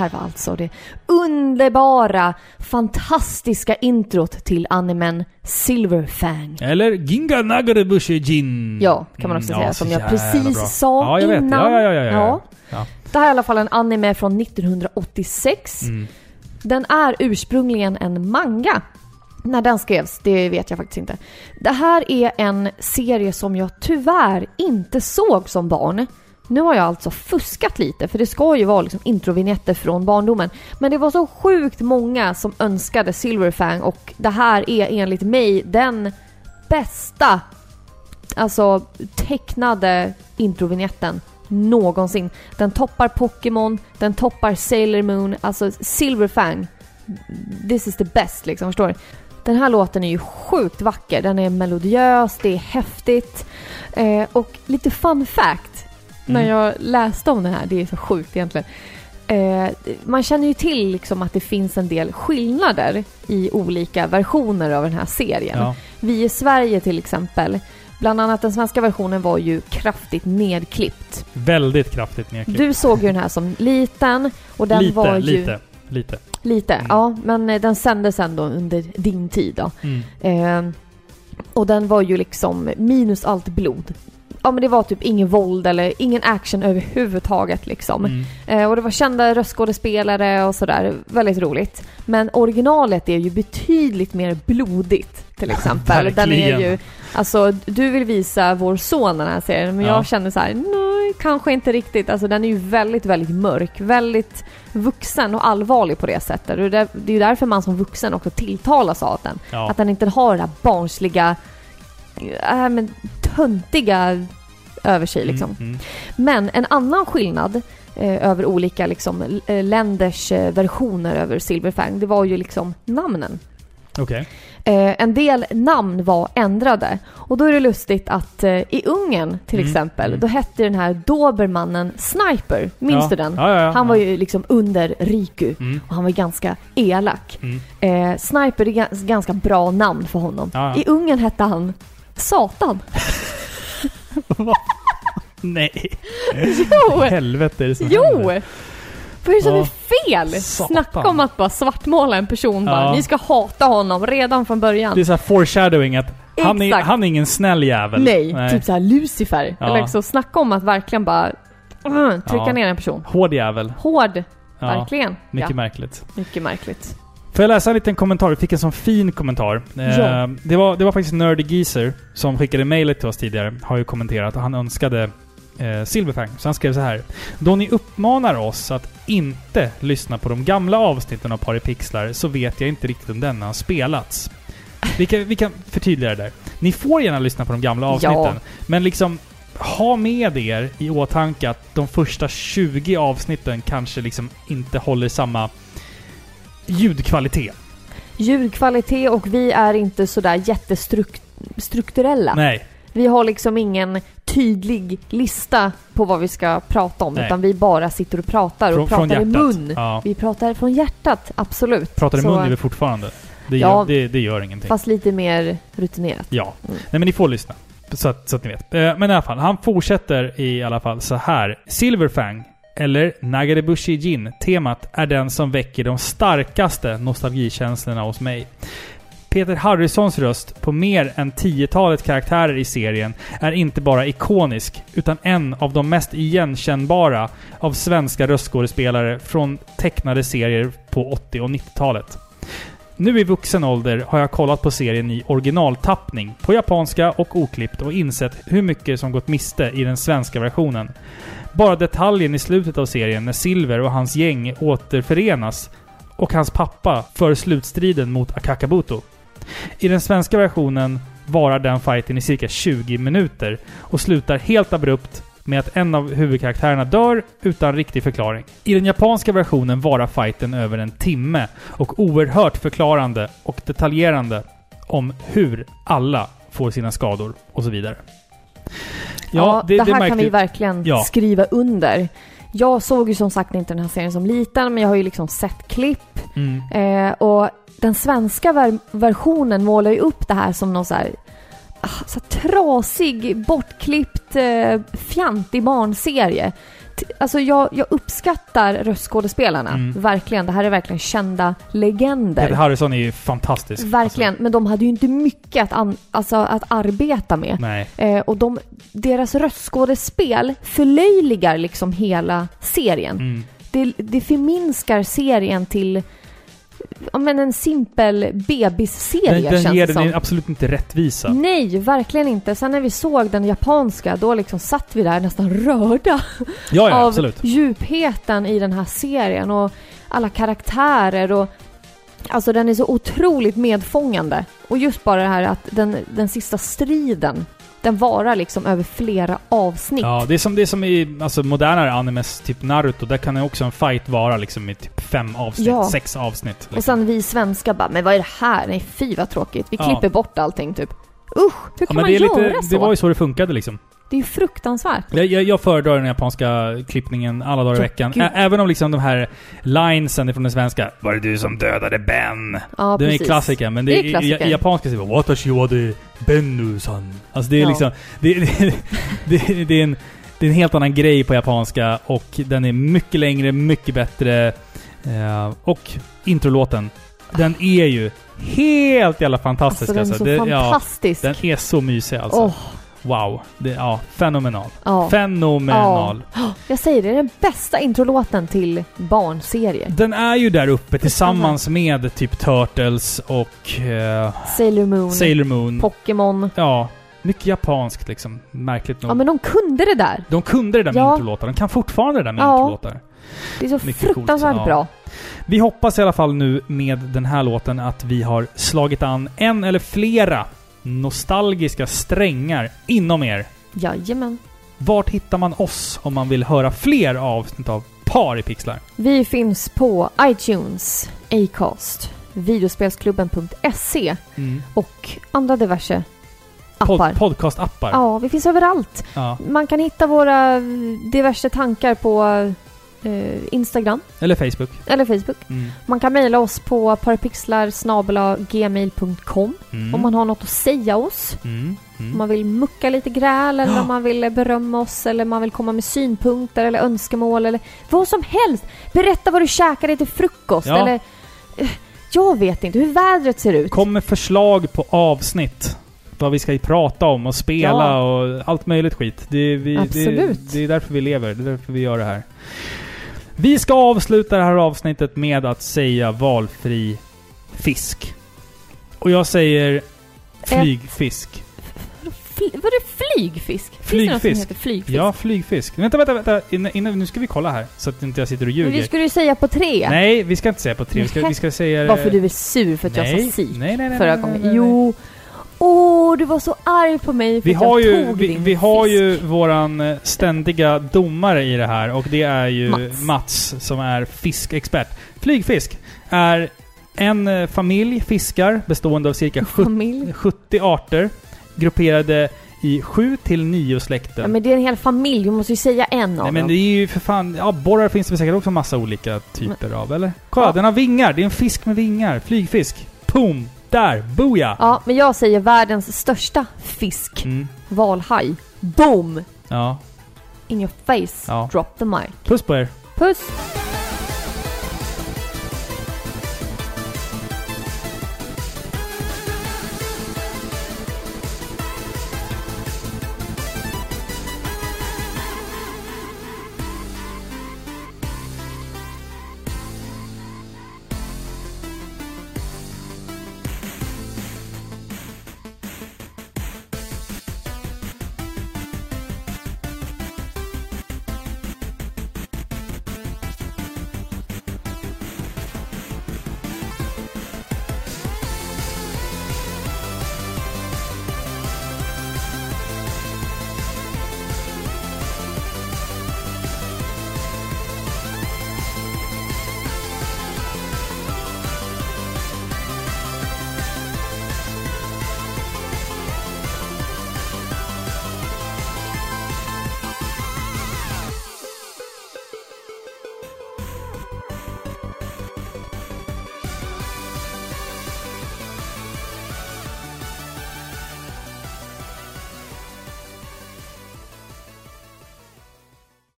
här var alltså det underbara, fantastiska introt till animen Silverfang. Eller Ginga Nagare Bushi Jin. Ja, kan man också Mm, säga, ja, som jag precis bra. sa ja, jag vet. innan. Ja, ja, ja, ja, ja. ja. Det här är i alla fall en anime från 1986. Mm. Den är ursprungligen en manga. När den skrevs, det vet jag faktiskt inte. Det här är en serie som jag tyvärr inte såg som barn. Nu har jag alltså fuskat lite, för det ska ju vara liksom introvinjetter från barndomen. Men det var så sjukt många som önskade Silverfang och det här är enligt mig den bästa alltså tecknade introvinjetten någonsin. Den toppar Pokémon, den toppar Sailor Moon, alltså Silverfang. This is the best liksom, förstår du? Den här låten är ju sjukt vacker. Den är melodiös, det är häftigt. Eh, och lite fun fact, när Mm. jag läste om den här, det är så sjukt egentligen. Eh, man känner ju till liksom att det finns en del skillnader i olika versioner av den här serien. Ja. Vi i Sverige till exempel, bland annat den svenska versionen var ju kraftigt nedklippt. Väldigt kraftigt nedklippt. Du såg ju den här som liten och den lite, var ju... lite, lite. Lite, Mm. ja. Men eh, den sändes ändå under din tid då. Mm. Eh, och den var ju liksom minus allt blod. Ja men det var typ ingen våld eller ingen action överhuvudtaget liksom. Mm. Eh, och det var kända röstskådespelare och sådär. Väldigt roligt. Men originalet är ju betydligt mer blodigt till exempel. den är ju, alltså du vill visa vår son den här serien men Ja. jag känner så här: nej kanske inte riktigt. Alltså den är ju väldigt, väldigt mörk. Väldigt vuxen och allvarlig på det sättet. Och det, det är ju därför man som vuxen också tilltalas av den. Ja. Att den inte har det här barnsliga, äh, men töntiga över sig liksom. Mm, mm. Men en annan skillnad eh, över olika liksom, eh, länders eh, versioner över Silverfang, det var ju liksom namnen. Okej. Eh, en del namn var ändrade. Och då är det lustigt att eh, i Ungern till Mm, exempel, mm. då hette den här dobermannen Sniper. Minns ja. du den? Ja, ja. Han var ju liksom under Riku. Mm. Och han var ganska elak. Mm. Eh, Sniper är gans- ganska bra namn för honom. I Ungern hette han Satan. Nej. Jo! Helvete är det som Jo! händer? Vad är det som Ja. är fel? Satan. Snacka om att bara svartmåla en person bara. Ja. Ni ska hata honom redan från början. Det är så här foreshadowing att han är, Exakt. han är ingen snäll jävel. Nej, typ såhär Lucifer. Ja. Eller så snacka om att verkligen bara mm, trycka Ja. ner en person. Hård jävel. Hård, Ja. verkligen. Mycket ja, märkligt. mycket märkligt. Får jag läsa en liten kommentar? Vi fick en sån fin kommentar. Eh, Ja. det, var, det var faktiskt Nerdy Geezer som skickade mejlet till oss tidigare. Har ju kommenterat och han önskade eh, Silverfang. Så han skrev så här. Då ni uppmanar oss att inte lyssna på de gamla avsnitten av Paripixlar så vet jag inte riktigt om denna har spelats. Vi kan, vi kan förtydliga det där. Ni får gärna lyssna på de gamla avsnitten. Ja. Men liksom ha med er i åtanke att de första 20 avsnitten kanske liksom inte håller samma ljudkvalitet. Ljudkvalitet och vi är inte sådär jättestrukturella. Nej. Vi har liksom ingen tydlig lista på vad vi ska prata om. Nej. Utan vi bara sitter och pratar Från, och pratar i mun. Ja. Vi pratar från hjärtat, absolut. Pratar i Så- mun gör vi fortfarande. Det Ja. gör, det, det gör ingenting. Fast lite mer rutinerat. Ja. Mm. Nej men ni får lyssna. Så att, så att ni vet. Eh, Men i alla fall, han fortsätter i alla fall så här. Silverfang, eller Nagarebushi Jin, temat är den som väcker de starkaste nostalgikänslorna hos mig. Peter Harrisons röst på mer än tiotalet karaktärer i serien är inte bara ikonisk, utan en av de mest igenkännbara av svenska röstskådespelare från tecknade serier på 80 och 90-talet. Nu i vuxen ålder har jag kollat på serien i originaltappning, på japanska och oklippt och insett hur mycket som gått miste i den svenska versionen. Bara detaljen i slutet av serien när Silver och hans gäng återförenas och hans pappa för slutstriden mot Akakabuto. I den svenska versionen varar den fighten i cirka 20 minuter och slutar helt abrupt med att en av huvudkaraktärerna dör utan riktig förklaring. I den japanska versionen varar fighten över en timme och oerhört förklarande och detaljerande om hur alla får sina skador och så vidare. Ja, det, här kan märkte- vi verkligen Ja. skriva under. Jag såg ju som sagt inte den här serien som liten, men jag har ju liksom sett klipp. Mm. Eh, och den svenska ver- versionen målar ju upp det här som någon så här ah, så trasig, bortklippt, eh, fjantig barnserie. Alltså jag, jag uppskattar röstskådespelarna, Mm. verkligen. Det här är verkligen kända legender. Peter Harrison är ju fantastisk. Verkligen, men de hade ju inte mycket att, an, alltså, att arbeta med. Alltså. Eh, och de, deras röstskådespel förlöjligar liksom hela serien. Mm. Det, det förminskar serien till ja, men en simpel bebisserie Den, den känns ger det den som. absolut inte rättvisa. Nej, verkligen inte. Sen när vi såg den japanska, då liksom satt vi där nästan rörda Ja, ja, av absolut. djupheten i den här serien och alla karaktärer och Alltså den är så otroligt medfångande. Och just bara det här att den, den sista striden, den varar liksom över flera avsnitt. Ja, det är som, det är som i alltså, modernare animes, typ Naruto. Där kan ju också en fight vara liksom i typ fem avsnitt, Ja. sex avsnitt. Liksom. Och sen vi svenskar bara, men vad är det här? Nej fy vad tråkigt. Vi Ja. klipper bort allting typ. Usch, hur ja, kan men man göra lite, så? det var ju så det funkade liksom. Det är fruktansvärt. Jag, jag, jag föredrar den japanska klippningen alla dagar i Ja, veckan. Ä- även om liksom de här linesen från den svenska Var det du som dödade Ben? Ja, är precis. klassiker, men det, Det är klassiker. I, i japanska säger man Watashi wa de Bennu-san. Alltså det är Ja. liksom... Det, det, det, det, är en, det är en helt annan grej på japanska och den är mycket längre, mycket bättre. Eh, och introlåten, den är ju helt jävla fantastisk. Alltså den är så Det- ja, fantastisk. den är så mysig alltså. Åh, Wow. Det, ja, fenomenal. ja. Fenomenal. Jag säger det, det är den bästa introlåten till barnserier. Den är ju där uppe tillsammans med typ Turtles och eh, Sailor Moon, Sailor Moon. Pokémon. Ja, mycket japanskt liksom. Märkligt nog. Ja men de kunde det där. De kunde det där med Ja. introlåtar. De kan fortfarande det där med Ja. introlåtar. Det är så Mycket fruktansvärt coolt, ja. bra. Vi hoppas i alla fall nu med den här låten att vi har slagit an en eller flera nostalgiska strängar inom er. Jajamän. Vart hittar man oss om man vill höra fler avsnitt av Par i pixlar? Vi finns på iTunes, Acast, videospelsklubben.se och andra diverse appar. Pod, podcastappar. Ja, vi finns överallt. Ja. Man kan hitta våra diverse tankar på Instagram Eller Facebook. eller Facebook. Mm. Man kan mejla oss på parapixlar gmail.com Mm. om man har något att säga oss. Mm. Om Mm. man vill mucka lite gräl eller om man vill berömma oss eller man vill komma med synpunkter eller önskemål eller vad som helst. Berätta vad du käkade till frukost Ja. eller... eh, Jag vet inte hur vädret ser ut. Kom med förslag på avsnitt. Vad vi ska prata om och spela Ja. och allt möjligt skit. Det, är- vi, Absolut. Det, det är därför vi lever. Det är därför vi gör det här. Vi ska avsluta det här avsnittet med att säga valfri fisk. Och jag säger flygfisk. Fly, vad är det flygfisk? Finns det något som heter flygfisk? Ja, flygfisk. Vänta, vänta, vänta. Innan, innan, nu ska vi kolla här. Så att inte jag sitter och Men ljuger. vi skulle ju säga på tre. Nej, vi ska inte säga på tre. Vi ska, vi ska säga... Varför du är sur för att jag nej, sa si nej, nej, nej, förra gången. Jo. Åh, du var så arg på mig för Vi att har, jag ju, tog vi, din vi har fisk. ju våran eh, ständiga domare i det här och det är ju Mats, Mats. som är fiskexpert. Flygfisk är en eh, familj fiskar bestående av cirka 70, familj. 70 arter grupperade i 7 till 9 släkten. Ja, men det är en hel familj. Du måste ju säga en av Nej men dem. det är ju för fan... Ja, borrar finns det säkert också massa olika typer av, eller? Kolla, Ja. den har vingar! Det är en fisk med vingar. Flygfisk. Pum! Där! Booyah! Ja, men jag säger världens största fisk. Mm. Valhaj. Boom! Ja. In your face. Ja. Drop the mic. Puss på er! Puss!